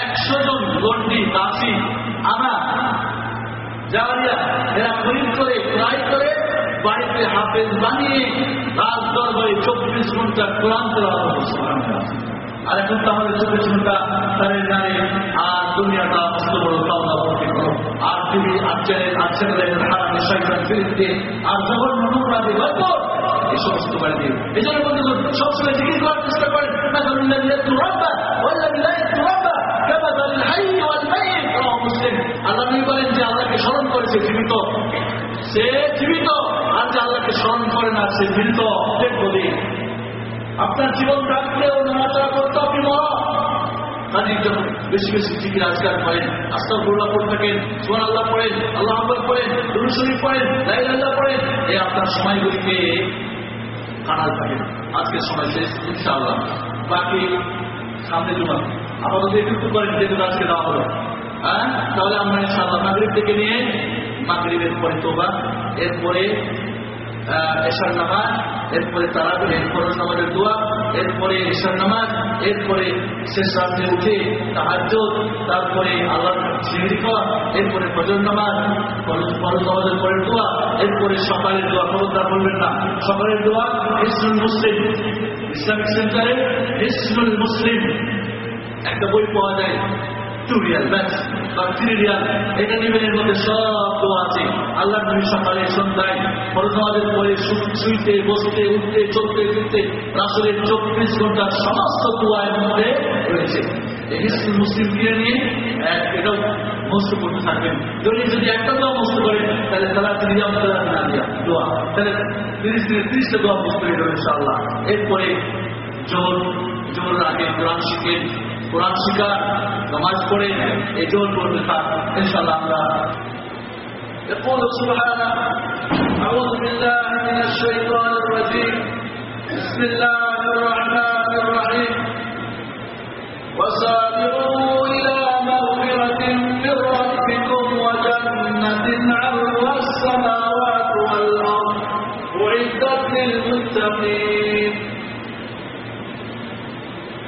একশো জন গন্ডি দাসি আনা জারিয়া এরা খরিদ করে, ক্রয় করে, বাড়িতে হাফেজ বানিয়ে রাত দরবারে চব্বিশ ঘণ্টা কোরআন আর এখন তাহলে চব্বিশ ঘণ্টা তাদের নামে আর দুনিয়াটা মস্ত বড় করো আর টিভি আর জঘন্য নোংরা দিয়ে এই সমস্ত বাড়ি এই জন্য বন্ধুগণ, সবসময় জিজ্ঞেস করার চেষ্টা স্মরণ করেছে সে জীবিত। আর যে আল্লাহকে স্মরণ করে না, সে মৃত। বলি আপনার জীবন রাখলেও নাড়াচাড়া করতে আপনি মরা কাজের জন্য বেশি বেশি জিকির আজকাল করেন আস্তা গুল্লা পড়ে থাকেন সোহান আল্লাহ পড়েন, আল্লাহ আকবর পড়েন দুরু শরীফ পড়েন লাইল আল্লাহ পড়েন এই আপনার সময়গুলিকে কাটাল থাকেন আজকের সময় শেষ, ইনশাআল্লাহ। বাকি সামনে জমা আপাতত একটু করেন, যেহেতু আজকে দেওয়া হলো। হ্যাঁ? তাহলে আমরা ইনশাআল্লাহ মাগরীব থেকে নিয়ে মাগরীবের পরে তোবা, এরপরে এশার নামাজ, এরপরে তারা এরপরে নামাজের দোয়া, এরপরে এশার নামাজ, এরপরে শেষ রাত্রে উঠে তাহাজ তারপরে আল্লাহ সিঁড়ি খাওয়া এরপরে ফজর নামাজ, ফরজ নামাজের পরের দোয়া, এরপরে সকালের দোয়া খবরদার বলবেন না। সকালের দোয়া ইসলাম মুসলিম, ইসলামিক সেন্টারে ইসলাম মুসলিম, একটা বই পাওয়া যায়। টু রিয়াল ব্যাস বা থ্রি রিয়াল এটা নেবেন এর মধ্যে সব দোয়া আছে। আল্লাহ নবী সকালে সন্ধ্যায় ফরজমাদের পরে শুইতে, বসতে, উঠতে, চলতে, ফিরতে রাসুলের চব্বিশ ঘণ্টার সমস্ত দোয়া এর মধ্যে রয়েছে। মুসলিম কিনে নিয়ে এটাও মস্ত করতে থাকবেন। যদি যদি একটা দোয়া মস্ত করেন তাহলে তারা তিনি না দিয়া দোয়া। তাহলে তিরিশ দিনে তিরিশটা দোয়া মস্ত হয়ে যাবে ইনশাআল্লাহ। এরপরে জোর জোর আগে কোরআন শিখেন কোরআন শিখা নামাজ পড়ে এই জোর করতে থাক ইনশাআল্লাহ আমরা يقول سبحانه أعوذ بالله من الشيطان الرجيم بسم الله الرحمن الرحيم وسابقوا إلى مغفرة من ربكم وجنة عرضها السماوات والأرض أعدت للمتقين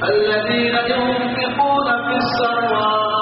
الذين ينفقون في السراء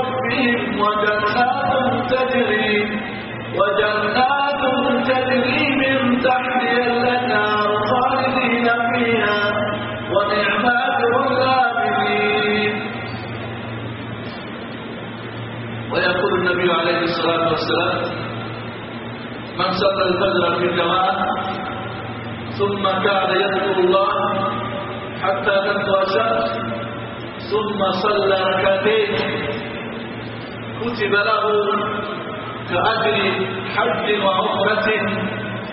ربهم وجنات تجري وجنات تجري من تحتها الأنهار خالدين فيها ونعم أجر العاملين. ويقول النبي عليه الصلاة والسلام من صلى الفجر في الجماعة ثم كان يذكر الله حتى تطلع الشمس ثم صلى ركعتين كتب له كأجر حج وعمرة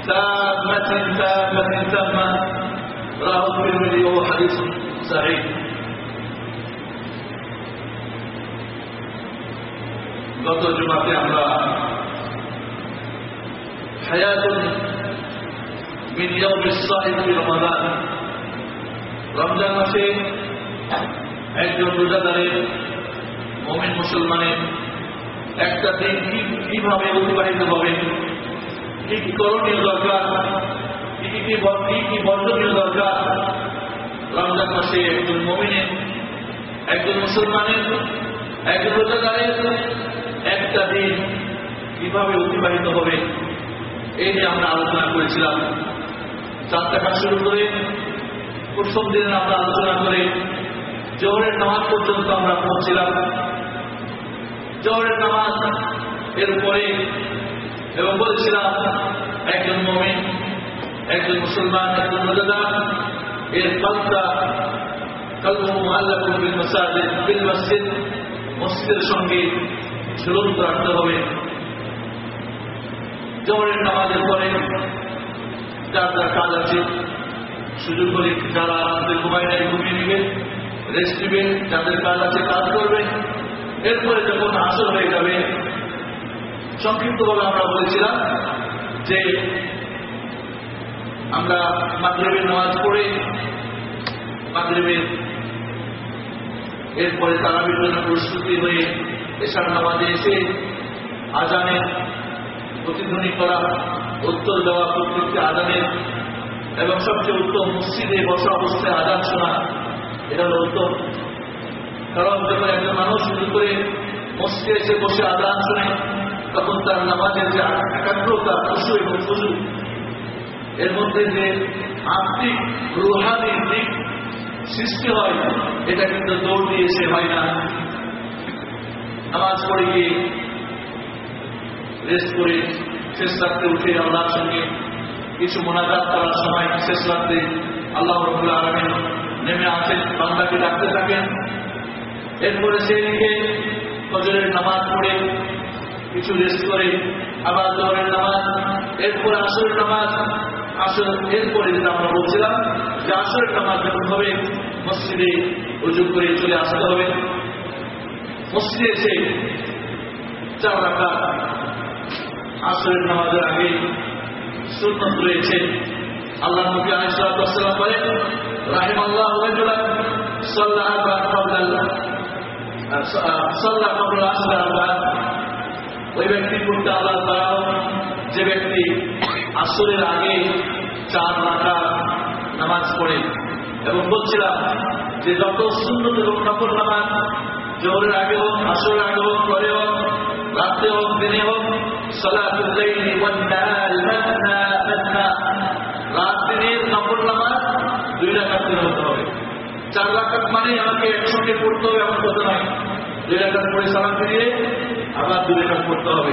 تامة تامة تامة رواه الترمذي وهو حديث صحيح গত জুমাতে আমরা হায়াতুন মিন ইয়াউমিস সাইম ফি রমাদান রমজান মাসে একজন রোজাদারের মুমিন মুসলমানের একটা দিন কীভাবে অতিবাহিত হবে? কি কি করণীয় দরকার? কি কি কি কি বর্জনীয় দরকার? রমজান মাসে একজন মমিনের, একজন মুসলমানের, একজন রোজাদারের একটা দিন কীভাবে অতিবাহিত হবে? এই নিয়ে আমরা আলোচনা করেছিলাম। চারটা কাজ শুরু করে, প্রথম দিনে আমরা আলোচনা করে, জোহরের নামাজ পর্যন্ত আমরা পৌঁছিলাম। জোহরের নামাজ, এরপরে এবং বলছিলাম, একজন মমিন, একজন মুসলমান, একজন রোজাদার এর পাল্টা কলম আল্লাহ বিল মসাজিদ বিল মসজিদ, মসজিদের সঙ্গে ঝুলন্ত রাখতে হবে। জোহরের নামাজের পরে যার যার কাজ আছে, সুযোগ করে যারা আমাদের ঘুমায় নাই ঘুমিয়ে নেবে, রেস্ট নেবে, যাদের কাজ আছে, কাজ করবে। এরপরে যখন আসর হয়ে যাবে, সংক্ষিপ্তভাবে আমরা বলেছিলাম যে আমরা মাগরেবের নামাজ পড়ে মাগরেবের এরপরে তারাবির জন্য প্রস্তুতি হয়ে এশার নামাজে এসে আজানের প্রতিধ্বনি করা, উত্তর দেওয়া প্রত্যেকটি আজানের এবং সবচেয়ে উত্তম মসজিদে বসা অবস্থায় আজান শোনা, এটা হলো উত্তম। কারণ যখন একজন মানুষ শুরু করে মসজিদে এসে বসে আজান শুনে, তখন তার নামাজের যে একাগ্রতা, খুশু এবং খুশু এর মধ্যে যে আত্মিক, রুহানি দিক সৃষ্টি হয়, এটা কিন্তু দৌড় দিয়ে এসে হয় না। নামাজ পড়ে গিয়ে রেস্ট করে শেষ রাত্রে উঠে আল্লাহর সঙ্গে কিছু মোনাজাত করার সময় শেষ রাত্রে আল্লাহ রবুল্লা আলমিন নেমে আসেন, বান্দাকে ডাকতে থাকেন। এরপরে সেই দিকে ফজরের নামাজ পড়ে, কিছু রেস্ট করে, আবার দৌড়ের নামাজ, এরপরে আসরের নামাজ, আসর এরপরে যেটা আমরা বলছিলাম যে আসরের নামাজ যখন হবে, মসজিদে উজু করে চলে আসতে হবে। মসজিদে এসে চার রাখা আসরের নামাজের আগে সুন্নত রয়েছে। আল্লাহ নবী আলাইহিসসালাম বলেন রাহিম আল্লাহ রাজুলান সাল্লাহ সাল্লাহ কবল ওই ব্যক্তি করতে আল্লাহ তাআলা, যে ব্যক্তি আসরের আগে চার রাখা নামাজ পড়ে এবং বলছিলাম যে যত সুন্দর এবং নকল নামাজ, জোহরের আগে হোক, আসরের আগে হোক পরে হোক রাত্রে হোক দিনে হোক সলাতুল্লাইলি চার রাকাত মানে আমাকে একসঙ্গে পড়তে হবে, এমন কথা নয়। দুই রাকাত পড়ে সালাম ফিরিয়ে আবার দুই রাকাত পড়তে হবে।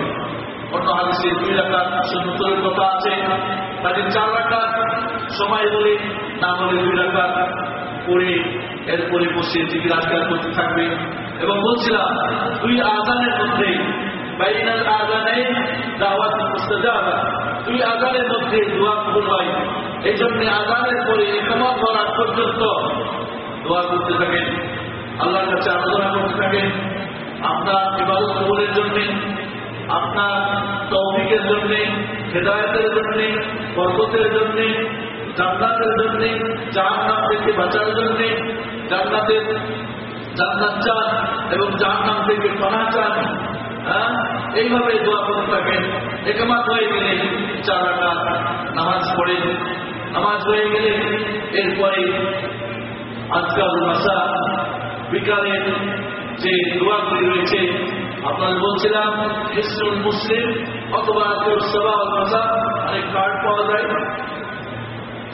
অন্য হাদিসে দুই রাকাত সুন্নতের কথা আছে। কাজে চার রাকাত সময় হলে, না হলে দুই রাকাত পড়ে এরপরে বসে জিকির আজকাল করতে থাকবে। এবং বলছিলাম দুই আজানের মধ্যে, বাইনাল আজানে দাওয়াত মুস্তাজাবা। দুই আজানের মধ্যে দোয়া কবুল হয়। এই জন্য আজানের পরে একমত হওয়ার পর্যন্ত দোয়া করতে থাকেন, আল্লাহর কাছে আরাধনা করতে থাকেন, আপনার ইবাদত কবুলের জন্য, আপনার তৌফিকের জন্য, হেদায়তের জন্য, বরকতের জন্য, জান্নাতের জন্য, জাহান্নাম থেকে বাঁচার জন্য, জান্নাতের জান্নাত চান এবং জাহান্নাম থেকে পানা চান হ্যাঁ? এইভাবে দোয়া করতে থাকেন। একমাত হয়ে গেলে চার নামাজ পড়ে নামাজ হয়ে গেলে এরপরে আজকাল মাসা, বিকালে যে দোয়াগুলি রয়েছে, আপনাদের বলছিলাম হিসরুল মুসলিম অথবা সভা মাসা অনেক কার্ড পাওয়া যায়।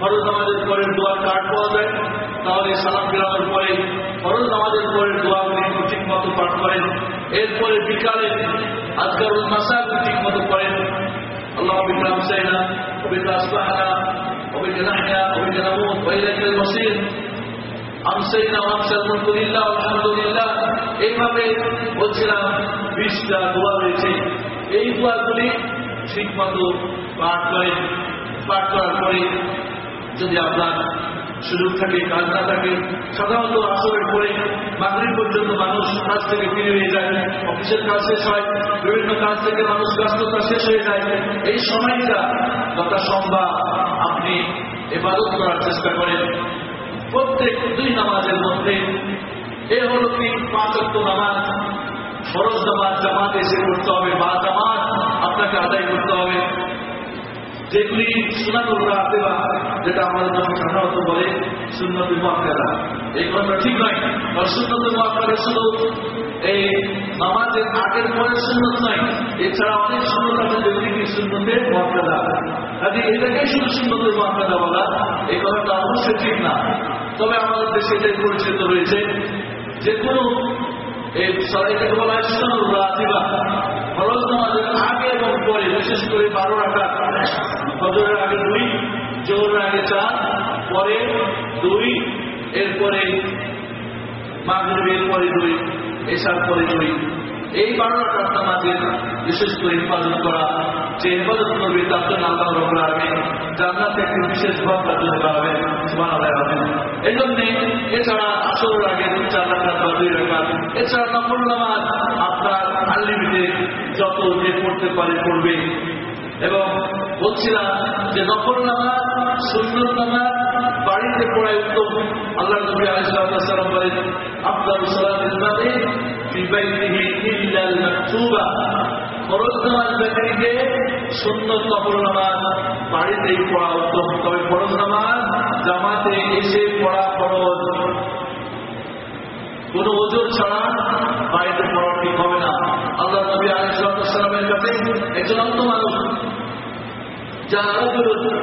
ফরজ নামাজের পরে দোয়ার কার্ড পাওয়া যায়। তাহলে সালাম ফেরানোর পরে ফরজ নামাজের পরে দোয়াগুলি ঠিক মতো পাঠ করেন। এরপরে বিকালে আজকাল মাসাগুলি ঠিক মতো করেন। আল্লাহ বিক্রাম সাইনা অবিকা আসবাহানা ওয়াইলাইকাল মসির আমসাইনা ওয়ামসাল মুলকুলিল্লাহ আলহামদুলিল্লাহ, এইভাবে বলছিলাম, বিশটা দোয়া রয়েছে। এই দোয়াগুলি ঠিক মতো পাঠ করেন পাঠ করার পরে যদি আপনার সুযোগ থাকে, কাজ না থাকে, সাধারণত আসরের পরে মাগরিব পর্যন্ত মানুষ কাজ থেকে ফিরে হয়ে যায়, অফিসের কাজ শেষ হয়, বিভিন্ন কাজ থেকে মানুষ ব্যস্ততা শেষ হয়ে যায়। এই সময়টা যথা সম্ভব আপনি এবাদত করার চেষ্টা করেন। প্রত্যেক দুই নামাজের মধ্যে, এ হলো কি পাঁচ অক্ট নামাজ। ফরজ নামাজ জামাত এসে করতে হবে, বা জামাত আপনাকে আদায় করতে হবে। যেগুলি সুনাতুল রাতেবা যেটা আমাদের জন্য সাধারণত বলে সুন্নতি মহাকারা এই কথাটা ঠিক নয়, কারণ সুন্নতি শুধু এই নামাজের আগের পরে সুন্নত নয়, এছাড়া অনেক সুন্নত আছে যেগুলি কি সুন্নতে মহাকারা কাজে এটাকেই শুধু সুন্নতের মহাকারা বলা, এই কথাটা অবশ্যই ঠিক না। তবে আমাদের দেশে এটাই পরিচিত রয়েছে, যে কোনো আগে এবং পরে, বিশেষ করে বারো রাখা ফজরের আগে দুই, জোহরের আগে চার, পরে দুই, এরপরে মাগরিবের পরে দুই এসার পরে দুই। এই বারো রাখার নামাজের বিশেষ করে হেফাজত করা, যে হেফাজত করবে তার জন্য আল্লাহ রব রাখবে জান্নাত একটি বিশেষ ভাব হবেন এই জন্যে এছাড়া আসর আগে দু চার রাখাত দুই রাখাত এছাড়া নকল নামাজ আপনার আনলিমিটেড যত যে পড়তে পারে পড়বে। এবং বলছিলাম যে নকল নামাজ সুন্দর নামাজ বাড়িতে পড়ায় উত্তম। আল্লাহ নবী আলাইসালাম বলেন, আফদাল সালাতের নামে বিবাইতিহি ইল্লাল মাকতুবা ফরজ নামাজ ব্যক্তিকে সুন্নত নকল নামাজ বাড়িতেই পড়া উত্তম তবে ফরজ নামাজ জামাতে এসে পড়া ফরজ কোন ওজোর ছাড়া বাড়িতে পড়া ঠিক হবে না আল্লাহ নবী আলাইসালামের কাছে একজন অন্ত মানুষ যা রজুল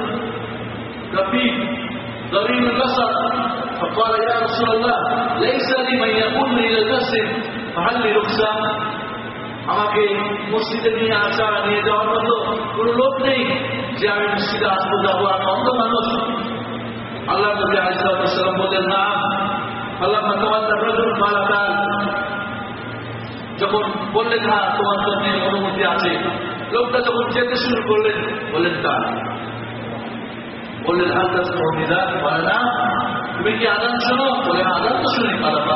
رفيق ضريب البصر فقال يا رسول الله ليس لي من يقودني الى المسجد মাহাল্লি রুকসা। আমাকে মসজিদে নিয়ে আসা নিয়ে যাওয়ার মতো কোনো লোক নেই যে আমি মসজিদে আসতে যাব আর অন্ধ মানুষ। আল্লাহ নবী আলিসাল্লাম বললেন, না, আল্লাহ মালাকাল যখন বললেন না তোমার জন্য অনুমতি আছে। লোকটা যখন যেতে শুরু করলেন, বললেন তার বললেন হালদা মহিলা বলে না। তুমি কি আদান শোনো? বলে আদান তো শুনি মালাকা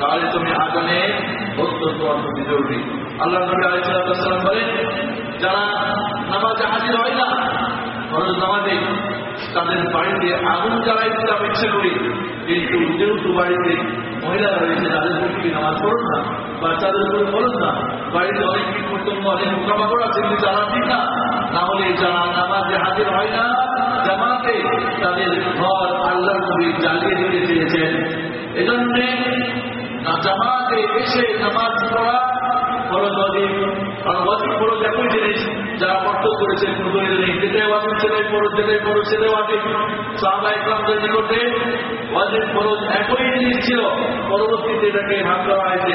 তাহলে তুমি আদানে অত্যন্ত অত্যন্ত জরুরি। আল্লাহ নবী আলাইসালাম বলেন, যারা নামাজে হাজির হয় না ফরজ নামাজে তাদের বাড়িতে আগুন জ্বালাই দিতে আমি ইচ্ছে করি। কিন্তু যেহেতু বাড়িতে মহিলারা রয়েছে, তাদের উপর নামাজ পড়ুন না? বাচ্চাদের উপর বলুন না? বাড়িতে অনেক কীট পতঙ্গ অনেক পোকামাকড় আছে, কিন্তু তারা ঠিক না না হলে যারা নামাজে হাজির হয় না, জামাতে তাদের ঘর আল্লাহ নবী জ্বালিয়ে দিতে চেয়েছেন। এজন্যে জামাতে এসে নামাজ একই জিনিস ছিল। পরবর্তীতে এটাকে ভাগ করা হয়েছে।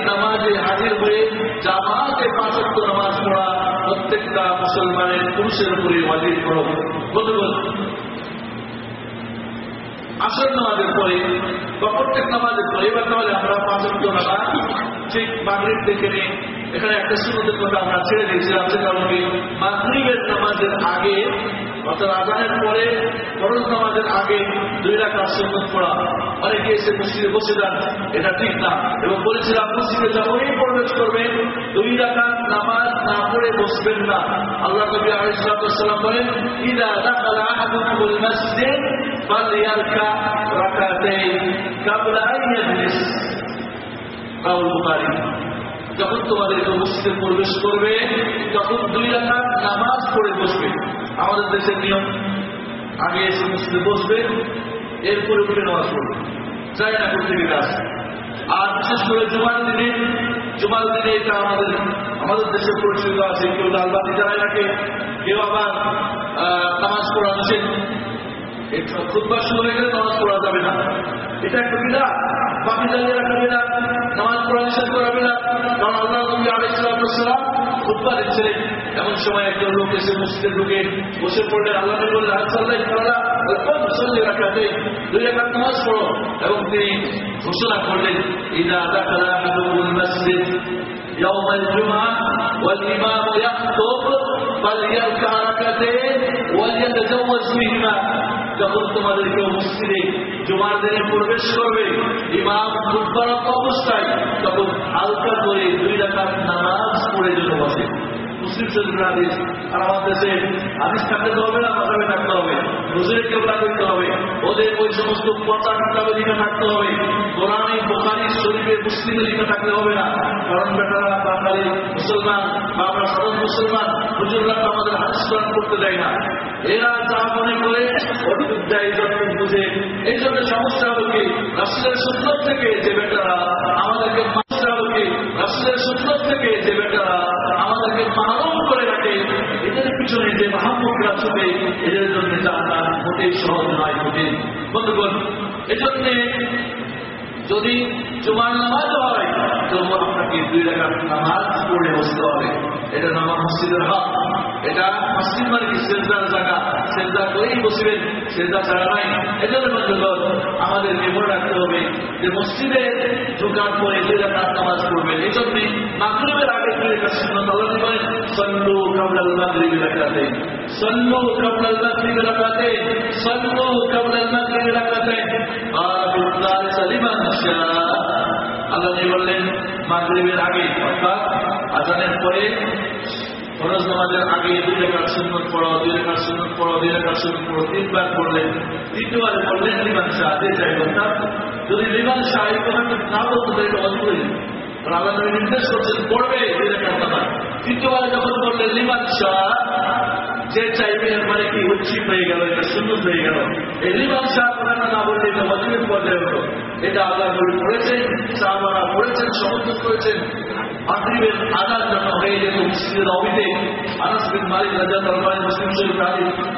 নামাজে হাজির হয়ে জামাতে পাঁচত্ব নামাজ পড়া প্রত্যেকটা মুসলমানের পুরুষের উপরে ওয়াজিব ফরজ আসর নামাজের পরে বা প্রত্যেক নামাজের পরে, এবার তাহলে আমরা পাঁচজন ঠিক মাগরীব থেকে নিয়ে এখানে একটা সুন্দর কথা আমরা ছেড়ে দিয়েছিলাম সেটা হলো মাগরীবের নামাজের আগে, অর্থাৎ আজানের পরে ফরজ নামাজের আগে দুই রাখার সুন্নত পড়া। অনেকে এসে মসজিদে বসে যান, এটা ঠিক না। এবং বলেছিলাম, মসজিদে যখনই প্রবেশ করবেন, দুই রাখা নামাজ না পড়ে বসবেন না। আল্লাহ নবী আলাইসালাম বলেন, ইদা দাখালা আহাদুকুমুল মসজিদ যখন তোমাদের মসজিদে প্রবেশ করবে, তখন দুই রাখার নামাজ পড়ে বসবে। আমাদের দেশের নিয়ম, আগে এসে মসজিদে বসবে, এরপরে উঠে নামাজ পড়বে। যাই না করতে কাজ আর। বিশেষ করে জুমার দিনে জুমার দিনে এটা আমাদের আমাদের দেশে পরিচিত আছে, কেউ লালবাতি জ্বালায় রাখে, কেউ আবার নামাজ পড়া খুববার শুরু হয়ে গেলে নামাজ পড়া যাবে না এটা একটা বিধা বাকি জ্বালিয়ে রাখা বিধা নামাজ পড়া নিষেধ করা বিধা কারণ আল্লাহ নবী আলাইসালাম খুববা দিচ্ছিলেন এমন সময় একজন লোক এসে মসজিদে ঢুকে বসে পড়লে আল্লাহ নবী বললেন আসাল্লাহ তাআলা মুসল্লি রাখাতে দুই রাকাত নামাজ পড়ো এবং তিনি ঘোষণা করলেন ইদা দাখালা আহাদুকুল মসজিদ يوم الجمعة والإمام يخطب فليركع ركعتين وليتجوز بهما যখন তোমাদের কেউ মসজিদে জুমার দিনে প্রবেশ করবে, ইমাম খুববার অবস্থায় তখন হালকা করে দুই রাখার নামাজ পড়ে যেন বসে। মুসলিম আর আমার দেশে থাকতে হবে না থাকতে হবে। করতে হবে। ওদের ওই সমস্ত কিতাবে লিখে থাকতে হবে। কোরআনে, বোখারি, শরীফে, মুসলিমে লিখে থাকতে হবে না। কারণ বেটারা বাঙালি মুসলমান বা আমরা সাধারণ মুসলমান, হুজুররা আমাদের করতে দেয় না। এরা যা মনে করে দেয় যতটুক বুঝে। এই জন্য সমস্যা হলো কি রাষ্ট্রের সুন্দর থেকে যে বেটারা আমাদেরকে মাস্টার হলো কি রাষ্ট্রের সুন্দর থেকে যে বেটারা আমাদেরকে মারণ করে রাখে, এদের পিছনে যে মাহমুদরা ছুটে, এদের জন্য জানা মোটেই সহজ নয় কঠিন বন্ধুগণ, এজন্য যদি জুমার নামাজ হয় তবু আপনাকে দুই রাখার নামাজ পড়ে বসতে হবে। এটা নামা মসজিদের হক। এটা মানে কি সেজদার জায়গা সেজদা করেই বসবেন বন্ধুগণ আমাদেরকে মনে রাখতে হবে যে মসজিদে ঢোকার পরে নামাজ পড়বেন। এই জন্যে মাগরিবের আগে দুই রাকাত সুন্নাত আল্লাহ বলেন, সল্লু কাবলাল মাগরিবি রাকাতে সল্লু কাবলাল মাগরিবি রাকাতে সল্লু কাবলাল মাগরিবি রাকাতে বাবুল সালিমান আল্লাহ বললেন, মাগরিবের আগে, অর্থাৎ আজানের পরে ফরজ নামাজের আগে দুই রেখার সুন্নত পড়ো, দুই রেখার সুন্নত পড়ো, দুই রেখার সুন্নত পড়ো, তিনবার পড়লেন তৃতীয়বার পড়লেন লিমান শাহ যে চাই অর্থাৎ যদি লিমান শাহ এই কথাটা না বলতে এটা আল্লাহ নবী নির্দেশ করছেন পড়বে দুই রেখার নামাজ তৃতীয়বার যখন বললেন লিমান শাহ যে চাইবে মানে কি? উচ্ছিত হয়ে গেল, এটা সুন্দর হয়ে গেল। এই লিমান শাহ কথাটা না বললে এটা অদ্ভুত পর্যায়ে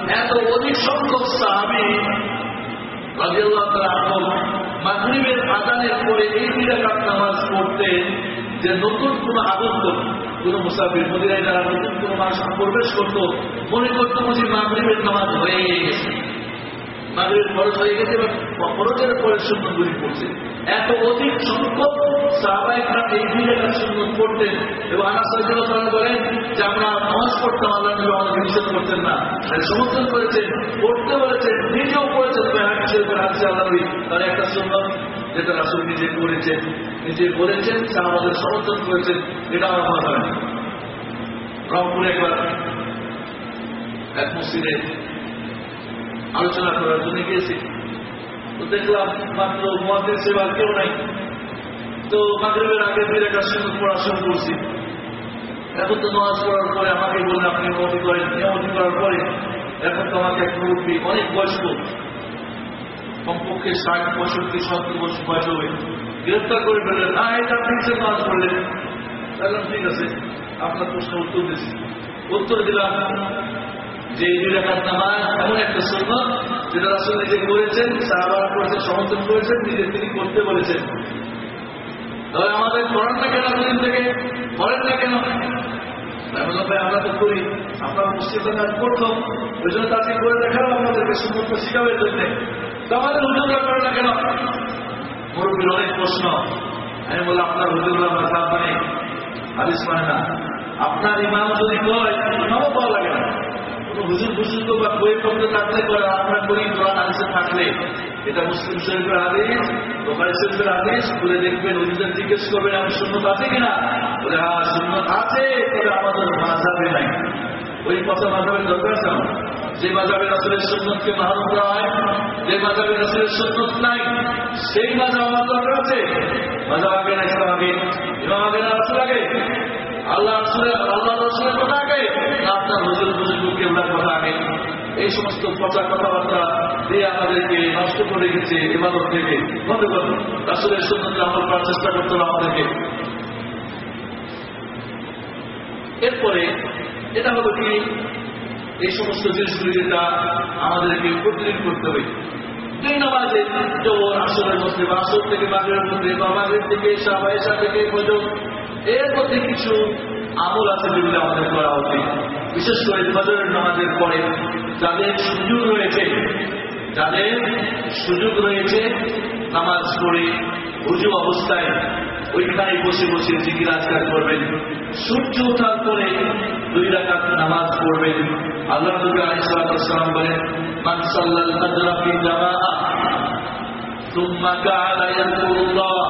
এত অধিক সংখ্যক মাগরিবের আদানের পরে এই নামাজ যে নতুন কোন আগন্ত কোন মুসাফির, মদিনায় যারা নতুন কোন মানুষ প্রবেশ করতো, মনে করতো বুঝি মাগরিবের নামাজ হয়ে গেছে। মাগরিবের ফরজ হয়ে গেছে বা ফরজের পরে সুন্নতগুলি পড়ছে এত অধিক সংখ্যক সাহাবাহিকরা এই দুই রেখার সুন্নত পড়তেন এবং আনাস রাদিয়াল্লাহু বলেন যে, আমরা নামাজ পড়তাম আল্লাহ নবী আমাদেরকে নিষেধ করতেন না। সমর্থন করেছেন, পড়তে বলেছেন, নিজেও পড়েছেন শরীফের হাদিসে আল্লাহ তার একটা সুন্নত যেটা রাসূল নিজে করেছেন, নিজে বলেছেন, সাহাবাদের সমর্থন করেছেন, এটা আমার মনে হয় রংপুরে একবার এক মসজিদে আলোচনা করার জন্য গিয়েছি। তো দেখলাম মাত্র মহাদের সেবার কেউ নাই। তো মাগরীবের আগে দুই রেখা সুন্দর পড়া শুরু করছি। এখন তো নামাজ পড়ার পরে আমাকে বললেন, আপনি নিয়মতি করেন নিয়মতি করার পরে এখন তো আমাকে এক মুরব্বী, অনেক বয়স্ক, কমপক্ষে ষাট, পঁয়ষট্টি, সত্তর বছর বয়স হবে গ্রেফতার করে ফেললেন। না, এটা আপনি নামাজ পড়লেন। তাহলে ঠিক আছে, আপনার প্রশ্ন উত্তর দিচ্ছি উত্তর দিলাম যে দুই রেখার নামাজ এমন একটা সুন্নত যেটা রাসুল নিজে করেছেন, সাহাবারা করেছেন, সমর্থন করেছেন, নিজে তিনি করতে বলেছেন। তবে আমাদের করেন না কেন দুদিন থেকে করেন না কেন? আমরা তো করি আপনার মসজিদে কাজ করতাম ওই জন্য তাকে করে দেখালাম আমাদেরকে সুন্দর শিখাবের জন্য। তো আমাদের হুজুররা করে না কেন? মুরব্বীর অনেক প্রশ্ন। আমি বললাম, আপনার হুজুররা মাথা মানে? হাদিস মানে না। আপনার ইমাম যদি কয়, ইমামও পাওয়া লাগে না। হুজুর বুজুর্গ বা বই পড়তে থাকলে করে আমরা করি কোরআন হাদিসে থাকলে। এটা মুসলিম শরীফের আদেশ বোখারি শরীফের আদেশ খুলে দেখবেন হুজুরদের জিজ্ঞেস করবেন আমার সুন্নত আছে কিনা? বলে হ্যাঁ সুন্নত আছে, তবে আমাদের মাঝাবে নাই। ওই কথা মাঝাবের দরকার আছে যে মাঝাবের আসলে সুন্নতকে মাহান করা হয়, যে মাঝাবের আসলে সুন্নত নাই, সেই মাঝাব আমার দরকার আছে। মাঝাব আগে না ইসলাম আগে? ইমাম আগে না রাসুল আগে? আল্লাহ আল্লাহ আগে আপনার হুজুর বুজুর্গ কেবলার কথা আগে। এই সমস্ত পচা কথাবার্তা দিয়ে আমাদেরকে নষ্ট করে রেখেছে এবাদত থেকে। বন্ধ করুন, রাসুলের সুন্দর আমল করার চেষ্টা করতে হবে আমাদেরকে। এরপরে, এটা হলো কি? এই সমস্ত জিনিসগুলি যেটা আমাদেরকে প্রতিদিন করতে হবে। দুই নামাজে জোর আসরের মধ্যে বা আসর থেকে বাগের মধ্যে বা বাগের থেকে এসা বা থেকে পর্যন্ত এর মধ্যে কিছু আমল আছে যেগুলো আমাদের করা উচিত বিশেষ করে ফজরের নামাজের পরে যাদের সুযোগ রয়েছে যাদের সুযোগ রয়েছে নামাজ পড়ে উজু অবস্থায় ওইখানে বসে বসে জিকির আজকার করবেন সূর্য ওঠার পরে দুই রাকাত নামাজ পড়বেন আল্লাহ নবী আলাইহিসসালাম বলেন মান সাল্লাল ফাজরা ফি জামাআ ثم قعد يذكر الله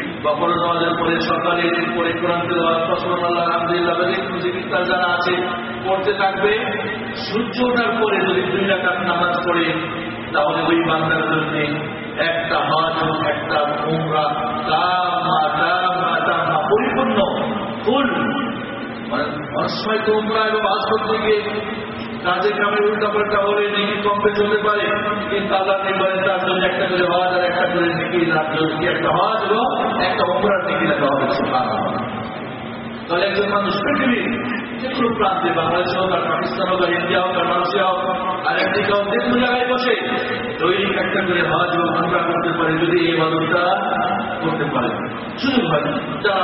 বা পরে নামাজের পরে সকালে পরে কোরআন তেলাওয়াত আলহামদুলিল্লাহ বা কোনো জিকির তার যারা আছে। পড়তে থাকবে। সূর্য ওঠার পরে যদি দুই রাকাত নামাজ পড়ে, তাহলে ওই বান্দার জন্য একটা এবং একটা উমরা। তামা তামা তামা পরিপূর্ণ, ফুল। মানে অনেক সময় তো উমরা এবং হজ করতে গিয়ে কাজে কামে উল্টা পাল্টা হলে নাকি কম বেশি পারে, কিন্তু আল্লাহ বলেন, তার জন্য একটা করে হওয়াজ আর একটা করে নাকি, তার জন্য একটা হওয়াজ এবং একটা অপরাধ নাকি লেখা হবে তাহলে একজন মানুষ পৃথিবীর যে কোনো প্রান্তে, বাংলাদেশ হোক আর পাকিস্তান হোক আর ইন্ডিয়া হোক আর মালয়েশিয়া হোক, আর একদিকে হোক যে কোনো জায়গায় বসে দৈনিক একটা করে হজ এবং আমরা করতে পারে, যদি এই বাদনটা করতে পারে। সুযোগ হয় যারা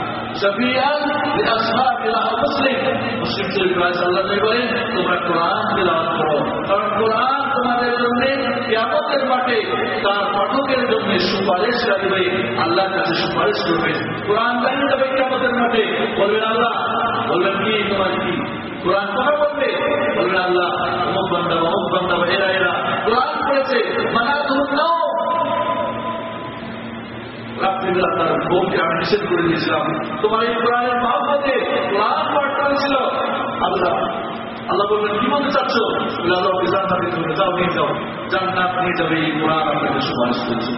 রাহ মুসলিম মুসলিম শরীফ নবী বলেন, তোমরা কোরআন তিলাওয়াত করো। কারণ কোরআন তোমাদের জন্য কিয়ামতের মাঠে তার পাঠকের জন্য সুপারিশ করবে আল্লাহর কাছে সুপারিশ করবে। কোরআন জানিয়ে যাবে কিয়ামতের মাঠে। বলবেন, আল্লাহ, বলবেন কি? তোমার কি? কোরআন কথা বলবে? বলবেন, আল্লাহ, অমুক বান্দা অমুক বান্দা এরা এরা কোরআন রাত্রিবেলা তার বউকে আমি নিষেধ করে দিয়েছিলাম। তোমার এই কোরআনের মাহফতে কোরআন পাঠ করেছিল আল্লাহ আল্লাহ বলবেন, কি বলতে চাচ্ছ? আল্লাহ যাও, নিয়ে যাও। জান্নাত নিয়ে যাবে, এই কোরআন আপনাকে সুপারিশ করেছে।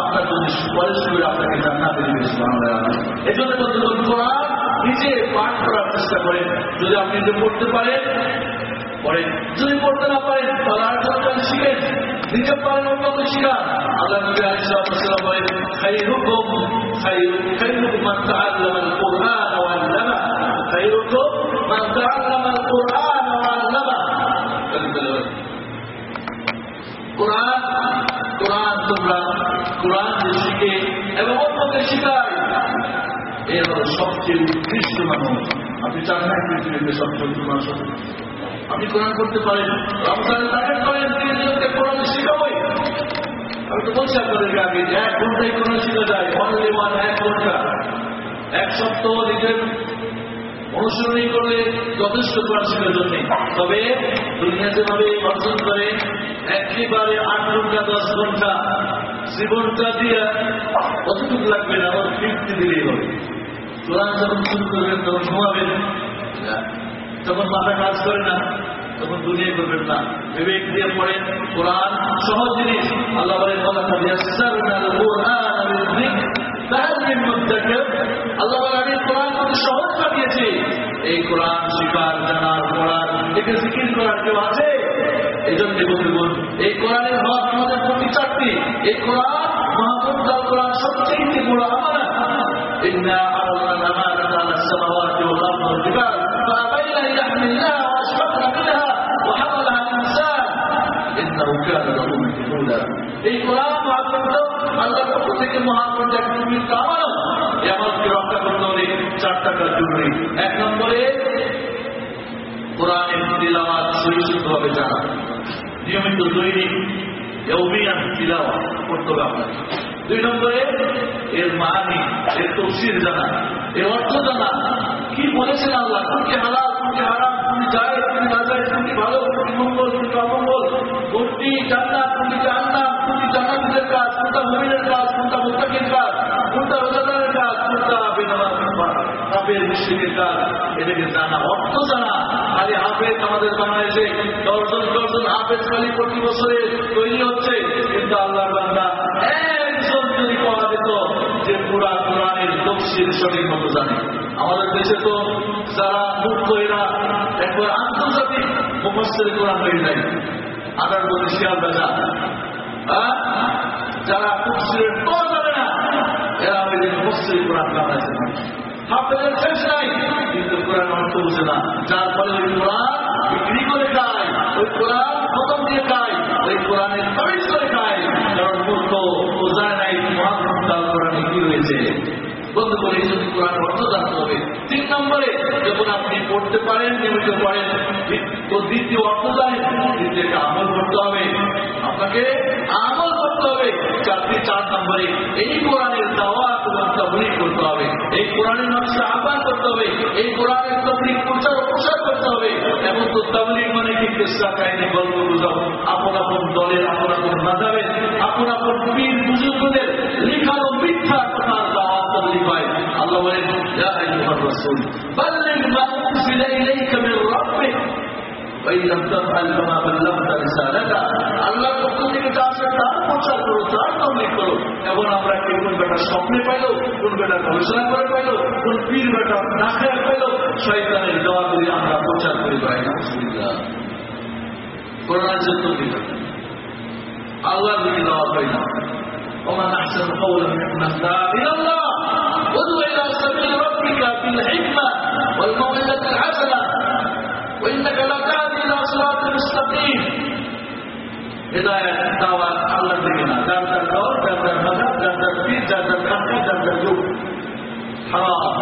আপনার জন্য সুপারিশ করে আপনাকে জান্নাতে দিবে সুবহানাল্লাহ। কোরআন নিজে পাঠ করার চেষ্টা করেন। যদি আপনি নিজে পড়তে পারেন পড়েন যদি পড়তে না পারেন, তাহলে আর জনগণ শিখেন। নিজে পারেন অন্যকে শিখান। আল্লাহ নবী আলাইহিসসালাম বলেন, খাইরুকুম খাইরুকুম তাআল্লামা আল কুরআন ওয়া আল্লামা, খাইরুকুম মান তাআল্লামা কুরআন কোরআন কোরআন তোমরা, কোরআন শিখে এবং অন্যকে শিখায়। হলো সবচেয়ে উৎকৃষ্ট মানুষ। আপনি চান না পৃথিবীতে সবচেয়ে মানুষ আপনি কোরআন করতে পারেন। আমি তো বলছি আপনাদেরকে আগে এক ঘন্টায় যায়। অনলি ওয়ান, এক ঘণ্টা। এক সপ্তাহ নিজের অনুসরণী করলে যথেষ্ট কোরআন শেখার জন্য। তবে দুনিয়া যেভাবে অর্জন করে একেবারে আট ঘণ্টা, দশ ঘণ্টা জীবনটা দিয়ে কতটুকু লাগবে না? আমার তৃপ্তি দিলেই হবে। কোরআন যখন শুরু করবেন, তখন ঘুমাবেন। তখন মাথা কাজ করে না, তখন দুনিয়া করবেন না। বিবেক দিয়ে পড়েন কোরআন সহজ জিনিস। আল্লাহ বলেন আল্লাহ আমি কোরআন করতে সহজ পাঠিয়েছি এই কোরআন শিকার, জানার, পড়ার একে জিকির করার কেউ আছে? এই জন্য বন্ধুগণ এই কোরআনের হক আমাদের প্রতি চারটি। এই কোরআন মহাপুরুষ কোরআন সবচেয়ে বড় আমানত إنا عرضنا الأمانة على السماوات والأرض والجبال فأبين أن يحملناها وأشفقن منها وحملها الإنسان إنه كان ظلوما جهولا এই কোরআন এক নম্বরে কোরআনের তিলাওয়াত সহিষ্ণুভাবে নিয়মিত দৈনিক এভিয়ান তিলাওয়াত করতে হবে আপনাকে দুই নম্বরে এর মানি এর তফসির জানা এর অর্থ জানা কি বলেছেন আল্লাহ কোনটি হালাল কোনটি হারাম কোনটি যায় কোনটি না যায় কোনটি ভালো কোনটি মঙ্গল কোনটি অমঙ্গল কোনটি জান্নাত কোনটি জান্নাত কোনটি জান্নাতের কাজ কোনটা মুমিনের কাজ কোনটা মুত্তাকির কাজ কোনটা রোজাদারের কাজ কোনটা বেনামাজ হাফের মুশরিকের কাজ এটাকে জানা অর্থ জানা খালি হাফেজ আমাদের বাংলাদেশে দশজন দশজন হাফেজ খালি প্রতি বছরে তৈরি হচ্ছে কিন্তু আল্লাহর বান্দা একজন যদি পাওয়া যেত যে পুরা কোরআনের তফসিল সঠিক মতো জানে। আমাদের দেশে তো যারা মুক্ত এরা একবার আন্তর্জাতিক মুখস্থের কোরআন হয়ে যায়। আদার প্রতি শিয়াল হ্যাঁ? যারা তফসিলের তো জানে না, এরা যে মুখস্থের কোরআন বানাইছে। হাফেজের না। যার ফলে ওই কোরআন বিক্রি করে খায়, ওই কোরআন খতম দিয়ে খায়। ওই কোরআনের খায়। কারণ মূর্খ নাই কোরআনে কি বন্ধু করে কোরআন অর্থ জানতে হবে। তিন নম্বরে, যখন আপনি পড়তে পারেন, নিয়মিত পড়েন, তো দ্বিতীয় অর্থ জানেন আমল করতে হবে। আপনাকে আমল করতে হবে। চারটি, চার নম্বরে, এই কোরআনের দাওয়াত এবং কোরআনের মানুষকে আহ্বান করতে হবে। এই কোরআনের তবলিক প্রচার প্রসার করতে হবে। এমন তো তাবলিক মানে কি? কেসা কাহিনী, গল্প, গুজব। আপন আপন দলের, আপন আপন মাধাবের আপন আপন পীর, বুজুর্গদের লিখানো মিথ্যা দাওয়াত তবলিক হয় আল্লাহ বলেন, ইয়া আইয়ুহার ইলাইকা মির রাব্বিক। وإن لم تفعل فما بلغت رسالته আল্লাহর পক্ষ থেকে যা আসে তার প্রচার করো তার তবলিগ করো এখন আমরা কে কোন বেটা স্বপ্নে পাইলো কোন বেটা গবেষণা করে পাইলো কোন পীর বেটা না খেয়ে পাইলো শয়তানের দেওয়া করে আমরা প্রচার করি ভাই না করোনার জন্য আল্লাহর দিকে দেওয়া পাই না ومن أحسن قولا ممن دعا إلى الله ادعو إلى سبيل ربك بالحكمة والموعظة الحسنة وإنك لتهدي إلى صراط مستقيم. Hidayah tawar Allah dibina dan terkawal dan terhadap dan terbit dan terkati dan terjuk haram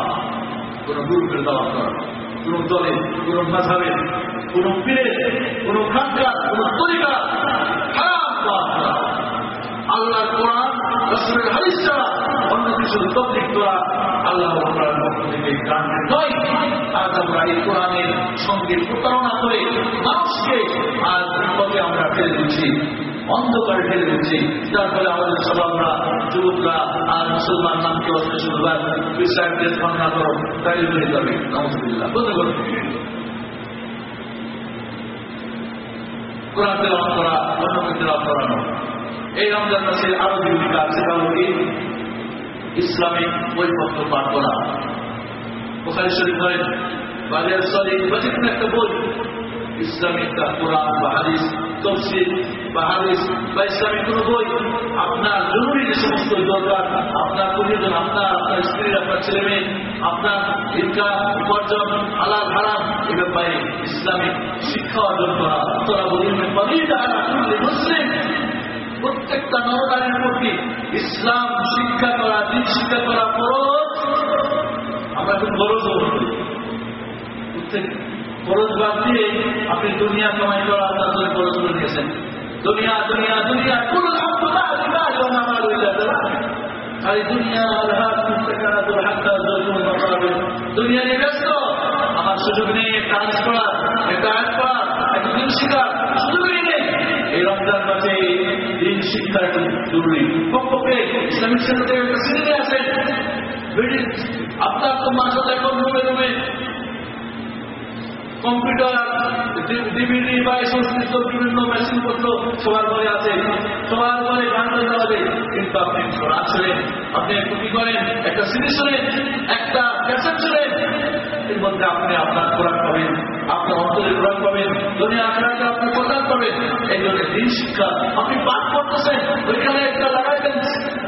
Kurang guru berdalam Kurang dolim, kurang mazhabin. Kurang pilih, kurang kangkat, kurang tulikat Haram Allah আল্লাহর কোরআন, রসুলের অন্য কিছু করা আল্লাহ আজ আমরা এই কোরআনের সঙ্গে প্রতারণা করে মানুষকে আজ আমরা ফেলে দিচ্ছি, অন্ধকারে ফেলে দিচ্ছি। যার ফলে আমাদের যুবকরা আর মুসলমান নামকে অস্ত্র ভাবনা করো, তাই হয়ে যাবে। নমস্কার বন্ধ করো কোরআন তেলাওয়াত করা, অন্যকে তেলাওয়াত করানো। এই রমজান মাসের আরও আছে তা হল কি ইসলামিক বইপত্র পাঠ করা। ওখানে শরীফ ধরেন বাজার শরীফ একটা বই ইসলামিক কোরআন বা হাদিস, তফসিল বা ইসলামিক কোনো বই, আপনার জরুরি যে সমস্ত দরকার, আপনার পরিজন, আপনার আপনার স্ত্রী, আপনার ছেলে মেয়ে, আপনার ইনকাম উপার্জন, হালাল, হারাম, এ ব্যাপারে ইসলামিক শিক্ষা অর্জন করা তোরা বলি মুসলিম। প্রত্যেকটা নরনারীর প্রতি ইসলাম শিক্ষা করা, দিন শিক্ষা করা ফরজ। আমরা খুব গরজ ফরজ বাদ দিয়ে আপনি দুনিয়া কামাই করা আপনার জন্য ফরজ করে দিয়েছেন। দুনিয়া দুনিয়া দুনিয়া কোন দুনিয়া দুনিয়া নিয়ে আমার একটা করার একটা করার এই জরুরি। আপনার তো মাসে এখন রুমে রুমে কম্পিউটার ডিভিডি বা সংশ্লিষ্ট বিভিন্ন মেশিন পত্র সবার ঘরে আছে। সবার ঘরে গান যায় কিন্তু আপনি আসলে আপনি একটু কি করেন? একটা সিরিজ শোনেন একটা ক্যাসেট শোনেন এর মধ্যে আপনি আপনার কোরআন পাবেন, আপনার অন্তরের কোরআন পাবেন দুনিয়া আখড়াতে আপনি কল্যাণ পাবেন। এই জন্য দিন শিক্ষা আপনি পাঠ করতেছেন, ওইখানে একটা লাগাইতেন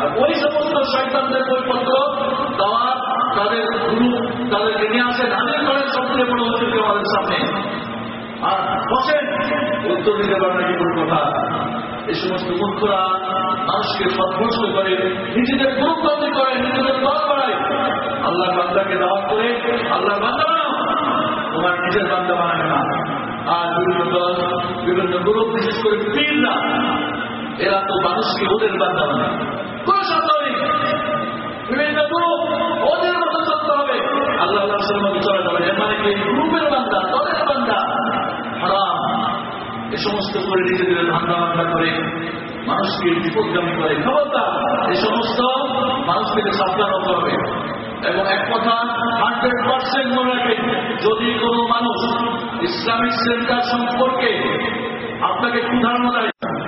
আর ওই সমস্ত শয়তানদের বইপত্র দেওয়া তাদের গুরু তাদেরকে নিয়ে আসে হাজির করেন সবচেয়ে বড় উচিত আমাদের সামনে। আর বসেন, উত্তর দিতে পারে নাকি কোনো কথা? এই সমস্ত মূর্খরা মানুষকে সদভ্রষ্ট করে, নিজেদের গুরুত্ব করে, নিজেদের দল বাড়ায়। আল্লাহ বান্দাকে দাওয়া করে আল্লাহ বান্দা তোমার নিজের বান্দা বানাবে না। আর বিভিন্ন দল, বিভিন্ন গ্রুপ, বিশেষ করে পীররা এরা তো মানুষকে ওদের বান্দা বানায় কোন সন্দেহ নেই। বিভিন্ন গ্রুপ ওদের মতো চলতে হবে। আল্লাহ মতো চলে যাবে এর মানে কি? গ্রুপের বান্দা, দলের বান্দা। হারাম। এ সমস্ত করে নিজেদের ধান্দা বান্দা করে মানুষকে বিপদগামী করে। খবরদার এই সমস্ত মানুষকে সাবধান হতে হবে। এবং এক কথা, হান্ড্রেড পার্সেন্ট মনে রাখেন যদি কোনো মানুষ ইসলামিক সেন্টার সম্পর্কে আপনাকে একটু ধারণা দেয়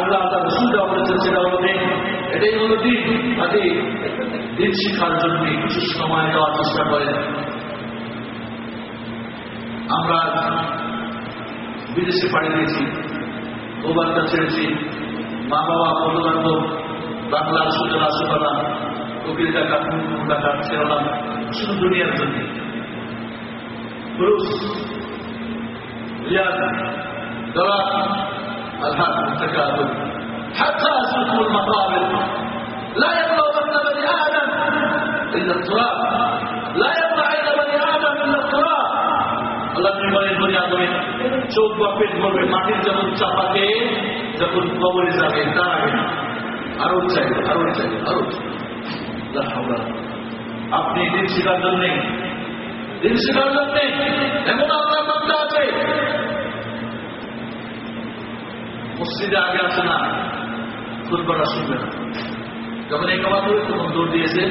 আল্লাহ তার রসুল দেওয়া করেছেন সেটা হল দিন। এটাই হল দিন। কাজে দিন শিক্ষার জন্য কিছু সময় দেওয়ার চেষ্টা করেন। আমরা বিদেশে পাড়ি দিয়েছি গোবার্তা ছেড়েছি। মা বাবা বন্ধুবান্ধব বাংলা সুতলা সুতলা কপিল টাকা কুকুর টাকা ছেড়ালাম শুধু দুনিয়ার জন্য। ডলার زيادة دراهم الهاكم التكاثر حتى زرتم المقابر لا يقربن بني آدم إلا التراب لا يطلعن بني آدم إلا التراب আল্লাহ তুমি বলেন বনি আদমে চোখ বা পেট ভরবে মাটির যেমন চাপাকে যখন কবরে যাবে তার আগে না আরো চাই আরো চাই আরো আপনি দিন শিকার জন্যে দিন শিকার জন্যে এমন আপনার মধ্যে আছে মসজিদে আগে আছে না ফুটবলরা শুনবে না যখন এই কামা করে তখন দৌড় দিয়েছে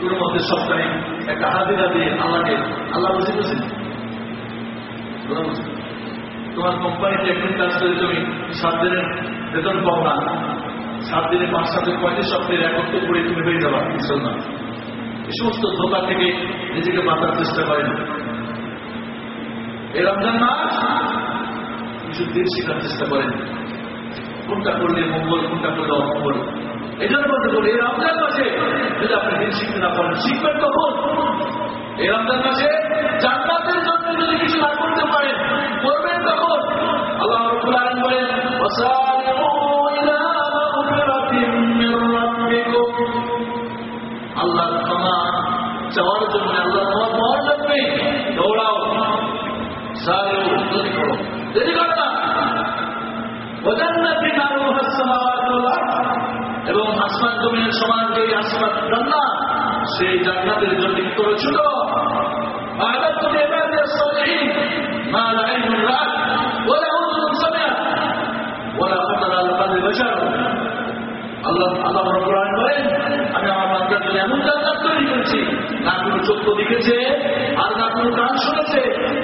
তোর মধ্যে সপ্তাহে একটা হাজিরা দিয়ে আল্লাহকে, আল্লাহ বুঝে বুঝেন তোমার কোম্পানিতে একদিন কাজ করে তুমি সাত দিনের বেতন পাও না। সাত দিনে পাঁচ সাথে পঁয়ত্রিশ সপ্তাহে একত্র করে তুমি হয়ে যাবা মুসলমান এই সমস্ত ধোকা থেকে নিজেকে বাঁচার চেষ্টা করেন। এই রমজান মাস, কিছু দিন শেখার চেষ্টা করেন। কোনটা করলে মঙ্গল, কোনটা করলে অমঙ্গল? এই জন্য বলতে বলি এই রমজান মাসে যদি আপনি দিন শিখতে না পারেন শিখবেন কখন? এই রমজান মাসে জান্নাতের জন্য যদি কিছু না করতে পারেন, করবেন তখন আল্লাহ রব্বুল আলামিন বলেন দৌড়াও। দেরি করো। দেরি করো না। এবং আসমান জমিনের সমান যে আসমান জান্নাত, সেই জান্নাতের জন্য কি করে ছোট আদাত লিবাদিস সালিহিন মা লা ইলমুন রাত ওয়ালা উযুন সামিআত ওয়ালা খাতার আল আল্লাহ আল্লাহ রাব্বুল বলেন, আমি আমার তৈরি করেছি, না আর না কোনো কান শুনেছে,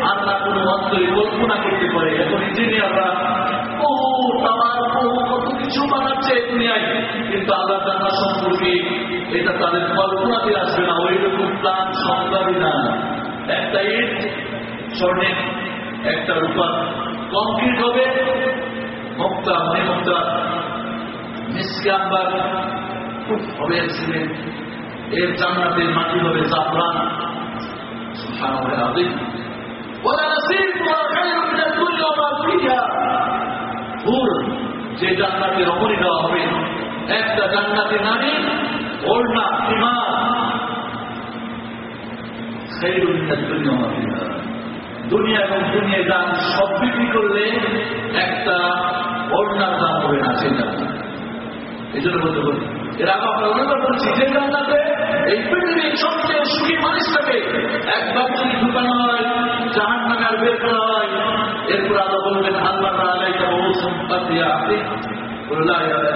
আর না কোনো অন্তরে কল্পনা করতে পারে। এখন ইঞ্জিনিয়াররা কত কিছু বানাচ্ছে দুনিয়ায়, কিন্তু আল্লাহ জান্নাত সম্পর্কে এটা তাদের কল্পনাতে আসবে না। ওই রকম প্ল্যান সম্ভবই না। একটা ইট স্বর্ণের একটা রূপা। কংক্রিট হবে, মুক্তা, মনে মুক্তা। মিসকে আম্বার হবে সিমেন্ট। এর জান্নাতের মাটি হবে জাফরান। সুবহানাহু ওয়া তাআলা ওয়ালা নাসিবুহা খায়রুম মিনাদ ওয়া মা ফিহা। হুর যে জান্নাতে রমণী দেওয়া হবে। একটা জান্নাতে নারী ইমান খায়রুম মিনাদ দুনিয়া দুনিয়া এবং দুনিয়ায় দান সব বিক্রি করলে একটা ওড়নার দাম হবে না, সেই জান্নাত। এই জন্য বলতে বলি এর আগে আমরা অনেকবার বলছি যে জান্নাতে এই পৃথিবীর সবচেয়ে সুখী মানুষটাকে একবার যদি ঢুকানো হয় জাহান নামে বের করা হয়, এরপর আল্লাহ বলবেন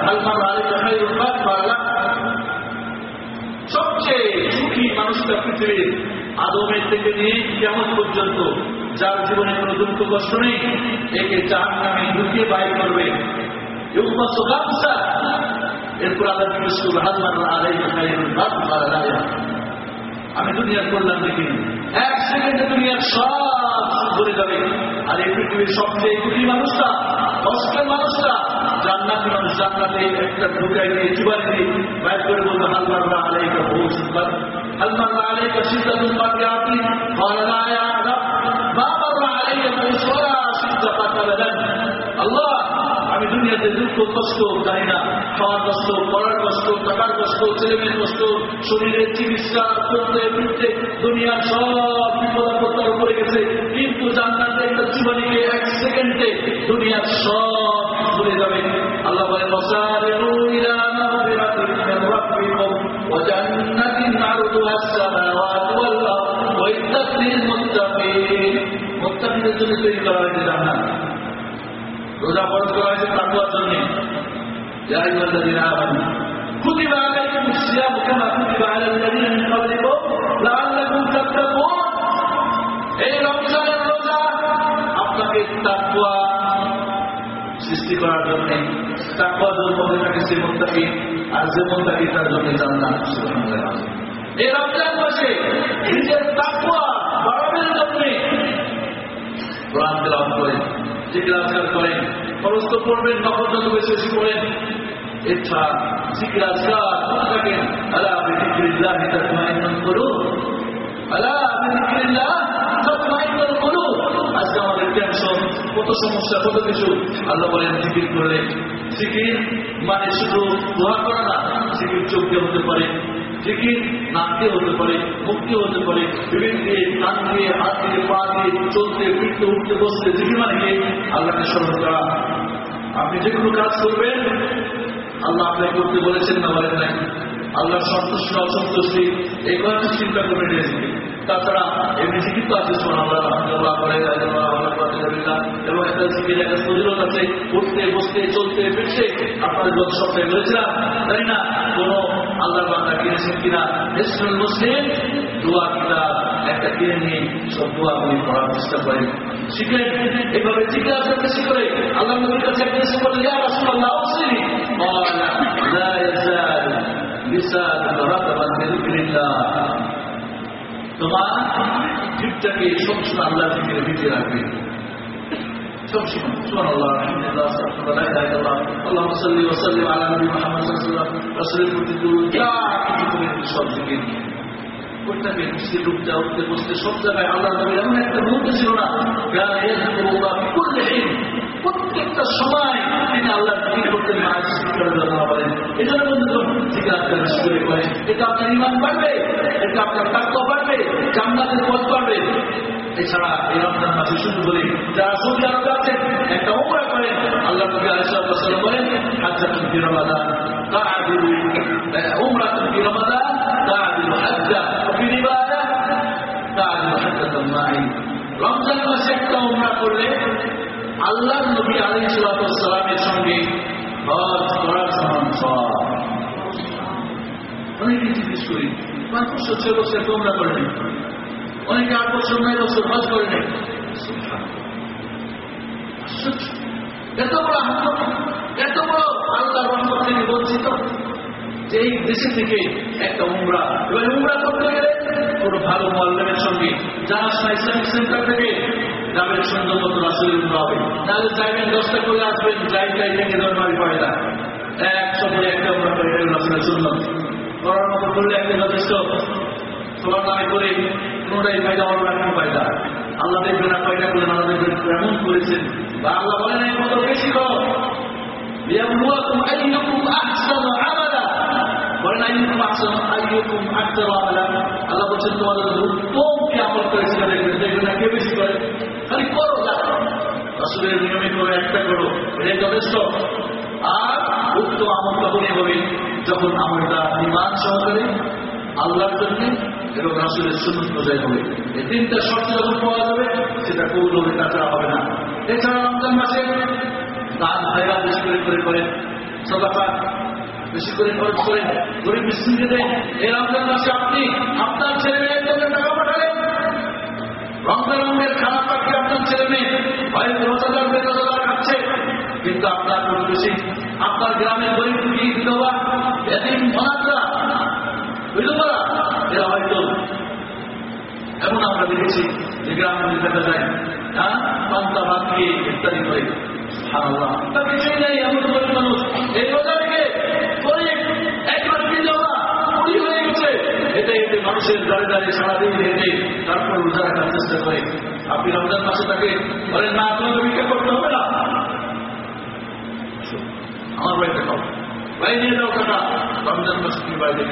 হালমার আলাইকা খাই সবচেয়ে সুখী মানুষটা পৃথিবীর আদমের থেকে নিয়ে কেমন পর্যন্ত? যার জীবনে কোনো দুঃখ কষ্ট নেই, একে চার নামে ঢুকিয়ে বাইর করবে। এরপর আল্লাহ হাজমান আলাই আমি দুনিয়ার কল্যাণ দেখি। এক সেকেন্ডে দুনিয়ার সব ধরে যাবে। আর এই পৃথিবীর সবচেয়ে দুটি মানুষটা, কষ্টের মানুষটা, জান্নাতি মানুষ জান্নাতে একটা ঢুকাই দিয়ে জীবন দিয়ে বাইর করে বলবে আল্লাহ আলাইকা আপনি হল্লা দুনিয়াতে দুঃখ, কষ্ট জানি না খাওয়ার কষ্ট, পড়ার কষ্ট টাকার কষ্ট ছেলে মেয়ের কষ্ট শরীরের চিকিৎসা করতে করতে দুনিয়ার সব বিপদ বিপদাপত্তার উপরে গেছে। কিন্তু জান্নাতে একটা চুবানিকে এক সেকেন্ডে দুনিয়ার সব ভুলে যাবে। আল্লাহ বলে মুক্তাকিদের জন্য তৈরি করা হয়েছে জানা রোজা ফরজ করা হয়েছে তাকুয়ার জন্য। যাই বলতে দিন আবানি كتب عليكم الصيام كما كتب على الذين من قبلكم لعلكم تتقون এই রমজানের রোজা আপনাকে তাকুয়া সৃষ্টি করার জন্য আর যে মোত্তাকি তার জন্য জান্নাত। এই রমজান মাসে নিজের তাকুয়া বাড়ানোর জন্য কোরআন তেলাওয়াত করে জিকির আজকার করেন। খরচ তো পড়বেন নকল যত বেশি বেশি পড়েন এছাড়া জিকির আজকার মনে থাকেন আলা আজকে আমাদের টেনশন, কত সমস্যা, কত কিছু। আল্লাহ বলেন, জিকির করলে জিকির মানে শুধু দোয়া করা না, জিকির চোখ দিয়ে হতে পারে। দিয়ে হতে পারে মুক্তি হতে পারে বিভিন্ন দিয়ে, কান দিয়ে, হাত দিয়ে, পা দিয়ে, চলতে, ফিরতে, উঠতে, বসতে, জিকির মানে আল্লাহকে স্মরণ করা। আপনি যে কোনো কাজ করবেন, আল্লাহ আপনাকে করতে বলেছেন না বলেন নাই। আল্লাহর সন্তুষ্ট অসন্তুষ্টি। এই কথা চিন্তা করে নিয়েছি তাছাড়া এমনি জিকির তো আছে আল্লাহ আল্লাহ এবং একটা জিকির একটা ফজিলত আছে। উঠতে, বসতে, চলতে, ফিরতে, আপনাদের যত সপ্তাহে বলেছিলাম, তাই না? কোন আল্লাহ বান্দা কিনেছেন কিনা? হেসরুল মুসলিম। দোয়া কিতাব একটা কিনে নিয়ে সব দোয়াগুলি পড়ার চেষ্টা করেন শিখলেন এভাবে জিজ্ঞাসা বেশি করে আল্লাহ নবীর কাছে একদিন এসে বললেন, ইয়া রাসূলুল্লাহ উসলি ক্বালা লা ইয়াজাল লিসান রাতাবান তোমার জিভটাকে সবসময় আল্লাহ ভিতরে ভিতরে রাখবে। সবসময় সুবহানাল্লাহ, আলহামদুলিল্লাহ ইল্লাল্লাহ আল্লাহুম্মা সাল্লি ওয়া সাল্লিম আলা নবী মুহাম্মদ সাল্লাল্লাহু আলাইহি প্রতি যা কিছু করতে আল্লাহ প্রত্যেকটা সময় তিনি আল্লাহ জন্য বলেন এজন্য বন্ধুগণ জিকির আপনার করে করেন এটা আপনার ইমান বাড়বে, এটা আপনার তাকওয়া বাড়বে, জান্নাতের পথ বাড়বে। এছাড়া এই রমজান মাসে শুধু বলি যারা সৌদি আরবে আছেন একটা উমরা করেন। আল্লাহ নবী আলাইহিস বলেন রমাদান রমাদান হাজ্জা মা'i রমজান মাসে একটা উমরা করলে আল্লাহ নবী আলাইহিস সালামের সঙ্গে হজ করার জিজ্ঞেস করি পাঁচ বছর ছয় বছর তোমরা করে নেই অনেকে আট বছর নয় বছর হজ করে নেই এত বড় এত বড় আল্লাহ রহমত থেকে বঞ্চিত যে এই দেশে থেকে একটা উমরা, এবার উমরা করতে গেলে কোনো ভালো মোয়াল্লামের সঙ্গে জানাশোনা ইসলামিক সেন্টার থেকে যাবেন সুন্দর মতো রাসুল উমরা হবে। তাহলে যাইবেন দশটা করে আসবেন যাই যাই থেকে ধর্মারি পড়ে না। করে একটা উমরা করে রাসুলের সুন্দর করার মতো করলে একটা যথেষ্ট সবার নামে করে কোনোটাই ফায়দা হলো না, কোনো ফায়দা। আল্লাহ দেখবেন না ফায়দা করলেন আল্লাহ দেখবেন এমন করেছেন। বা আল্লাহ বলেন এই মতো বেশি করো উত্তম কি আমল করে? করো করো করো আর হবে যখন আমলটা ইমান সহকারে আল্লাহর জন্য এবং রাসুলের সুন্নত বোঝাই হবে। এই তিনটা শর্ত যখন পাওয়া যাবে, সেটা কবুল হবে, তাছাড়া হবে না। এছাড়া রমজান মাসে দান ভাইরা বেশি করে করে করেন, সদাকা বেশি করে খরচ করেন, গরিব মিস্ত্রিকে দেন এই রমজান মাসে আপনি আপনার ছেলে মেয়ের জন্য টাকা পাঠালেন। রমজান রঙের খারাপ পাখি আপনার ছেলে মেয়ে হয় রোজাদার বেরোজাদার খাচ্ছে, কিন্তু আপনার প্রতিবেশী, আপনার গ্রামের গরিব কি বিধবা এদিন অনাথরা এরা হয়তো এমন আমরা দেখেছি যে গ্রামে দেখা যায় হ্যাঁ পান্তা ভাত খেয়ে ইত্যাদি করে কিছুই নেই, এমন মানুষ। এই রোজা থেকে রমজান মাসে না আপনাকে ভিক্ষা করতে হবে না। আমার বাড়িতে খাও। নিয়ে যাও টাকা। রমজান মাসে তুমি বাড়িতে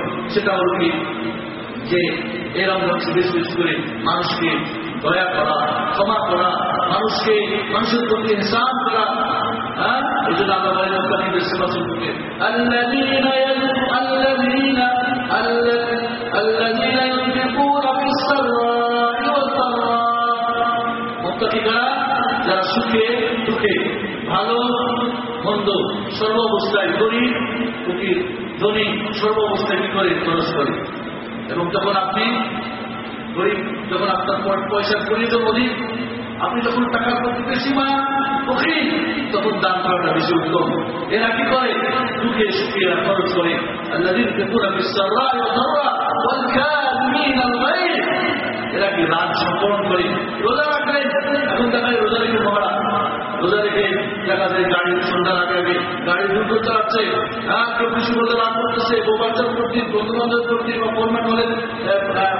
সেটা হল কি? যে এরকম হচ্ছে বেশ বেশি করে মানুষকে দয়া করা, ক্ষমা করা, মানুষকে, মানুষের প্রতি হিসাব করা হ্যাঁ? এই জন্য আল্লাহ ভাই আপনাদের সেবা সম্পর্কে যারা সুখে, দুঃখে ভালো, মন্দ সর্বাবস্থায় গরিব ফকির ধনী সর্ব অবস্থায় কি করে? খরচ করে। এবং যখন আপনি গরিব, যখন আপনার পয়সা করি তো বলি আপনি যখন টাকার বেশি সীমা ওখানে তখন দাম করাটা বেশি উত্তম। এরা কি করে? দুঃখে সুখে এরা খরচ করে। এরা কি রাত সম্পন্ন করে? রোজা রাখলে এখন দেখায় রোজা রেখে মহারা রোজা রেখে দেখা যায় গাড়ি সন্ধ্যার আগে আগে গাড়ি দ্রুত চালাচ্ছে। হ্যাঁ কেউ কিছু বলতে লাভ করতেছে। গোপাচার কর্তৃক বন্ধুবান্ধব কর্তৃক বা গভর্নমেন্ট হলেন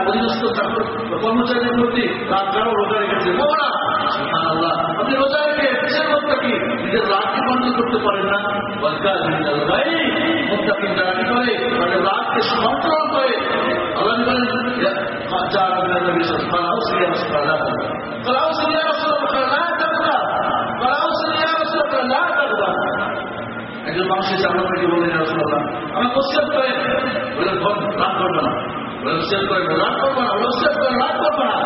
অধীনস্থ কর্মচারীদের কর্তৃক তার কারও রোজা রেখেছে। মোহরা আল্লাহ আপনি রোজা রেখে কিসের কথা কি? নিজের রাতকে বন্ধ করতে পারেন না। বলকা জিন্দাল ভাই যারা কি করে? তাদের রাতকে সমর্পণ করে। আল্লাহ বিশ্বাস করাও সিরিয়াস সিরিয়াস একজন মানুষ এসে আমার কাছে বললেন রসুল্লাহ আমি কোশ্চেন করে বললেন রাগ করবে না। বললেন কোশ্চেন করে রাগ করবে না কোশ্চেন করে, রাগ করবে না।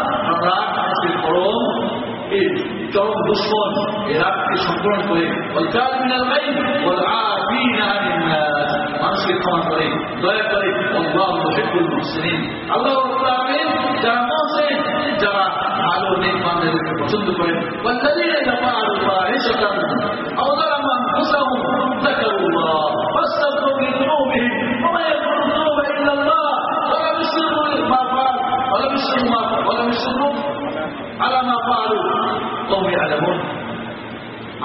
রাগ মানুষের পরম, এই চরম দুশ্মন, এই রাগকে সংকলন করে বল বল মানুষকে ক্ষমা করে, দয়া করে, আল্লাহ যারা মুহসিন যারা ভালো নেক বান্দাদেরকে পছন্দ করেন والذين إذا فعلوا فاحشة أو ظلموا أنفسهم ذكروا الله فاستغفروا لذنوبهم ومن يغفر الذنوب إلا الله ولم يصروا ما فعل ولم يصروا ما ولم يصروا على ما فعلوا وهم يعلمون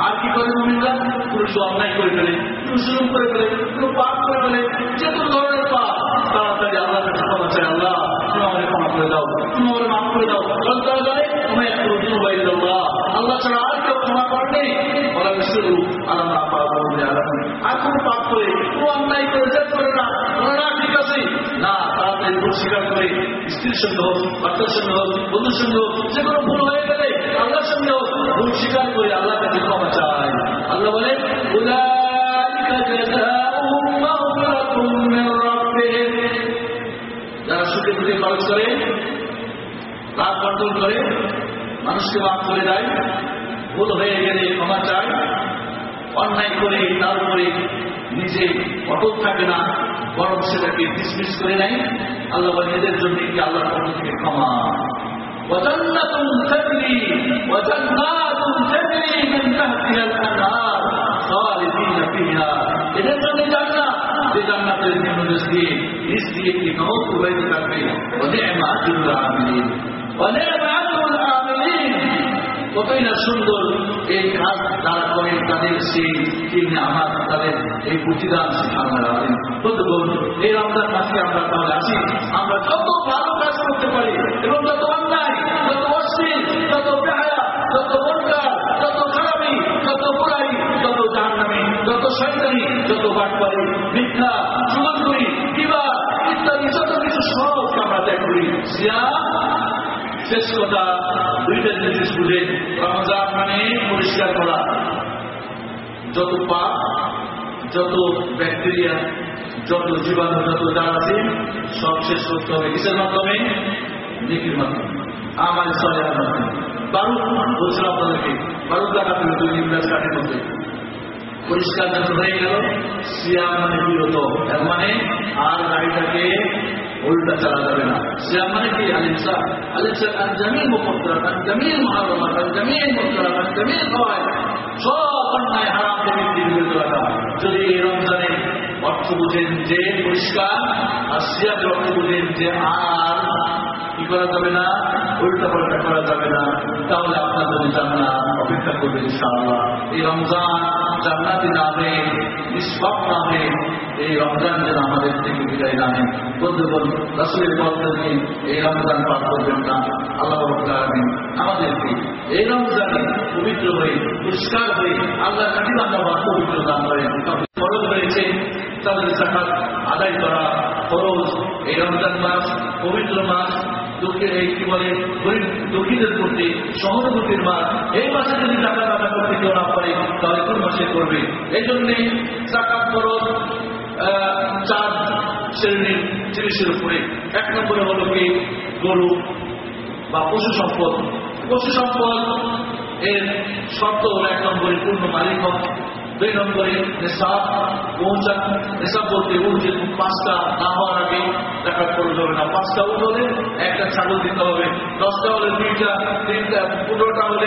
আর কি করে মমিনরা পুরুষ অন্যায় করে ফেলে দুশ্রম করে ফেলে কোনো পাপ করে ফেলে যে কোনো ধরনের পাপ তাড়াতাড়ি আল্লাহ কাছে ক্ষমা চাই আল্লাহ তুমি আমাদের ক্ষমা করে দাও। তুমি আমাদের মাফ করে দাও। কারণ তারা তুমি এক করে বাইরে আল্লাহ আল্লাহ ছাড়া আর কেউ ক্ষমা করেনি। ওরা বিশ্বরু আল্লাহ পাপ বলবে আর কোনো পাপ করে, কোনো অন্যায় করে, জেদ করে না। না ঠিক আছে। না, তাড়াতাড়ি ভুল স্বীকার করে, স্ত্রীর সঙ্গে হোক, বাচ্চার সঙ্গে হোক, বন্ধুর সঙ্গে হোক, যে কোনো ভুল হয়ে গেলে আল্লাহর সঙ্গে হোক, ভুল স্বীকার করে আল্লাহ কাছে ক্ষমা চায় আল্লাহ বলে যারা সুখে দুঃখে খরচ করে রাত বন্টন করে মানুষকে মাফ করে দেয় ভুল হয়ে গেলে ক্ষমা চায় অন্যায় করে তারপরে নিজে অটক থাকে না বরং সেটাকে ডিসমিস করে নেয় আল্লাহ বলে এদের জন্য কি আল্লাহর পক্ষ থেকে ক্ষমা وجنة تجري وجنات تجري من تحتها الأنهار خالدين فيها এদের জন্য জান্নাত যে জান্নাতের নিম্নদেশ দিয়ে নিজ একটি নৌ প্রবাহিত থাকবে কতই না সুন্দর এই কাজ তারা করেন তাদের সেই তিনি আমার, তাদের এই প্রতিদান আমরা কত বলুন এই রমজান মাসে আমরা তাহলে আছি আমরা যত ভালো কাজ করতে পারি, এবং যত অন্যায়, যত অশ্লীল, যত বেহায়া, যত বনকার যত খারাপি, যত বুড়াই জাহান্নামি যত শয়তানি, যত বাটপারি, মিথ্যা সুগন্ধি কিবা ইত্যাদি, যত কিছু সবকে আমরা ত্যাগ করি। শেষ কথা, দুইটা জিনিস বুঝে রমজান মানে পরিষ্কার করা। যত পাপ, যত ব্যাকটেরিয়া, যত জীবাণু, যত যারা আছে, সব শেষ করতে হবে। কিসের মাধ্যমে? নেকির মাধ্যমে। আমার স্তরের মাধ্যমে। বারুদ বলছিলাম আপনাদেরকে, বারুদ লাগাতে হবে দুই গাছ কাঠের মধ্যে। পরিষ্কার যখন হয়ে গেল, সিয়াম মানে বিরত। এর মানে আর গাড়িটাকে উল্টা চালা যাবে না। সিয়াম মানে কি? আলিমসা আলিমসা আন জামিল মুফাদ্দাল আন জামিল মুহাররামাত আন জামিল মুনকারাত আন জামিল ফাওয়াইদ সব অন্যায় হারাম থেকে বিরত রাখা যদি রমজানে অর্থ বুঝেন যে পরিষ্কার, আর সিয়ামের অর্থ বুঝেন যে আর করা যাবে না, উল্টা পাল্টা করা যাবে না। তাহলে আপনার জন্য জান্নাত অপেক্ষা করবে ইনশাআল্লাহ। এই রমজান জান্নাতি নামে নিষ্পাপ নামে, এই রমজান যেন আমাদের থেকে বিদায় নামে বন্ধুগণ, রসুলের পদ্ধতি এই রমজান পাঠ করবেন না। আল্লাহ রব্বুল আমাদেরকে এই রমজানে পবিত্র হয়ে, পুরস্কার হয়ে, আল্লাহ কাছে আমরা পবিত্র দান করেন। ফরজ হয়েছে, তাদের জাকাত আদায় করা ফরজ। এই রমজান মাস পবিত্র মাস এই কি বলে, গরিব দুঃখীদের প্রতি সহানুভূতির মাস এই মাসে যদি টাকা টাকা করতে কেউ না পারে তাহলে কোন মাসে করবে? এই জন্যে জাকাত খরচ চার শ্রেণির জিনিসের উপরে। এক নম্বরে হলো কি? গরু বা পশু সম্পদ। পশু সম্পদ এর শর্ত হলো এক নম্বরে পূর্ণ মালিক হওয়া। দুই নম্বরে নেশাব পৌঁছা নেশাব বলতে উঠ পাঁচটা না হওয়ার আগে দেখা খরচ হবে না। পাঁচটা উঠ হলে, একটা ছাগল দিতে হবে। দশটা হলে দুইটা তিনটা, পনেরোটা হলে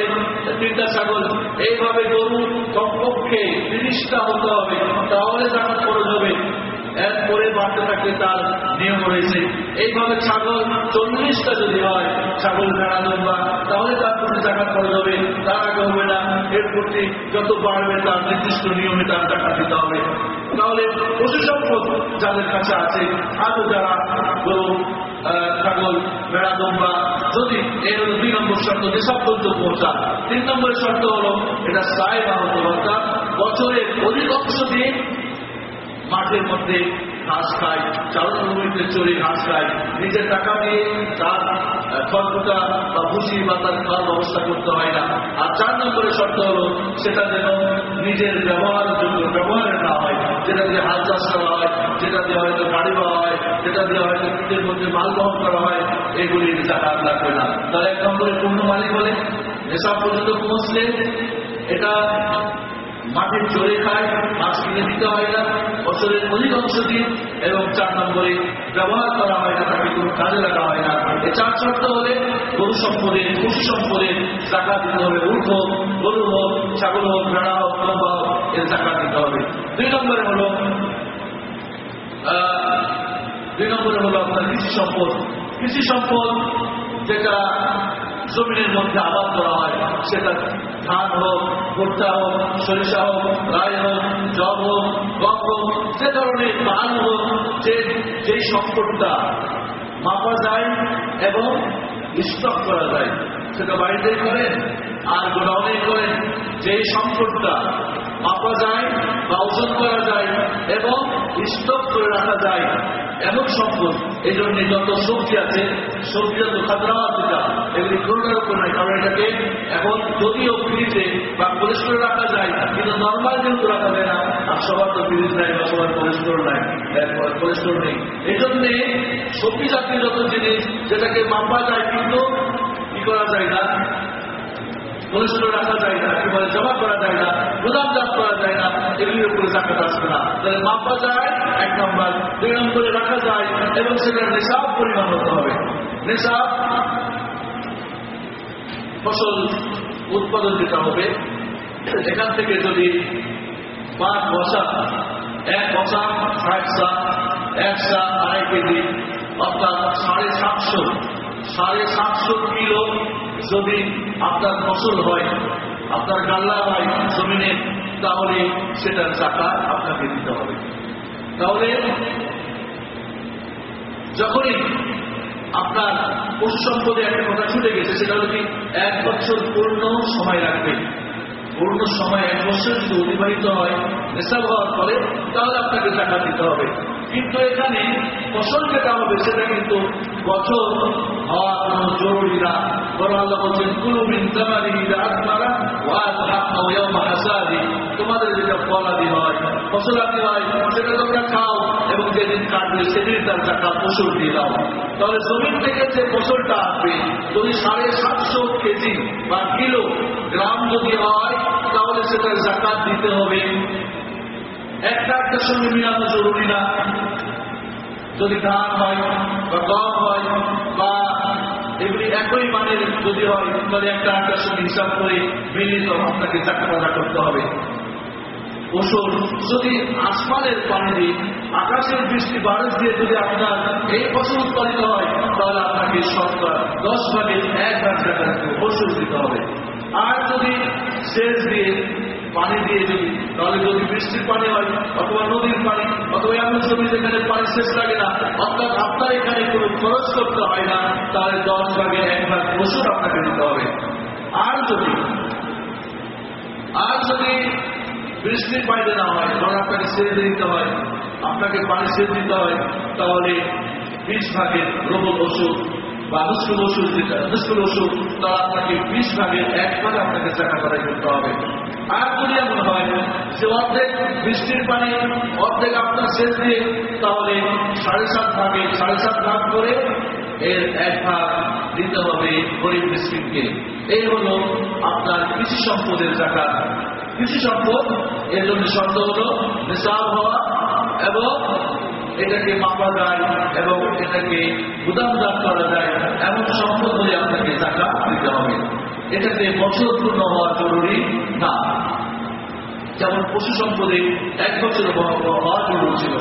তিনটা ছাগল। এইভাবে গরু কমপক্ষে তিরিশটা হতে হবে। তাহলে টাকা খরচ হবে। এরপরে বাড়তে থাকলে তার নিয়ম রয়েছে। এইভাবে ছাগল চল্লিশটা যদি হয়, ছাগল ভেড়া লম্বা তাহলে তার প্রতি টাকা খরচ হবে, তার আগে হবে না এর প্রতি যত বাড়বে তার নির্দিষ্ট নিয়মে তার টাকা দিতে হবে। তাহলে পশু সম্পদ যাদের কাছে আছে, আরও যারা গরু ছাগল, ভেড়া লম্বা যদি এর দুই নম্বর শর্ত যেসব পর্যন্ত পৌঁছা, তিন নম্বরের শর্ত হলো এটা সাই বা হতো অর্থাৎ বছরের অধিকাংশ দিয়ে মাঠের মধ্যে ঘাস খায় চারণ চড়ে ঘাস খায় নিজের টাকা দিয়ে তার খড়কুটা বা ভুসি বা তার খাওয়ার ব্যবস্থা করতে হয় না। আর চার নম্বরের শর্ত হলো, সেটা যেন নিজের ব্যবহারের জন্য ব্যবহারের না হয়। যেটা দিয়ে হাল চাষ করা হয়, যেটা দিয়ে হয়তো গাড়ি পাওয়া হয়, যেটা দিয়ে হয়তো নিজের মধ্যে মাল বহন করা হয় এগুলির জাকাত লাগবে না। তাহলে এক নম্বরে পূর্ণ মালিক বলে, এসব পর্যন্ত পৌঁছলে এটা মাঠে চড়ে খায়, মাছ কিনে দিতে হয় না। বছরের অধিকাংশ দিন এবং চার নম্বরে ব্যবহার করা হয় না, তাকে কোনো কাজে লাগা হয় না। এই চার শর্ত হলে গরু সম্পদের, পশু সম্পদের টাকা দিতে হবে। উঠ হোক গরু হোক, ছাগল হোক, ভেড়া হোক, লম্বা হোক, এর টাকা দিতে হবে। দুই নম্বরে হলো দুই নম্বরে হলো আপনার কৃষি সম্পদ। কৃষি সম্পদ যেটা জমিনের মধ্যে আবাদ করা হয়, সেটা ধান হোক, ভুট্টা হোক, সরিষা হোক রায় হোক, জব হোক, গম হোক, যে ধরনের ধান হোক, যে, যেই সম্পদটা মাপা যায় এবং স্টক করা যায়, সেটা বাড়িতেই করেন আর গোডাউনে করেন, যেই সম্পদটা মাপা যায় বা ওজন করা যায় এবং স্টক করে রাখা যায়। এমন সম্পদ, এই জন্য যত সবজি আছে সবজি যত খাদ্রা যেটা, এগুলি কোনোটার উপর নাই, কারণ এটাকে এখন যদিও ফ্রিজে বা পরিষ্কার রাখা যায়, কিন্তু নর্মাল যেহেতু রাখা যায় না, আর সবার তো ফ্রিজ নাই বা সবার পরিষ্কার নাই পরিষ্কার নেই। এই জন্যে সবজি জাতীয় যত জিনিস, যেটাকে মাপা যায়, কিন্তু কি করা যায় না? পরিষ্কার রাখা যায় না, একেবারে জমা করা যায় না গুদামজাত করা যায় না, এগুলির উপরে জাকাত আসবে না। তাহলে মাপা যায়, এক নম্বর। দুই নম্বরে রাখা যায়, এবং সেটার নেশাব পরিমাণ হতে হবে। নেশাব, ফসল উৎপাদন যেটা হবে, এখান থেকে যদি পাঁচ বসা, এক বসা, ষাট সা, এক সা, আড়াই কেজি, অর্থাৎ সাড়ে সাতশো সাড়ে সাতশো কিলো যদি আপনার ফসল হয়, আপনার গাল্লা হয় জমিনে, তাহলে সেটার টাকা আপনাকে দিতে হবে। তাহলে যখনই আপনার পশু সম্পদে একটা কথা ছুটে গেছে, সেটা হলো কি, এক বছর পূর্ণ সময় লাগবে। পূর্ণ সময় এক বছর যদি অতিবাহিত হয় নেশাব হওয়ার পরে তাহলে আপনাকে টাকা দিতে হবে। কিন্তু এখানে ফসল যেটা হবে, সেটা কিন্তু বছর হওয়া কোনো জরুরি না। বরং বলছেন, কুলু মিন জামানিহি আত্মারা তোমাদের যেটা ফলাদি হয়, ফসলাদি হয়, সেটা তোমরা খাও এবং যেদিন কাটবে, সেদিন তার টাকা ফসল দিয়ে দাও। তাহলে জমিন থেকে যে ফসলটা আসবে, যদি সাড়ে সাতশো কেজি বা কিলো গ্রাম যদি হয়, তাহলে সেটার জাকাত দিতে হবে। একটা একটার সঙ্গে মিলানো জরুরি না। যদি ধান হয় বা গম হয় বা এগুলি একই মানের যদি হয়, তাহলে একটা একটার সঙ্গে হিসাব করে মিলিত আপনাকে চাকা বাজা করতে হবে। ওষুধ যদি আসমানের পানি দিয়ে আকাশের বৃষ্টি বারস দিয়ে যদি আপনার এই ফসল উৎপাদিত হয়, তাহলে আপনাকে শতকরা দশ ভাগের এক ভাগ টাকা ওষুধ দিতে হবে। আর যদি সেচ দিয়ে পানি দিয়ে যদি তাহলে যদি বৃষ্টির পানি হয়, অথবা নদীর পানি, অথবা এমন জমি যেখানে পানি শেষ লাগে না, অর্থাৎ আপনার এখানে কোনো খরচ করতে হয় না, তাহলে দশ ভাগের এক ভাগ ওষুধ আপনাকে দিতে হবে। আর যদি আর যদি বৃষ্টির বাইরে না হয়, ধর আপনাকে সেচ দিতে হয়, আপনাকে পানি সেচ দিতে হয়, তাহলে বিশ ভাগের রোগ ওষুধ বা ওষুধ যেটা নুস্কুল ওষুধ তাহলে আপনাকে বিশ ভাগের এক ভাগ আপনাকে জাকাত আদায় করতে হবে। আর যদি এমন হয় যে অর্ধেক বৃষ্টির পানি, অর্ধেক আপনার শেষ দিয়ে, তাহলে সাড়ে সাত ভাগে সাড়ে সাত ভাগ করে এর এক ভাগ দিতে হবে গরিব মিসকিনকে। এই হল আপনার কৃষি সম্পদের জায়গা। কৃষি সম্পদ, এর জন্য শর্ত হলো নিসাব হওয়া এবং এটাকে মাপা যায় এবং এটাকে গুদামদার করা যায়, এমন সম্পদ হলে আপনাকে টাকা দিতে হবে। এটাতে বছর পূর্ণ হওয়া জরুরি না। যেমন পশু সম্পদে এক বছর হওয়া জরুরি ছিল।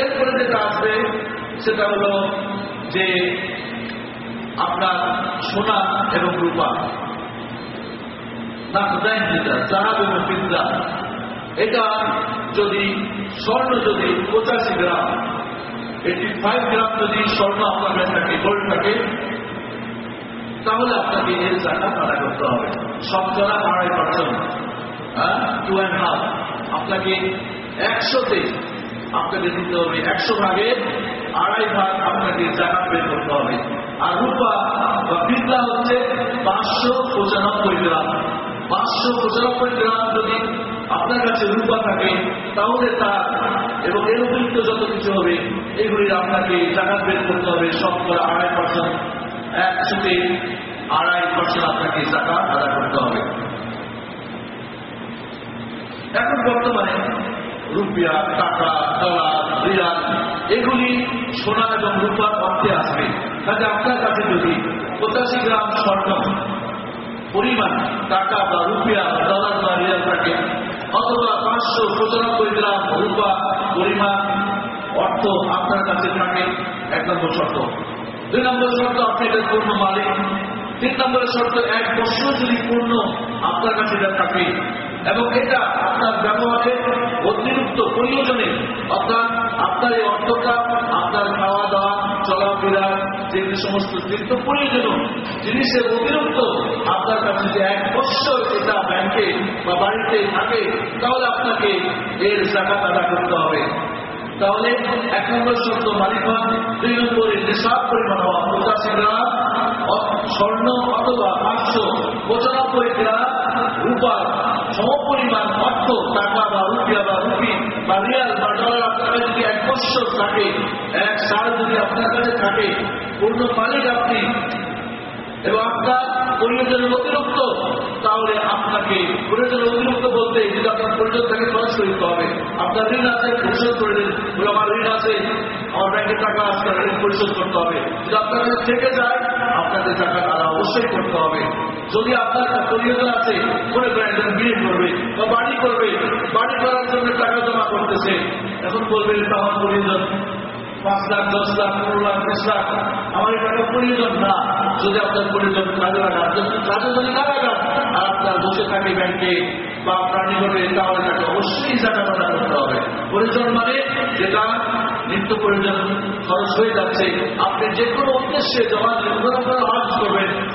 এরপরে যেটা আসবে, সেটা হলো যে আপনার সোনা এবং রূপা। যেটা? জাহাজ এবং বিদ্যা এটা যদি স্বর্ণ যদি পঁচাশি গ্রাম এইটি ফাইভ গ্রাম যদি স্বর্ণ আপনার কাছে থাকে গোল্ড থাকে, তাহলে আপনাকে এর টাকা আদায় করতে হবে। শতকরা আড়াই পার্সেন্ট হ্যাঁ টু অ্যান্ড হাফ আপনাকে একশোতে আপনাকে দিতে হবে একশো ভাগে, আড়াই ভাগ আপনাকে জাকাত বের করতে হবে। আর রূপা বা বিদ্যা হচ্ছে পাঁচশো পঁচানব্বই গ্রাম। পাঁচশো পঁচানব্বই গ্রাম যদি আপনার কাছে রূপা থাকে, তাহলে তার এবং এর অতিরিক্ত যত কিছু হবে, এগুলির আপনাকে জাকাত বের করতে হবে, সব করে আড়াই পার্সেন্ট একশোতে আড়াই পার্সেন্ট আপনাকে টাকা আদায় করতে হবে। এখন বর্তমানে রুপিয়া, টাকা, ডলার, রিয়াল, এগুলি সোনা এবং রূপার অর্থে আসবে। কাজে আপনার কাছে যদি পঁচাশি গ্রাম স্বর্ণ পরিমাণ টাকা বা রুপিয়া, ডলার বা রিয়াল থাকে অথবা পাঁচশো পঁচানব্বই গ্রাম রূপা পরিমাণ অর্থ আপনার কাছে থাকে। এক নম্বর শর্ত। দুই নম্বর শর্ত, আপনি এটার পূর্ণ মালিক। তিন নম্বরের শর্ত, এক বছর যদি পূর্ণ আপনার কাছে এটা থাকে। এবং এটা আপনার ব্যবহারে অতিরিক্ত প্রয়োজনে অর্থাৎ আপনার এই অর্থটা, আপনার খাওয়া দাওয়া সমস্ত নিত্য প্রয়োজন জিনিসের অতিরিক্ত আপনার কাছে যে এক বছর এটা ব্যাংকে বা বাড়িতে থাকে, তাহলে আপনাকে এর জায়গা আদা করতে হবে। তাহলে এক নম্বর শব্দ মালিক হন দুই নম্বরে নিঃশ্বাস পরিমাণ হওয়া পঁচাশি গ্রাম স্বর্ণ অথবা পাঁচশো পঁচানব্বই গ্রাম রূপার সমপরিমাণ অর্থ, টাকা বা রুপিয়া বা রুপি বা রিয়াল বা ডলার আপনার যদি এক বছর থাকে। এক সাল যদি আপনার কাছে থাকে, পূর্ণ মালিক আপনি। এবং আপনার প্রয়োজনের অতিরিক্ত, তাহলে আপনাকে প্রয়োজনের অতিরিক্ত বলতে যদি আপনার প্রয়োজন থাকে, খরচ করতে হবে। আপনার ঋণ আছে, পরিশোধ করে দিন। বলে, আমার ঋণ আছে, আমার ব্যাংকে টাকা আছে ঋণ পরিশোধ করতে হবে। যদি আপনার কাছে থেকে যায়, আপনাকে টাকা তারা অবশ্যই করতে হবে। যদি আপনার প্রয়োজন আছে করেন একজন বিয়ে করবে বা বাড়ি করবে, বাড়ি করার জন্য টাকা জমা করতেছে এখন বলবেন, এটা আমার প্রয়োজন। পাঁচ লাখ, দশ লাখ, পনেরো লাখ, বিশ লাখ, আমার টাকা প্রয়োজন না। যদি আপনার প্রয়োজন কাজে লাগান কাজে যদি না লাগান, আর আপনার বসে থাকে ব্যাংকে বা আপনার নিকটে, তাহলে তাকে অবশ্যই টাকা আদা করতে হবে। প্রয়োজন মানে যেটা নিত্য প্রয়োজন খরচ হয়ে যাচ্ছে, আপনি যে কোনো উদ্দেশ্যে জমা হজ করবেন।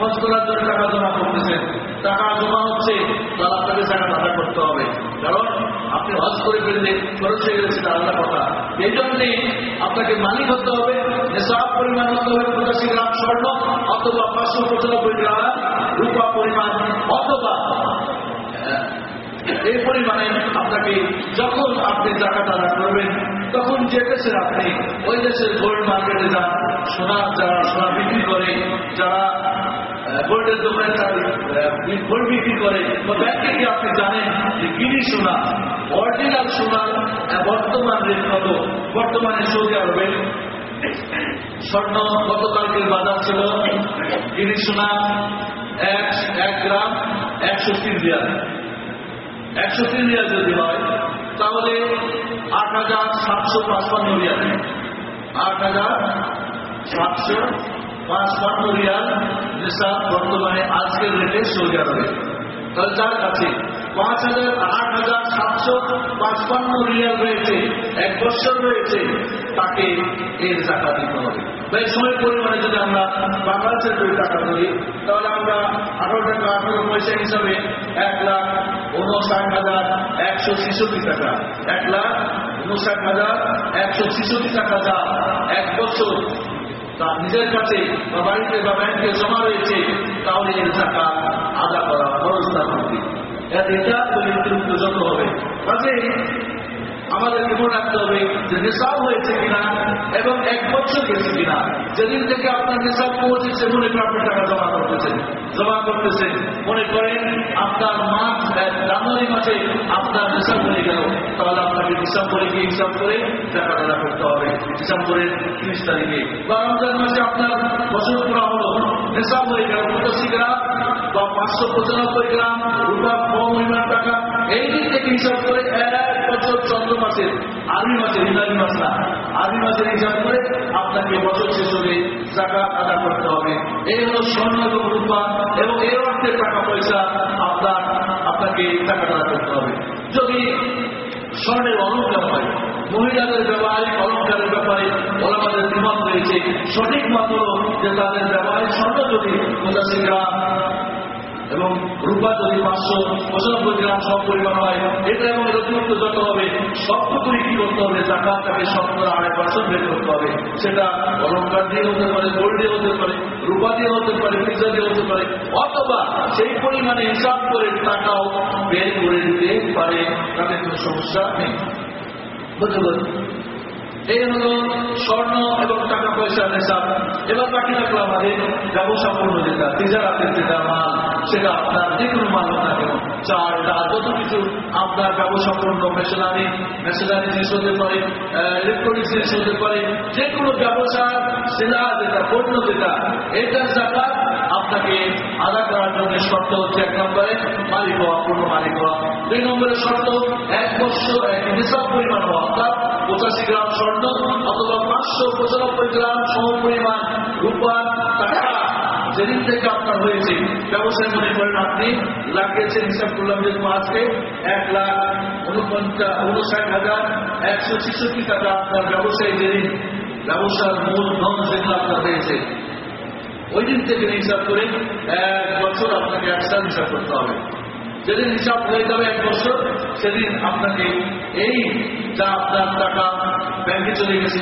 হজ করার জন্য টাকা জমা করতেছেন। টাকা জমা হচ্ছে, তাহলে আপনাকে টাকা আদা করতে হবে। কারণ আপনি হজ করে ফেললে খরচ হয়ে গেছে আলাদা কথা। এই জন্যে আপনাকে মালিক হতে হবে নেশাব পরিমাণ হতে হবে পঁচাশি গ্রাম স্বর্ণ অথবা পাঁচশো পঁচানব্বই গ্রাম রূপা পরিমাণ, অথবা এই পরিমাণে আপনাকে যখন আপনি টাকা আদা করবেন, তখন যে দেশের আপনি ওই দেশের গোল্ড মার্কেটে যান সোনা যারা সোনা বিক্রি করে, যারা গোল্ডের দোকানে গোল্ড বিক্রি করে ব্যাংকে গিয়ে আপনি জানেন যে গিরি সোনা অরিজিনাল সোনার বর্তমান রেট কত? বর্তমানে সৌদি আরবে স্বর্ণ গতকালকের বাজার ছিল গিরি সোনা এক গ্রাম একশো তিন একশো তিন রিয়াল যদি হয়, তাহলে আট হাজার সাতশো পাঁচপান্ন রিয়াল। আট হাজার সাতশো পাঁচপান্ন রিয়াল নিসাব বর্তমানে আজকের রেটে সৌদি আরবে। তাহলে যার কাছে পাঁচ হাজার আট হাজার সাতশো পাঁচপান্ন রিয়াল রয়েছে, এক বছর রয়েছে, তাকে এর টাকা দিতে হবে। তাই সময় পরিমাণে যদি আমরা বাংলাদেশের যদি টাকা ধরি তাহলে আমরা আঠারো টাকা, আঠারো পয়সা হিসাবে এক লাখ উনষাট হাজার একশো ছেষট্টি টাকা। এক লাখ উনষাট হাজার একশো ছেষট্টি টাকা যা এক বছর তা নিজের কাছে বা বাড়িতে বা ব্যাংকে জমা রয়েছে, তাহলে এর টাকা আদা করা খরচ তার মধ্যে এটা দরিদ্র যত হবে কাজে আমাদেরকে মনে রাখতে হবে যে নিসাব হয়েছে কিনা এবং এক বছর গেছে কিনা। যেদিন থেকে আপনার নিসাব পৌঁছেছে, মনে করে আপনি টাকা জমা করতেছেন। জমা করতেছেন। মনে করেন আপনার মাস জানুয়ারি মাসে আপনার নিসাব হয়ে গেল। তাহলে আপনাকে ডিসেম্বরে গিয়ে হিসাব করে টাকা টাকা করতে হবে। ডিসেম্বরের তিরিশ তারিখে। বা রমজান মাসে আপনার বছর করা হলো। নিসাব হয়ে গেল। পঁচাশি গ্রাম বা পাঁচশো পঁচানব্বই গ্রাম, রূপা কম পরিমাণ টাকা। এই দিক থেকে হিসাব করে আরবি মাসের ইংরাজি মাস না। আরবি মাসের হিসাব করে আপনাকে বছর শেষ হলে টাকা আদা করতে হবে। এই হলো স্বর্ণ এবং এবং এই অর্থের টাকা পয়সা আপনার, আপনাকে টাকা আদা করতে হবে। যদি স্বর্ণের অলঙ্কার হয়, মহিলাদের ব্যবহারিক অলঙ্কারের ব্যাপারে ওলামাদের বিমত রয়েছে। সঠিক মত হল যে তাদের ব্যবহারিক স্বর্ণ যদি গ্রাম এবং রূপা যদি পাঁচশো পঁচানব্বই গ্রাম সব পরিমাণ হয়, এটা এবং অতিরিক্ত যত হবে সবটুকুই কি করতে হবে? টাকা তাকে শতকরা আড়াই পার্সেন্ট বের করতে হবে। সেটা অলঙ্কার দিয়ে হতে পারে গোল্ড দিয়ে হতে পারে, রূপা দিয়ে হতে পারে পিজা দিয়ে হতে পারে, অথবা সেই পরিমাণে হিসাব করে টাকাও বের করে দিতে পারে, তাতে কোনো সমস্যা নেই। বুঝতে পারি এই হলো স্বর্ণ এবং টাকা পয়সার নেশা এবার বাকি থাকল আমাদের ব্যবসা পূর্ণ যেটা, তিজারাতের যেটা মাল। সেটা আপনার যে কোনো মাল না কেন ডাল যত কিছু আপনার ব্যবসাপূর্ণ মেশিনারি মেশিনারি জিনিস হতে পারে ইলেকট্রনিক্স জিনিস হতে পারে, যে কোনো ব্যবসা সেরা যেটা, পণ্য যেটা এটার জায়গা আপনাকে আদা করার জন্য শর্ত হচ্ছে এক নম্বরে মালিক হওয়া, পূর্ণ মালিক হওয়া। দুই নম্বরের শর্ত, এক বছর, এক হিসাব পরিমাণ হওয়া, অর্থাৎ পঁচাশি গ্রাম স্বর্ণ অথবা পাঁচশো পঁচানব্বই গ্রাম সম পরিমাণ রূপা টাকা। যেদিন থেকে আপনার হয়েছে ব্যবসায় মনে করেন আপনি লাগিয়েছেন হিসাব করলাম যে আজকে এক লাখ উনপঞ্চাশ উনষাট হাজার একশো ছেষট্টি টাকা আপনার ব্যবসায়ী যেদিন ব্যবসার মূল ধন যেগুলো আপনার হয়েছে। ওই দিন থেকে হিসাব করে এক বছর আপনাকে একসাথ হিসাব করতে হবে। যেদিন হিসাব হয়ে যাবে এক বছর, সেদিন আপনাকে এই যা আপনার টাকা ব্যাংকে চলে গেছে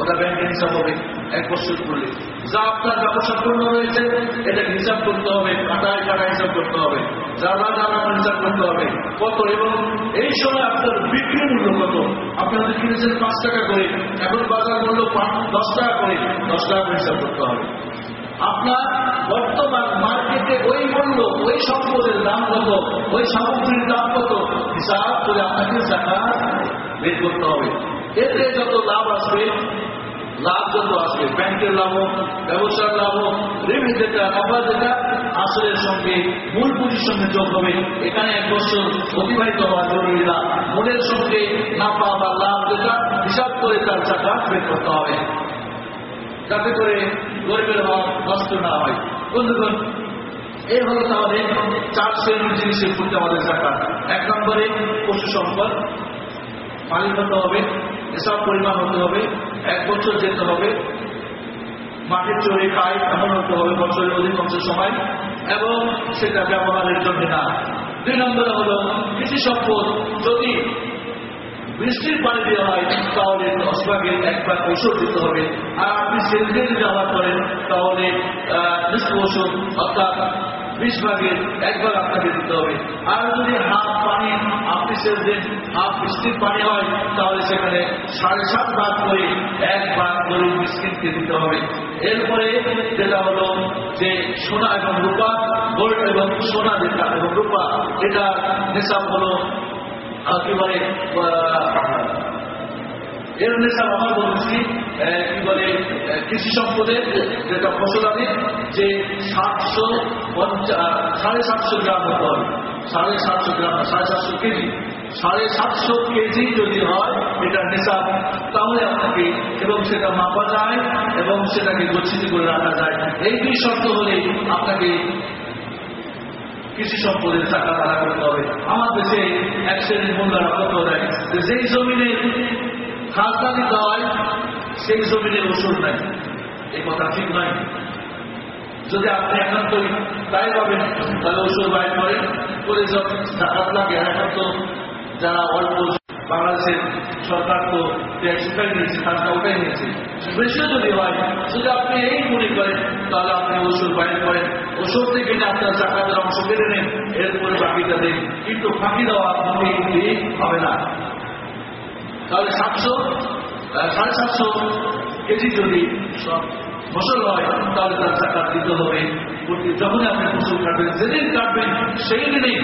ওটা ব্যাংকের হিসাব হবে, এক বছর করলে। যা আপনার ব্যবসা পূর্ণ রয়েছে এটা হিসাব করতে হবে, কাটায় কাটা হিসাব করতে হবে জ্বালা জ্বালা হিসাব করতে হবে। কত? এবং এই সময় আপনার বিক্রি মূল্য কত? আপনাদের কিনেছেন পাঁচ টাকা করে, এখন বাজার মূল্য দশ টাকা করে, দশ টাকা করে হিসাব করতে হবে। আপনার বর্তমান মার্কেটে ওই মূল্য, ওই সম্পদের দাম কত? ওই সামগ্রীর দাম কত? হিসাব করে আপনাকে টাকা বের করতে হবে। এতে যত লাভ আসবে, লাভ যত আসবে, ব্যাংকের লাভ হোক, ব্যবসার লাভ হোক ঋণ যেটা নফা যেটা, আসলের সঙ্গে মূল পুঁজির সঙ্গে যোগ হবে। এখানে এক বছর অতিবাহিত হওয়া জরুরি না। মূলের সঙ্গে নাফা বা লাভ যেটা, হিসাব করে তার টাকা বের করতে হবে। যাতে করে গরিবের হক নষ্ট না হয়। বন্ধুগণ, এই হলো তাহলে চার শ্রেণির জিনিসের প্রতি আমাদের টাকা এক নম্বরে পশু সম্পদ মালিক হতে হবে এসব পরিমাণ হতে হবে, এক বছর যেতে হবে, মাটির চড়ে খায় এমন হতে হবে বছরের অধিকাংশ সময়, এবং সেটা ব্যবহারের জন্য না। দুই নম্বরে হলো, কৃষি সম্পদ যদি বৃষ্টির পানি দেওয়া হয়, তাহলে দশ ভাগ ঔষধ দিতে হবে। আর আপনি সেলফে আবাদ করেন, তাহলে ওষুধ অর্থাৎ বিশ ভাগের এক ভাগ আপনাকে দিতে হবে। আর যদি হাফ পানি আপনি সেল দেন হাফ বৃষ্টির পানি হয়, তাহলে সেখানে সাড়ে সাত ভাগ করে এক ভাগ গরিব মিসকিনকে দিতে হবে। এরপরে যেটা হলো যে সোনা এবং রূপা, গোল্ড এবং সোনা যেটা এবং রূপা, এটা নেশাব হলো কি বলে এর নেশাব আমার বলছি কি বলে কৃষি সম্পদের যেটা ফসলাদি যে সাতশো সাড়ে সাতশো গ্রাম হবে। সাড়ে সাতশো গ্রাম সাড়ে সাতশো কেজি। সাড়ে সাতশো কেজি যদি হয়, এটা নেশাব তাহলে আপনাকে এবং সেটা মাপা যায় এবং সেটাকে গচ্ছিত করে রাখা যায়। এই দুই শর্ত হলে আপনাকে কৃষি সম্পদের টাকা তারা করতে হবে। আমার দেশে এক শ্রেণির মূল্যারা কত যেই জমিনে খাজনা দিতে হয় সেই জমিনে ওষুধ নাই। এই কথা ঠিক নয় যদি আপনি একান্তই তাই পাবেন তাহলে ওষুধ বাইর করেন করে যখন টাকা লাগে। এখন তো যারা অল্প বাংলাদেশের সরকার তো ট্যাক্স নিয়েছে টাকা উঠাই নিয়েছে। বেশিও যদি হয়, যদি আপনি এই মনে করেন, তাহলে আপনি ওষুধ বাইর করেন। ওষুধ থেকে আপনার জাকাতের অংশ কেটে নেন, এরপরে বাকিটা দেন। কিন্তু ফাঁকি দেওয়া আপনি হবে না। তাহলে সাতশো সাড়ে সাতশো কেজি যদি ফসল হয়, তাহলে তার জাকাত দিতে হবে। যখনই আপনি ফসল কাটবেন, যেদিন কাটবেন সেই দিনেই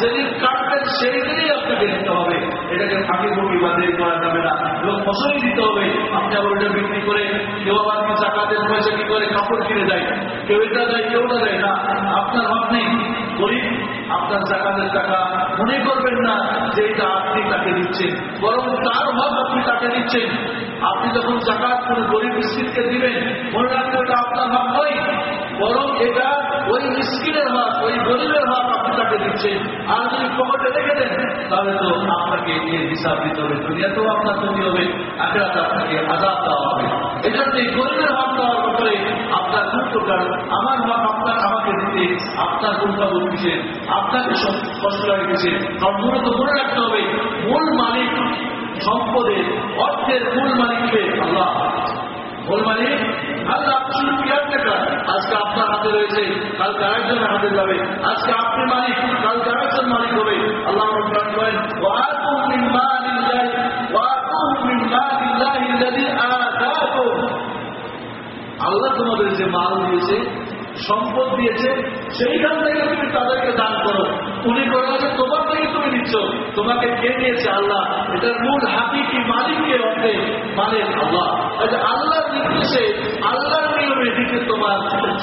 যেদিন কাটবেন সেই দিনেই আপনাকে দিতে হবে। এটাকে ফাঁকি ফুঁকি বা দেরি করা যাবে না। এবং ফসলই দিতে হবে। আপনি আবার ওটা বিক্রি করে কেউ আবার জাকাতের পয়সা কি করে কাপড় কিনে দেয়? কেউ এটা দেয় কেউ দেয় না। আপনার হক নেই। গরিব আপনার জাকাতের টাকা মনে করবেন না যে এটা আপনি তাকে দিচ্ছেন, বরং তার ভাব আপনি তাকে দিচ্ছেন। আপনি যখন জাকাত কোনো গরিব মিস্ত্রিকে দিবেন, মনে রাখবেন আপনার ভাব নয়। বরং এটা ওই মিস্কিনের হক ওই গরিবের হক আপনি তাকে দিচ্ছেন। আর যদি পকেটে রেখে দেন, তাহলে তো আপনাকে এর হিসাব দিতে হবে, দুনিয়াতেও আপনার ক্ষতি হবে, আখেরাতে আপনাকে আজাদ দেওয়া হবে। এজন্য এই গরিবের হক দেওয়ার ব্যাপারে আপনার প্রকার। আমার হক আপনার আমাকে দিতে, আপনার দুর্ভাগ্য কিসের আপনাকে কষ্ট লাগে কিসের কারণ মূলত মনে রাখতে হবে, মূল মালিক সম্পদের, অর্থের মূল মালিককে আল্লাহ ওর মানে? আল্লাহ আপনি শুধু বিরাট টাকা আজকে আপনার হাতে রয়েছে কাল কারেকজনের হাতে যাবে। আজকে আপনি মালিক কাল কারেকজন মালিক হবে। আল্লাহ রহমান করেন আল্লাহ তোমাদের যে মাল দিয়েছে সম্পদ দিয়েছে, সেইখান থেকে তুমি তাদেরকে দান করো। উনি করে তোমার থেকে তুমি দিচ্ছ তোমাকে কে দিয়েছে আল্লাহ? এটার মূল হাকিকি মালিককে অর্থে মালিক আল্লাহ। আল্লাহর নির্দেশে, আল্লাহর নিয়মে দিকে তোমার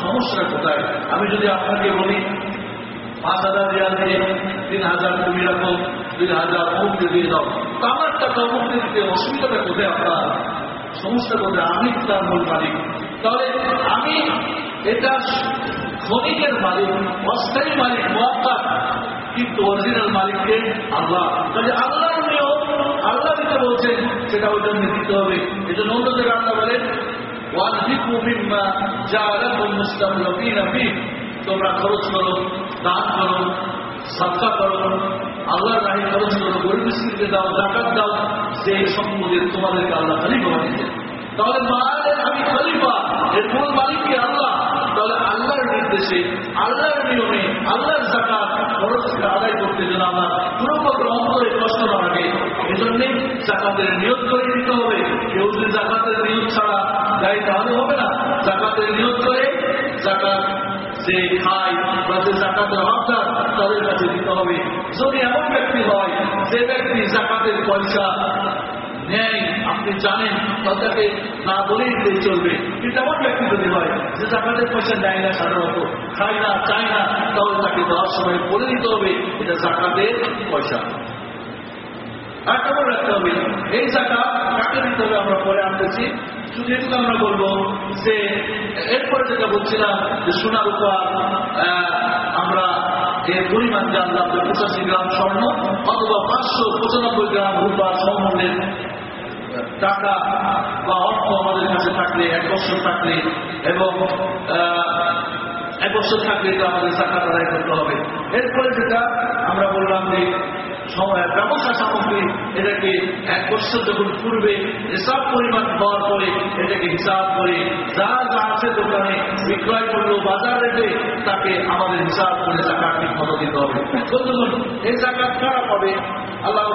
সমস্যা কোথায়? আমি যদি আপনাকে বলি, পাঁচ হাজার রিয়াল দিয়ে তিন হাজার তুমি রাখো দুই হাজার অমুককে দিয়ে দাও। আমার টাকা অমুককে দিতে অসুবিধাটা কোথায় আপনার? সমস্যা কোথায়? আমি তার মূল মালিক। তাহলে আমি এটা শ্রমিকের মালিক, অস্থায়ী মালিক মহাকার কিন্তু অরিজিনাল মালিককে আল্লাহ। তাহলে আল্লাহ আল্লাহ যেটা বলছেন, সেটা ওই জন্য দিতে হবে। এই জন্য অন্য জায়গায় আল্লাহ বলেন তোমরা খরচ করো, দান করো, সাদকা করো, আল্লাহর রাহে খরচ করো গরিব মিস্ত্রিকে দাও, জাকাত দাও সেই সম্পদের তোমাদেরকে আল্লাহ খালি বাবা দিয়েছে তাহলে মায়ের আমি খলিফা, এর মূল মালিককে আল্লাহ? তাহলে আল্লাহর নির্দেশে, আল্লাহর নিয়মে, আল্লাহর জাকাত খরচ আদায় করতে যেন আমার প্রকার অন্তরে কষ্ট না লাগে এজন্যই জাকাতের নিয়োগ করে দিতে হবে। কেউ যদি জাকাতের নিয়োগ ছাড়া দেয়, তাহলে হবে না। জাকাতের নিয়োগ করে জাকাত যে খায় বা যে জাকাতের হকদার, তাদের কাছে দিতে হবে। যদি এমন ব্যক্তি হয়, যে ব্যক্তি জাকাতের পয়সা নেয় আপনি জানেন তাদেরকে না বলেই দিয়ে চলবে। কিন্তু এমন ব্যক্তি যদি হয়, যে জাকাতের পয়সা নেয় না সাধারণত, খায় না, চায় না, তাহলে তাকে দেওয়ার সময় বলে দিতে হবে, এটা জাকাতের পয়সা। রাখতে হবে? এই জায়গা কাকে দিতে হবে আমরা পরে আনতেছি। শুধু এটুকু আমরা বলব যে, এরপরে যেটা বলছিলাম যে সোনার উপর আমরা এর পরিমাণ জানলাম যে পঁচাশি গ্রাম স্বর্ণ অথবা পাঁচশো পঁচানব্বই গ্রাম রূপা সমমূল্যের টাকা বা অর্থ আমাদের কাছে থাকলে, এক বছর থাকলে এবং এক বছর থাকলে তো আমাদের টাকা আদায় করতে হবে। এরপরে যেটা আমরা বললাম যে ব্যবসা সামগ্রী এটাকে এক বছর যখন পূর্বে হিসাব পরিমাণ হওয়ার পরে এটাকে হিসাব করে যা যা আছে দোকানে বিক্রয় করল, বাজার রেখে তাকে আমাদের হিসাব করে জাকাত ঠিক মতো দিতে হবে। বন্ধুগণ, এই জাকাত খারাপ হবে আল্লাহ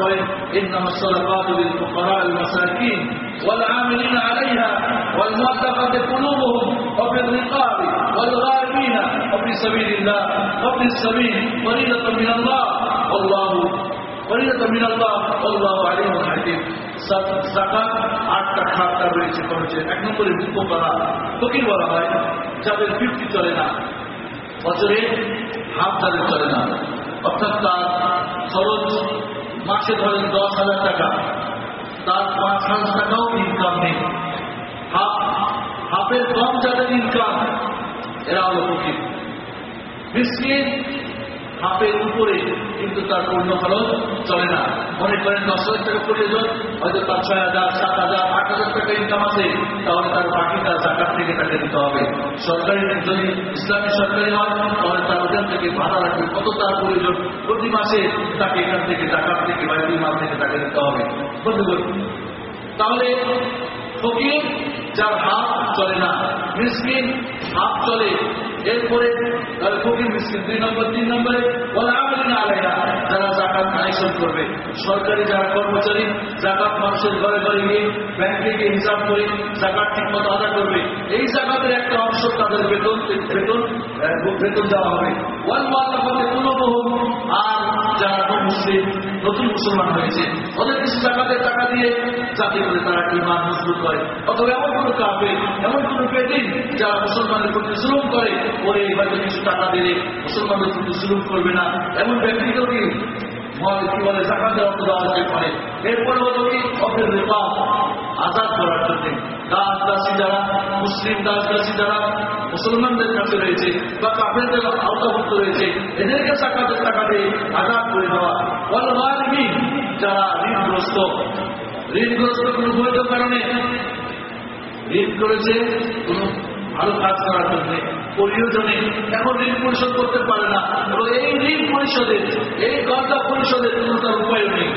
বলেন এই নমস্কার والعاملين عليها والمؤلفة قلوبهم وفي الرقاب والغارمين وفي سبيل الله وفي السبيل فريضة من الله والله فريضة من الله والله عليم حكيم জাকাত আটটা খাতটা রয়েছে করেছে এক নম্বরে মুক্ত করা ফকির বলা হয় যাদের ফিফটি চলে না বছরে হাফ তাদের চলে না অর্থাৎ তার খরচ মাসে ধরেন দশ হাজার টাকা তার পাঁচ হাজার টাকাও ইনকাম নেই হাফ হাফের কম যাদের ইনকাম এরা হলো ফকির মিসকিন হাফের উপরে কিন্তু তার পূর্ণ খরচ চলে না। মনে করেন দশ হাজার টাকা প্রয়োজন হয়তো তার ছয় হাজার, সাত হাজার, আট হাজার টাকা ইনকাম আছে, তাহলে তার বাকিটা জাকাত থেকে তাকে দিতে হবে। সরকারি যদি ইসলামী সরকারি হয়, তাহলে তার ওখান থেকে ভাড়া রাখবে। কত তার প্রয়োজন? প্রতি মাসে তাকে এখান থেকে জাকাত থেকে বা দুই মাস থেকে তাকে দিতে হবে। তাহলে ফকির, যার হাত চলে না। মিসকিন, হাত চলে। এরপরে ফকির, মিসকিন দুই নম্বর, তিন নম্বরে বলে যারা জাকাত কালেকশন করবে। সরকারি যারা কর্মচারী জাকাত মানুষের ঘরে ঘরে গিয়ে ব্যাংকে গিয়ে হিসাব করে জাকাত ঠিক মতো আদা করবে। এই জাকাতের একটা অংশ তাদের বেতন বেতন বেতন দেওয়া হবে। ওয়াল মাল্লাফাতে কোনো বহু আর যারা মুসলিম, নতুন মুসলমান হয়েছে, ওদের কিছু জাকাতের টাকা দিয়ে যাতে করে তারা ইমান মজবুত করে। অথবা এমন কোনো কাপে এমন কোনো পেটিং যারা মুসলমানের প্রতি জুলুম করে, ওরে হয়তো কিছু টাকা দিলে মুসলমানদের প্রতি জুলুম করবে না। এমন ব্যক্তিকেও কি দাস দাসী যারা দাস দাসী যারা, মুসলমানদের কাছে রয়েছে রয়েছে, এদেরকে জাকাতের টাকা দিয়ে আজাদ করে দেওয়া। যারা ঋণগ্রস্ত। ঋণগ্রস্ত কোনো বৈধ কারণে ঋণ করেছে, কোনো ভালো কাজ করার জন্য, প্রয়োজনে এখন ঋণ পরিশোধ করতে পারে না। এবং এই ঋণ পরিশোধের এই কর্তা পরিশোধের কোনো তার উপায় নেই।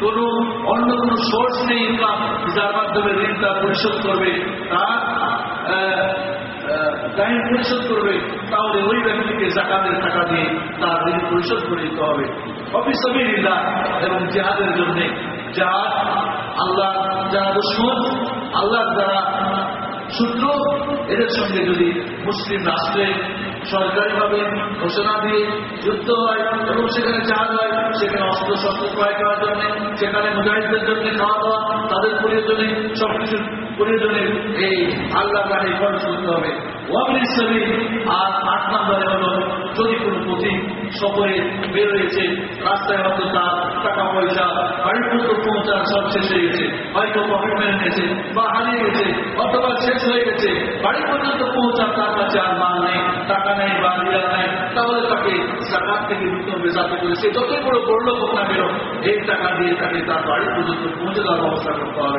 কোন, অন্য কোন সোর্স নেই ইনকাম যার মাধ্যমে ঋণটা পরিশোধ করবে। তার ঋণ পরিশোধ করবে, তাহলে ওই ব্যক্তিকে জাকাতের টাকা দিয়ে তার ঋণ পরিশোধ করে দিতে হবে। অফিসবিল্লা এবং জেহাদের জন্য জাহাজ আল্লাহ যারা দুশ্মন আল্লাহ যারা সূত্র এদের সঙ্গে যদি মুসলিম রাষ্ট্রে সরকারিভাবে ঘোষণা দিয়ে যুদ্ধ হয় এবং সেখানে জাহাজ হয়, সেখানে অস্ত্র শস্ত্র ক্রয় করার জন্য, সেখানে মুজাহিদদের জন্য খাওয়া দাওয়া, তাদের প্রয়োজনে সবকিছুর প্রয়োজনে এই আল্লাহ গাড়ি খরচ করতে হবে। ওয়াবলির আর আট নম্বরে হলো, যদি কোনো পথিক সফরে বের হয়েছে রাস্তায় হয়তো তার টাকা পয়সা বাড়ি পর্যন্ত পৌঁছার সব শেষ হয়ে গেছে, হয়তো পকেট মেরে নিয়েছে বা হারিয়ে গেছে, অথবা শেষ হয়ে গেছে বাড়ি পর্যন্ত পৌঁছার তার কাছে আর মাল নেই, টাকা নেই বা রিয়াল নেই, তাহলে তাকে জাকাত থেকে দিতে হবে করে সে যতই বড় বড় লোক না বেরো এই টাকা দিয়ে তাকে তার বাড়ি পর্যন্ত পৌঁছে দেওয়ার ব্যবস্থা করতে হবে।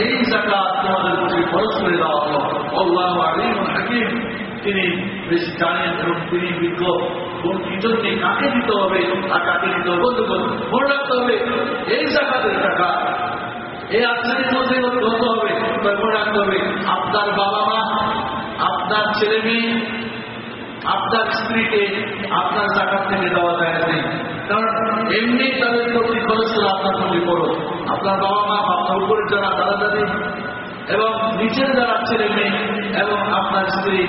এই দিতে রাখতে হবে, এই টাকা, এই আশ্রমের মধ্যে হবে আপনার বাবা মা আপনার ছেলে মেয়ে, আপনার স্ত্রীকে আপনার জাকাত থেকে দেওয়া যায় নেই কারণ এমনি তাদের প্রতি খরচ আপনার প্রতি করো আপনার বাবা মা আপনার উপরে যারা দাদা দাদি এবং নিচের যারা ছেলে মেয়ে এবং আপনার স্ত্রী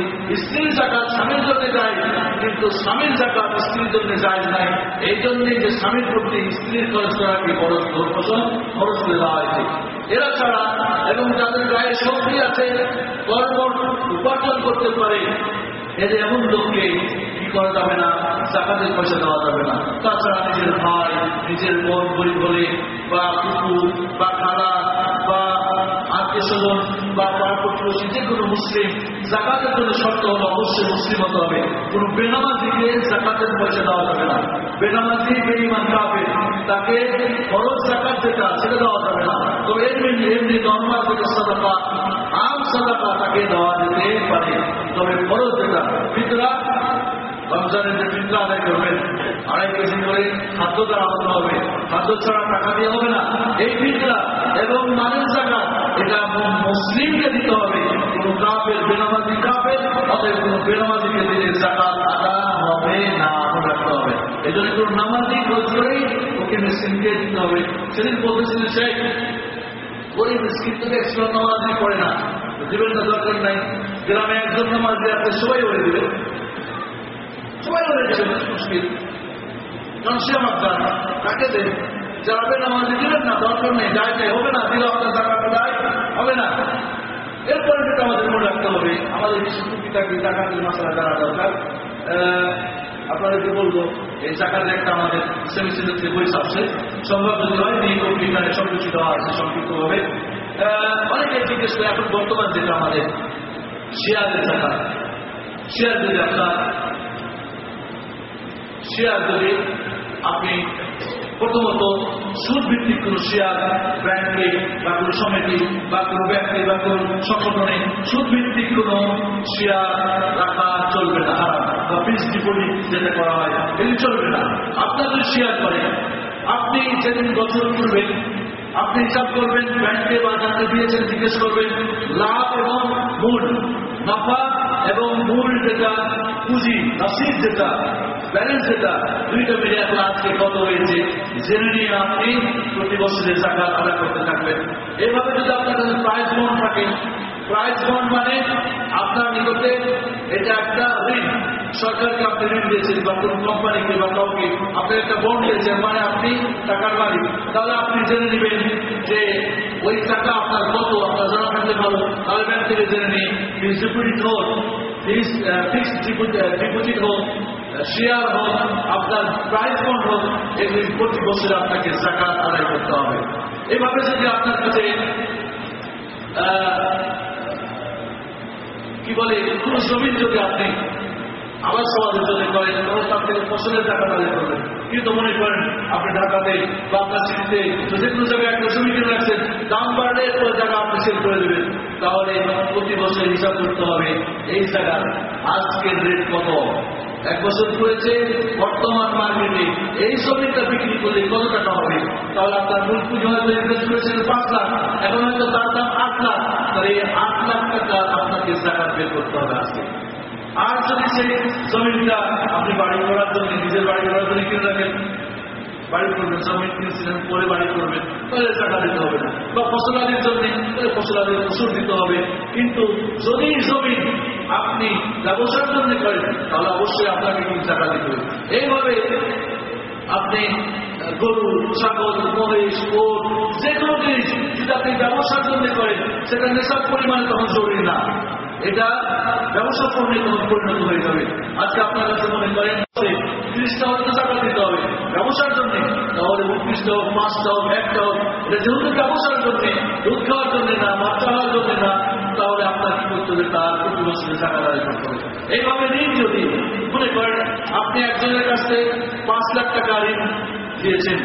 স্ত্রীর জাকাত স্বামীর জন্য যায়, কিন্তু স্বামীর জাকাত স্ত্রীর জন্য যায় নাই। এই জন্যই যে স্বামীর প্রতি স্ত্রীর খরচ করাকে বড় পছন্দ খরচ করে দেওয়া হয়েছে। এরা ছাড়া এবং যাদের গায়ে শক্তি আছে কর্ম উপার্জন করতে পারে, এদের এমন লোককে কি করা যাবে না? জাকাতের পয়সা দেওয়া যাবে না। তাছাড়া নিজের ভাই, নিজের বোন গরিব বলে বা কুকুর বা খালা বা আত্মীয় স্বজন বা পাড়া প্রতিবেশী যে কোনো মুসলিম, জাকাতের জন্য শর্ত হলো অবশ্যই মুসলিম হতে হবে। কোন বেনামাজিকে জাকাতের পয়সা দেওয়া যাবে না। বেনামাজি বেইমান কাপে তাকে খরচ জাকাত যেটা সেটা দেওয়া যাবে না। তো এমনি এমনি নর্মাল যেটা সাদাকা, আম সাদাকা তাকে দেওয়া যেতে পারে। তবে খরচ যেটা, ফিতরা রমজানের যে ফিতরা আদায় করবেন আড়াই কেজি করে খাদ্য দ্বারা হতে হবে। খাদ্য ছাড়া টাকা দিয়ে হবে না। এই ফিতরা এবং মানের জায়গা এটা মুসলিমকে দিতে হবে। কোন কাপের বেনামাজি কাপের অতএব কোন বেনামাজিকে দিলে জাকাত আদা হবে না রাখতে হবে। এই জন্য কোন নামাজি খোঁজ করেই ওকে মিসকিনকে দিতে হবে। সেদিন বলতেছিলেন সেই ওই মিসকিন তো এক্সট্রা নামাজি পড়ে না। দিবেন না, দরকার নাই। গ্রামে একজন নামাজি আছে, সবাই ওরে দিবে। সবাই ওরে মুশকিল কারণ সে তাকে দেন যাবে নামাজি দিবেন না, দরকার নেই। যায় যায় হবে না, দিলে আপনার টাকাটা দেয় হবে না। এরপরে যেটা আমাদের মনে রাখতে হবে, আমাদের কিছু টুকিটাকি টাকাটির মশলা জানা দরকার? আপনাদেরকে বলব, এই জাকাতের একটা আমাদের সেমিস্টার থেকে বই আসছে সম্ভব যদি হয় এই কম্পিউটারে সব কিছু দেওয়া আছে সংক্ষিপ্তভাবে অনেকে জিজ্ঞেস করে, এখন বর্তমান যেটা আমাদের শেয়ারের জায়গা শেয়ার যদি আপনার শেয়ার যদি আপনি প্রথমত সুদ ভিত্তিক কোন শেয়ার, ব্যাংকে বা কোন সমিতি বা কোন ব্যক্তি বা কোন সংগঠনে সুদ ভিত্তিক কোন শেয়ার রাখা চলবে না বা ফিক্স ডিপোজিট যেটা করা হয় এটি চলবে না। আপনার যদি শেয়ার করেন আপনি যেদিন বছর করবেন আপনি হিসাব করবেন, ব্যাংকে বা যাকে দিয়েছেন জিজ্ঞেস করবেন, লাভ এবং মূল নফা এবং মূল যেটা, পুঁজি রসিদ যেটা ব্যালেন্স যেটা, দুইটা মিলে এখন আজকে কত হয়েছে? জেনে নিয়ে আপনি প্রতি বছরের টাকা আদায় করতে থাকবেন। এভাবে যদি আপনার কাছে প্রাইজ বন্ড থাকে প্রাইজ বন্ড মানে আপনার নিকটে এটা একটা ঋণ। সরকারকে আপনি ঋণ দিয়েছেন বা কোন কোম্পানিকে বা কাউকে। আপনি একটা বন্ড দিয়েছেন মানে আপনি টাকার মালিক। তাহলে আপনি জেনে নেবেন যে ওই টাকা আপনার কত, আপনার জানা থাকলে ভালো। তাহলে ব্যাংক থেকে জেনে নিন ডিপোজিট হোক ফিক্সড ডিপোজিট হোক শেয়ার হোক, আপনার প্রাইজ বন্ড হোক, এগুলি প্রতি বছর আপনাকে জাকাত আদায় করতে হবে। এভাবে যদি আপনার কাছে কি বলে? কোন জমিন যদি আপনি আবার সমাজের জন্য করেন, তখন তার থেকে ফসলের টাকা আদায় করবেন। কিন্তু মনে করেন, আপনি ঢাকাতে বা আপনার সিটিতে যে কোনো জায়গায় একটা জমি কিনে রাখছেন, দাম বাড়লে পরে জায়গা আপনি সেল করে দেবেন। তাহলে প্রতি বছর হিসাব করতে হবে, এই জায়গার আজকের রেট কত? এক বছর করেছে বর্তমান মার্কেটে এই জমিটা বিক্রি করলে কত টাকা হবে? তাহলে আপনার মূল পুঁজি হয়তো ইনভেস্ট করেছেন পাঁচ লাখ, এখন হয়তো তার দাম আট লাখ। তাহলে আট লাখ টাকা আপনাকে জাকাত বের করতে হবে আজকে। আর যদি সেই জমিটা আপনি বাড়ি করার জন্য, নিজের বাড়ি করার জন্য কিনে রাখেন, বাড়ি করবেন জমি কিনেছিলেন, পরে বাড়ি করবেন, তাহলে টাকা দিতে হবে না। বা ফসলাদির জন্য, তাহলে ফসলাদির ফসল দিতে হবে। কিন্তু যদি জমি আপনি ব্যবসার জন্য করেন, তাহলে অবশ্যই আপনাকে কিন্তু টাকা দিতে হবে। এইভাবে আপনি গরু, ছাগল, মহিষ, ওট যে কোনো জিনিস যদি আপনি ব্যবসার জন্য করেন, সেটা নেশার পরিমাণে তখন জরুরি না। এটা ব্যবসা তখন পরিণত হয়ে যাবে। আজকে আপনার কাছে মনে করেন তিরিশটা হয়তো টাকা দিতে হবে, ব্যবসার জন্য, তাহলে উনত্রিশটা হোক পাঁচটা হোক একটা হোক, এটা যেহেতু ব্যবসার জন্য দুধ খাওয়ার জন্য না বাচ্চা হওয়ার জন্য না, তাহলে আপনার কি করতে হবে? তার প্রতি বছরে টাকা আদায় করতে হবে। এইভাবে ঋণ যদি, মনে করেন আপনি একজনের কাছে পাঁচ লাখ টাকা ঋণ দিয়েছেন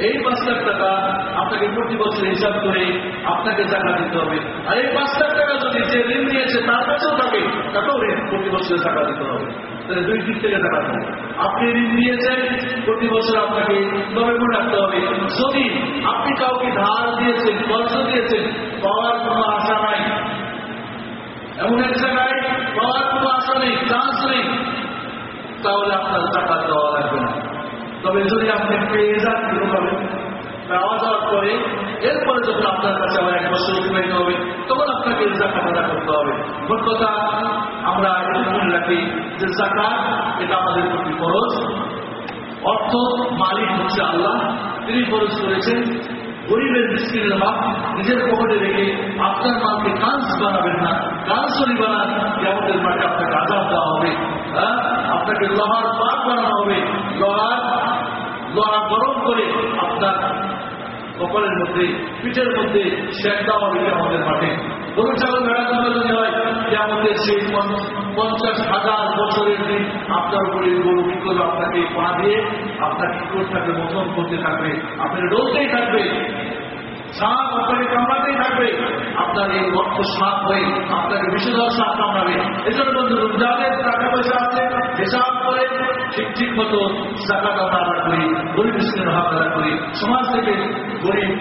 এই পাঁচ লাখ টাকা আপনাকে প্রতি বছর হিসাব করে আপনাকে টাকা দিতে হবে। আর এই পাঁচ লাখ টাকা যদি যে ঋণ নিয়েছে, তার কাছেও থাকে, তাকেও ঋণ প্রতি বছর টাকা দিতে হবে। তাহলে দুই দিক থেকে টাকা দেবে আপনি ঋণ নিয়েছেন, প্রতি বছর আপনাকে মনে রাখতে হবে। যদি আপনি কাউকে ধার দিয়েছেন কর্জ দিয়েছেন, পাওয়ার কোনো আশা নাই। এমন এক জায়গায় পাওয়ার কোনো আশা নেই, চান্স নেই। তাহলে আপনার টাকা দেওয়া লাগবে না। তবে যদি আপনি পেয়ে যান কোনোভাবে পাওয়া যাওয়ার পরে এরপরে যখন আপনার কাছে আমার এক বছর অতিবাহিত হবে, তখন আপনাকে জাকাত আদা করতে হবে। মোট কথা, আমরা মনে রাখি যে জাকাত, এটা আমাদের প্রতি খরচ অর্থ মালিক হচ্ছে আল্লাহ। তিনি খরচ করেছেন গরিবের মিসকিনের হক নিজের পকেটে রেখে আপনার মালকে কাজ বানাবেন না কাঁচলি বানান আমাদের মাঠে আপনাকে আজাদ দেওয়া হবে। হ্যাঁ? আপনাকে লোহার পাক বানানো হবে। লোহার লোহা গরম করে আপনার কপালের মধ্যে, পিঠের মধ্যে দেওয়া হবে আমাদের মাঠে। গরু ছাগল ভেড়া যদি হয় যে আমাদের সেই পঞ্চাশ হাজার বছরের দিন আপনার উপরে গরু কি করবে আপনাকে পা দিয়ে, আপনার কি করতে থাকবে মতন করতে থাকবে, আপনার ডলতেই থাকবে। সাপ আপনাকে কামড়াতেই থাকবে। আপনার এই রক্ত সাপ হয়ে আপনাকে বিষধর সাপ কামড়াবে। এজন্য বন্ধু যাদের টাকা পয়সা আছে, হিসাব করে ঠিক ঠিক মতো টাকা আমরা আদায় করি, গরিব মিশ্রের হাত আদায় করি, সমাজ থেকে গরিব,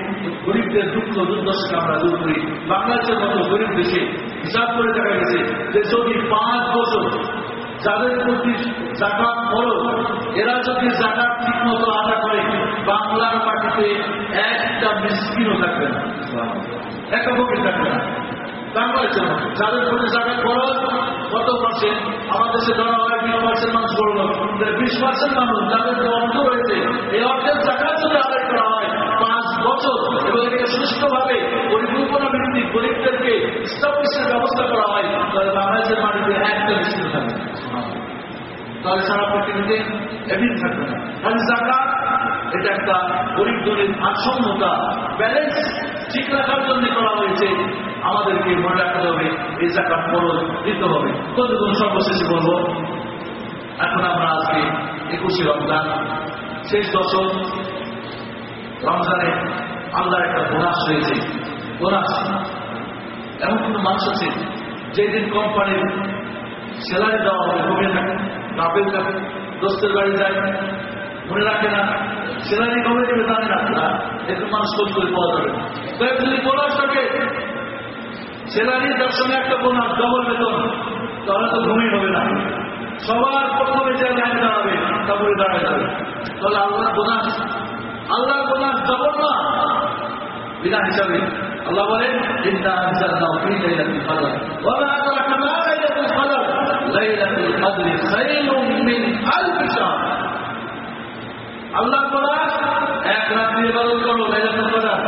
গরিবদের দুঃখ দুর্দশাকে আমরা দূর করি। বাংলাদেশের মতো গরিব দেশে হিসাব করে দেখা গেছে যে যদি পাঁচ বছর যাদের প্রতি জাকাত খরচ এরা যদি জাকাত ঠিক মতো আদা করে বাংলার মাটিতে একটা মিসকিনও থাকবে না। একটা ফকির থাকবে না। মানুষ অর্থ এই হয় পাঁচ বছর। পরিকল্পনা ভিত্তিক গরিবদেরকে ব্যবস্থা করা হয়। তাহলে বাংলাদেশের মাটিতে একটা মিশ্রিত থাকবে তাহলে সারা পৃথিবীতে এমনি থাকবে না। তাহলে জাকাত এটা একটা গরিব দলিত ভারসাম্যতা ব্যালেন্স ঠিক রাখার জন্য করা হয়েছে। আমাদেরকে মনে রাখতে হবে, এই জাকাত খরচ দিতে হবে। কতক্ষণ সর্বশেষে বলব, এখন আমরা আজকে একুশে রমজান, শেষ দশক, রমজানে আল্লাহর একটা বোনাস রয়েছে। বোনাস, এমন কোনো মানুষ আছে, যেদিন কোম্পানির স্যালারি দেওয়া হবে ঘুমিয়ে থাকে কাপের থাকে দোস্তের বাড়ি যায়, মনে রাখে না স্যালারি কবে দেবে জানে না। এরকম মানুষ খোঁজ করে পাওয়া যাবে যদি বোনাস থাকে স্যালারি তার সঙ্গে একটা বোনাস ডবল বেতন, তাহলে তো ঘুমিয়ে হবে না। সবার প্রথমে যে লাইন দাঁড়াবে, তারপরে দাঁড়ায় যাবে। তাহলে Allah bonus Allah bonus double না? বিনা হিসাবে আল্লাহ বলেন আল্লাহ বোনাস এক রাত্রি ইবাদত করো লাইলাতুল কদর।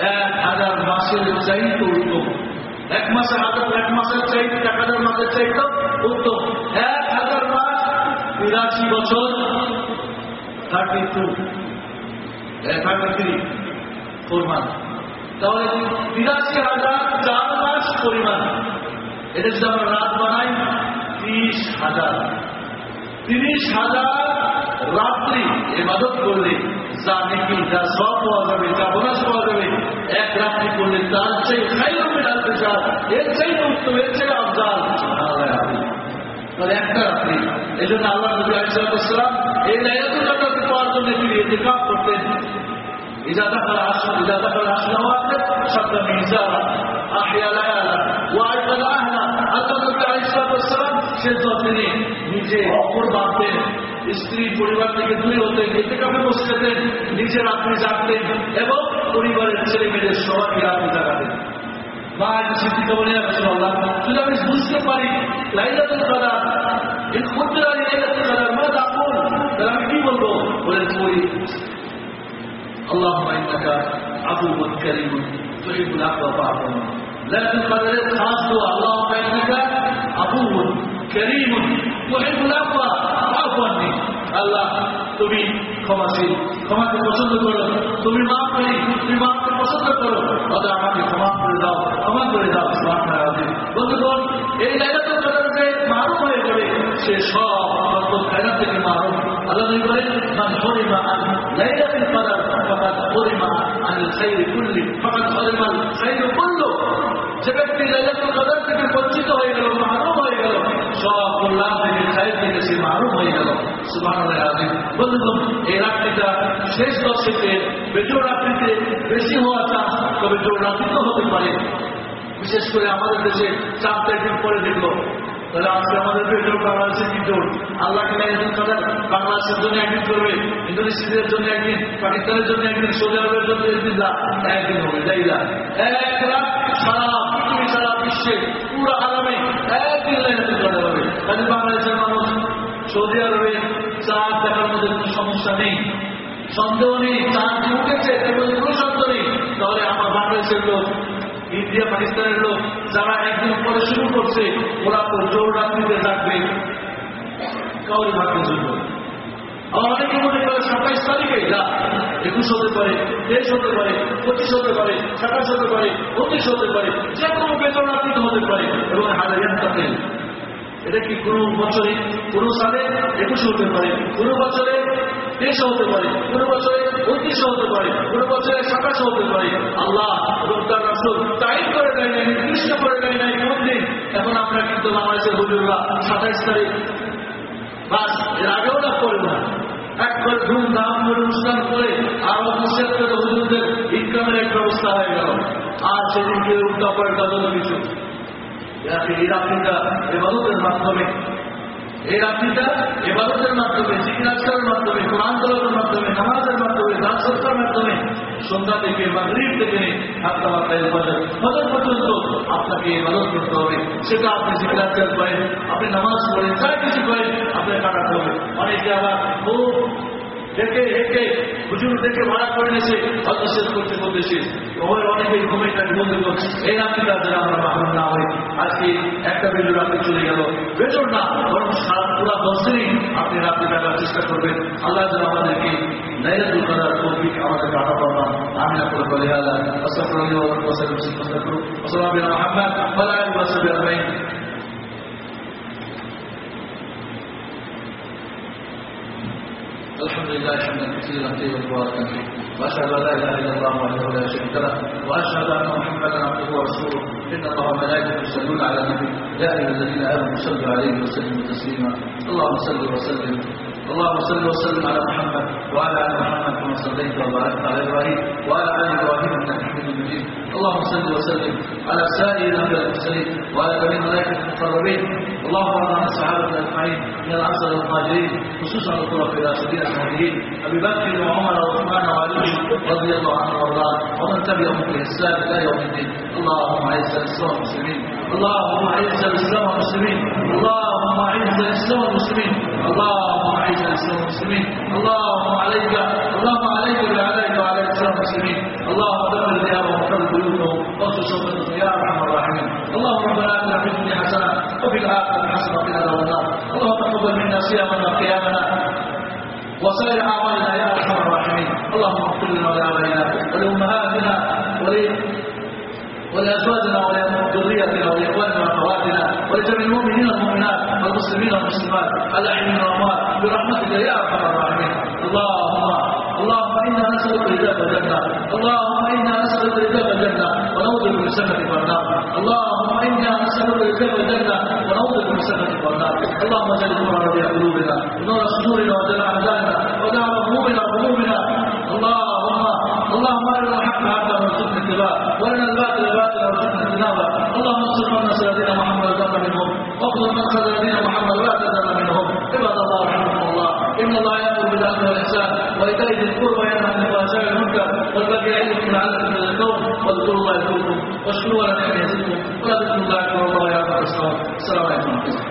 এক হাজার মাসের চাইতে উত্তম। এক মাসের হাজার এক মাসের চাইতে, এক হাজার মাসের চাইতে উত্তম। এক হাজার মাস, বিরাশি বছর thirty two thirty three month তাহলে বিরাশি হাজার চার মাস পরিমাণ? এটা যদি আমরা রাত বানাই, ত্রিশ হাজার। তিরিশ হাজার রাত্রি এবাদত করলে যা নাকি, যা সব পাওয়া যাবে, যা বোনাস পাওয়া যাবে, এক রাত্রি করলে তার চেয়ে খাইলমে ডালতে চান এর চাই উত্তম, এর চেয়ে আফজাল। একটা রাত্রি। এই জন্য আল্লাহ নবী আলিসালাম এই লাইলাতুল কদরকে পাওয়ার তিনি ইতিকাফ করতেন। إذا دخل عشر إذا دخل عشر واحد شق ميزارا أحيا ليالا وأيقظ أهلا আল্লাহ নবী আলিসালাম শেষ তিনি নিজে অপর বাঁধতেন স্ত্রী পরিবার থেকে দূরে হতেন এতে কাপে বসে যেতেন নিজে রাত্রি জাগতেন এবং পরিবারের ছেলে মেয়েদের সবাইকে রাত্রি জাগাতেন মা সিদ্ধিকা বলে রাসূলুল্লাহ যদি আমি বুঝতে পারি লাইলাতুল কদর এই ক্ষুদ্র লাইলাতুল কদর মা তাকুল তাহলে আমি কি বলবো বলে বলি اللهم انك عفو كريم تحب العفو فاعف عنا لكن قدر خاص دعاء اللهم انك عفو كريم تحب العفو فاعف عني আল্লাহ তুমি ক্ষমাশীল ক্ষমাকে পছন্দ করো তুমি মাফ করি তুমি মাফকে পছন্দ করো তাহলে আমাকে ক্ষমা করে দাও ক্ষমা করে দাও বন্ধুগণ এই লাইলাতুল কদর যে মারুম হয়ে যাবে সে সব থেকে আল্লাহ বলেন যে ব্যক্তি কদর থেকে বঞ্চিত হয়ে গেল মারুম হয়ে গেল, সব কল্যাণ থেকে খাইর থেকে সে মারুম হয়ে গেল। বন্ধুগণ, এই রাত্রিটা শেষ দশকে বেজোর রাত্রিতে বেশি হওয়া চান্স তবে জোর হতে পারে। বিশেষ করে আমাদের দেশে চারটা দিন পরে দেখল তাহলে আজকে আমাদের পেট্রোল বাংলাদেশের কি জোর আল্লাহকে একদিন কাদার বাংলাদেশের জন্য একদিন করবে, ইন্দোনেশিয়ার জন্য একদিন, পাকিস্তানের জন্য একদিন, সৌদি আরবের জন্য একদিন একদিন হবে যাই না এক রাত সারা পৃথিবী সারা বিশ্বে, পুরো আরামে একদিন লাইনাতে করা হবে। তাহলে বাংলাদেশের মানুষ সৌদি আরবে চাঁদ দেখার মধ্যে কোনো সমস্যা নেই। সন্দেহ নেই, চাঁদ উঠেছে? তাহলে আমার বাংলাদেশের লোক ইন্ডিয়া, পাকিস্তানের লোক যারা একদিন পরে শুরু করছে, ওরা তো জোর রাত্রিতে থাকবে কাউরে ভাবতে জন্য। আমার অনেকে মনে করে সাতাইশ তারিখে যা, একুশ হতে পারে, তেইশ হতে পারে, পঁচিশ হতে পারে, সাতাশ হতে পারে পঁচিশ হতে পারে, যে কোনো বেতন রাত্রিতে হতে পারে, এবং হাজার থাকেন এটা কি কোনো বছরে, কোনো সালে একুশ হতে পারে, কোনো বছরে তেইশ হতে পারে, কোনো বছরে উনত্রিশ হতে পারে, কোনো বছরে সাতাশ হতে পারে। আল্লাহ এবং টাইম করে দেয় নাই, নির্দিষ্ট করে দেয় নাই কোন দিন। এখন আমরা কিন্তু বাংলাদেশের হুজুররা সাতাইশ তারিখ, বাস, এর আগেও না করে না। একবার ধুমধাম করে অনুষ্ঠান করে আর অফিসের হুজুরদের, ইনকামের এক ব্যবস্থা হয়ে গেল। আর সেদিনকে উল্টা পাল্টা কিছু এই রাত্রিটা এবাদতের মাধ্যমে। এবাদতের মাধ্যমে কোরআন তলবের মাধ্যমে, নামাজের মাধ্যমে মাধ্যমে সন্ধ্যা থেকে থেকে পর্যন্ত আপনাকে করতে হবে। সেটা আপনি জিজ্ঞাসা করেন, আপনি নামাজ পড়েন যা কিছু করেন আপনাকে কাটাতে হবে। অনেকে আবার খুব দেখে হেঁটে হুজুর দেখে ভাড়া করে নিয়েছে শেষ করতে শেষ ওর অনেকে ঘুমেটা বন্ধু করছে। এই রাত্রিটা যেন আমরা মাহরুম না হই। আজকে একটা বেজোর রাত্রি চলে গেল। বেজোর না, বরং সারা পুরো দশ আপনি রাত্রি কাটার চেষ্টা করবেন। আল্লাহ যেন আমাদেরকে আমাদের আমি আপনার বলে, আল্লাহ الحمد لله حمدا كثيرا طيبا مباركا وأشهد أن لا إله إلا الله وحده لا شريك له. وأشهد أن محمدا عبده ورسوله. إن الله وملائكته يصلون على النبي. يا أيها الذين آمنوا صلوا عليه وسلموا تسليما. اللهم صل وسلم. اللهم صل وسلم على محمد وعلى آل محمد كما صليت وباركت على إبراهيم وعلى آل إبراهيم إنك حميد مجيد. اللهم صل وسلم على سائر الأنبياء المرسلين وعلى جميع الملائكة المقربين. اللهم ارض عن الصحابه اجمعين من الانصار والمهاجرين خصوصا الخلفاء الراشدين المهديين أبي بكر وعمر وعثمان وعلي رضي الله عنهم وارضاه ومن تبعهم بإحسان إلى يوم الدين. اللهم أعز الإسلام والمسلمين. اللهم أعز الإسلام والمسلمين. اللهم أعز الإسلام والمسلمين. اللهم أعز الإسلام والمسلمين. اللهم عليك اللهم عليك صيامنا وقيامنا وسائر اعمالنا يا أرحم الراحمين. اللهم اغفر لنا ولأبائنا ولأمهاتنا ول ولأزواجنا ولذريتنا ولإخواننا وأخواتنا ولجميع المؤمنين والمؤمنات والمسلمين والمسلمات الأحيين والأموات برحمتك يا أرحم الراحمين. اللهم اللهم إنا نسألك رجاء الجنة اللهم إنا نسألك رجاء الجنة ونعوذ بك من سنة النار اللهم إنا نسألك رجاء الجنة ونعوذ بك من سنة النار اللهم اجعل القرآن ربيع قلوبنا. ونور صدورنا وجلاء أحزاننا. ودعم همومنا وهمومنا اللهم اللهم نصر دين محمد وزاد منهم من خذل دين محمد ولا تزال منهم. عباد الله رحمكم الله إن الله يأمر بالعدل والإحسان وإيتاء ذي القربى وينهى عن الفحشاء والمنكر والبغي يعظكم لعلكم تذكرون واذكروا الله يذكركم واشكروا على نعمه يزدكم. ولا تذكروا الله اكبر الله يعلم السلام عليكم ورحمة الله.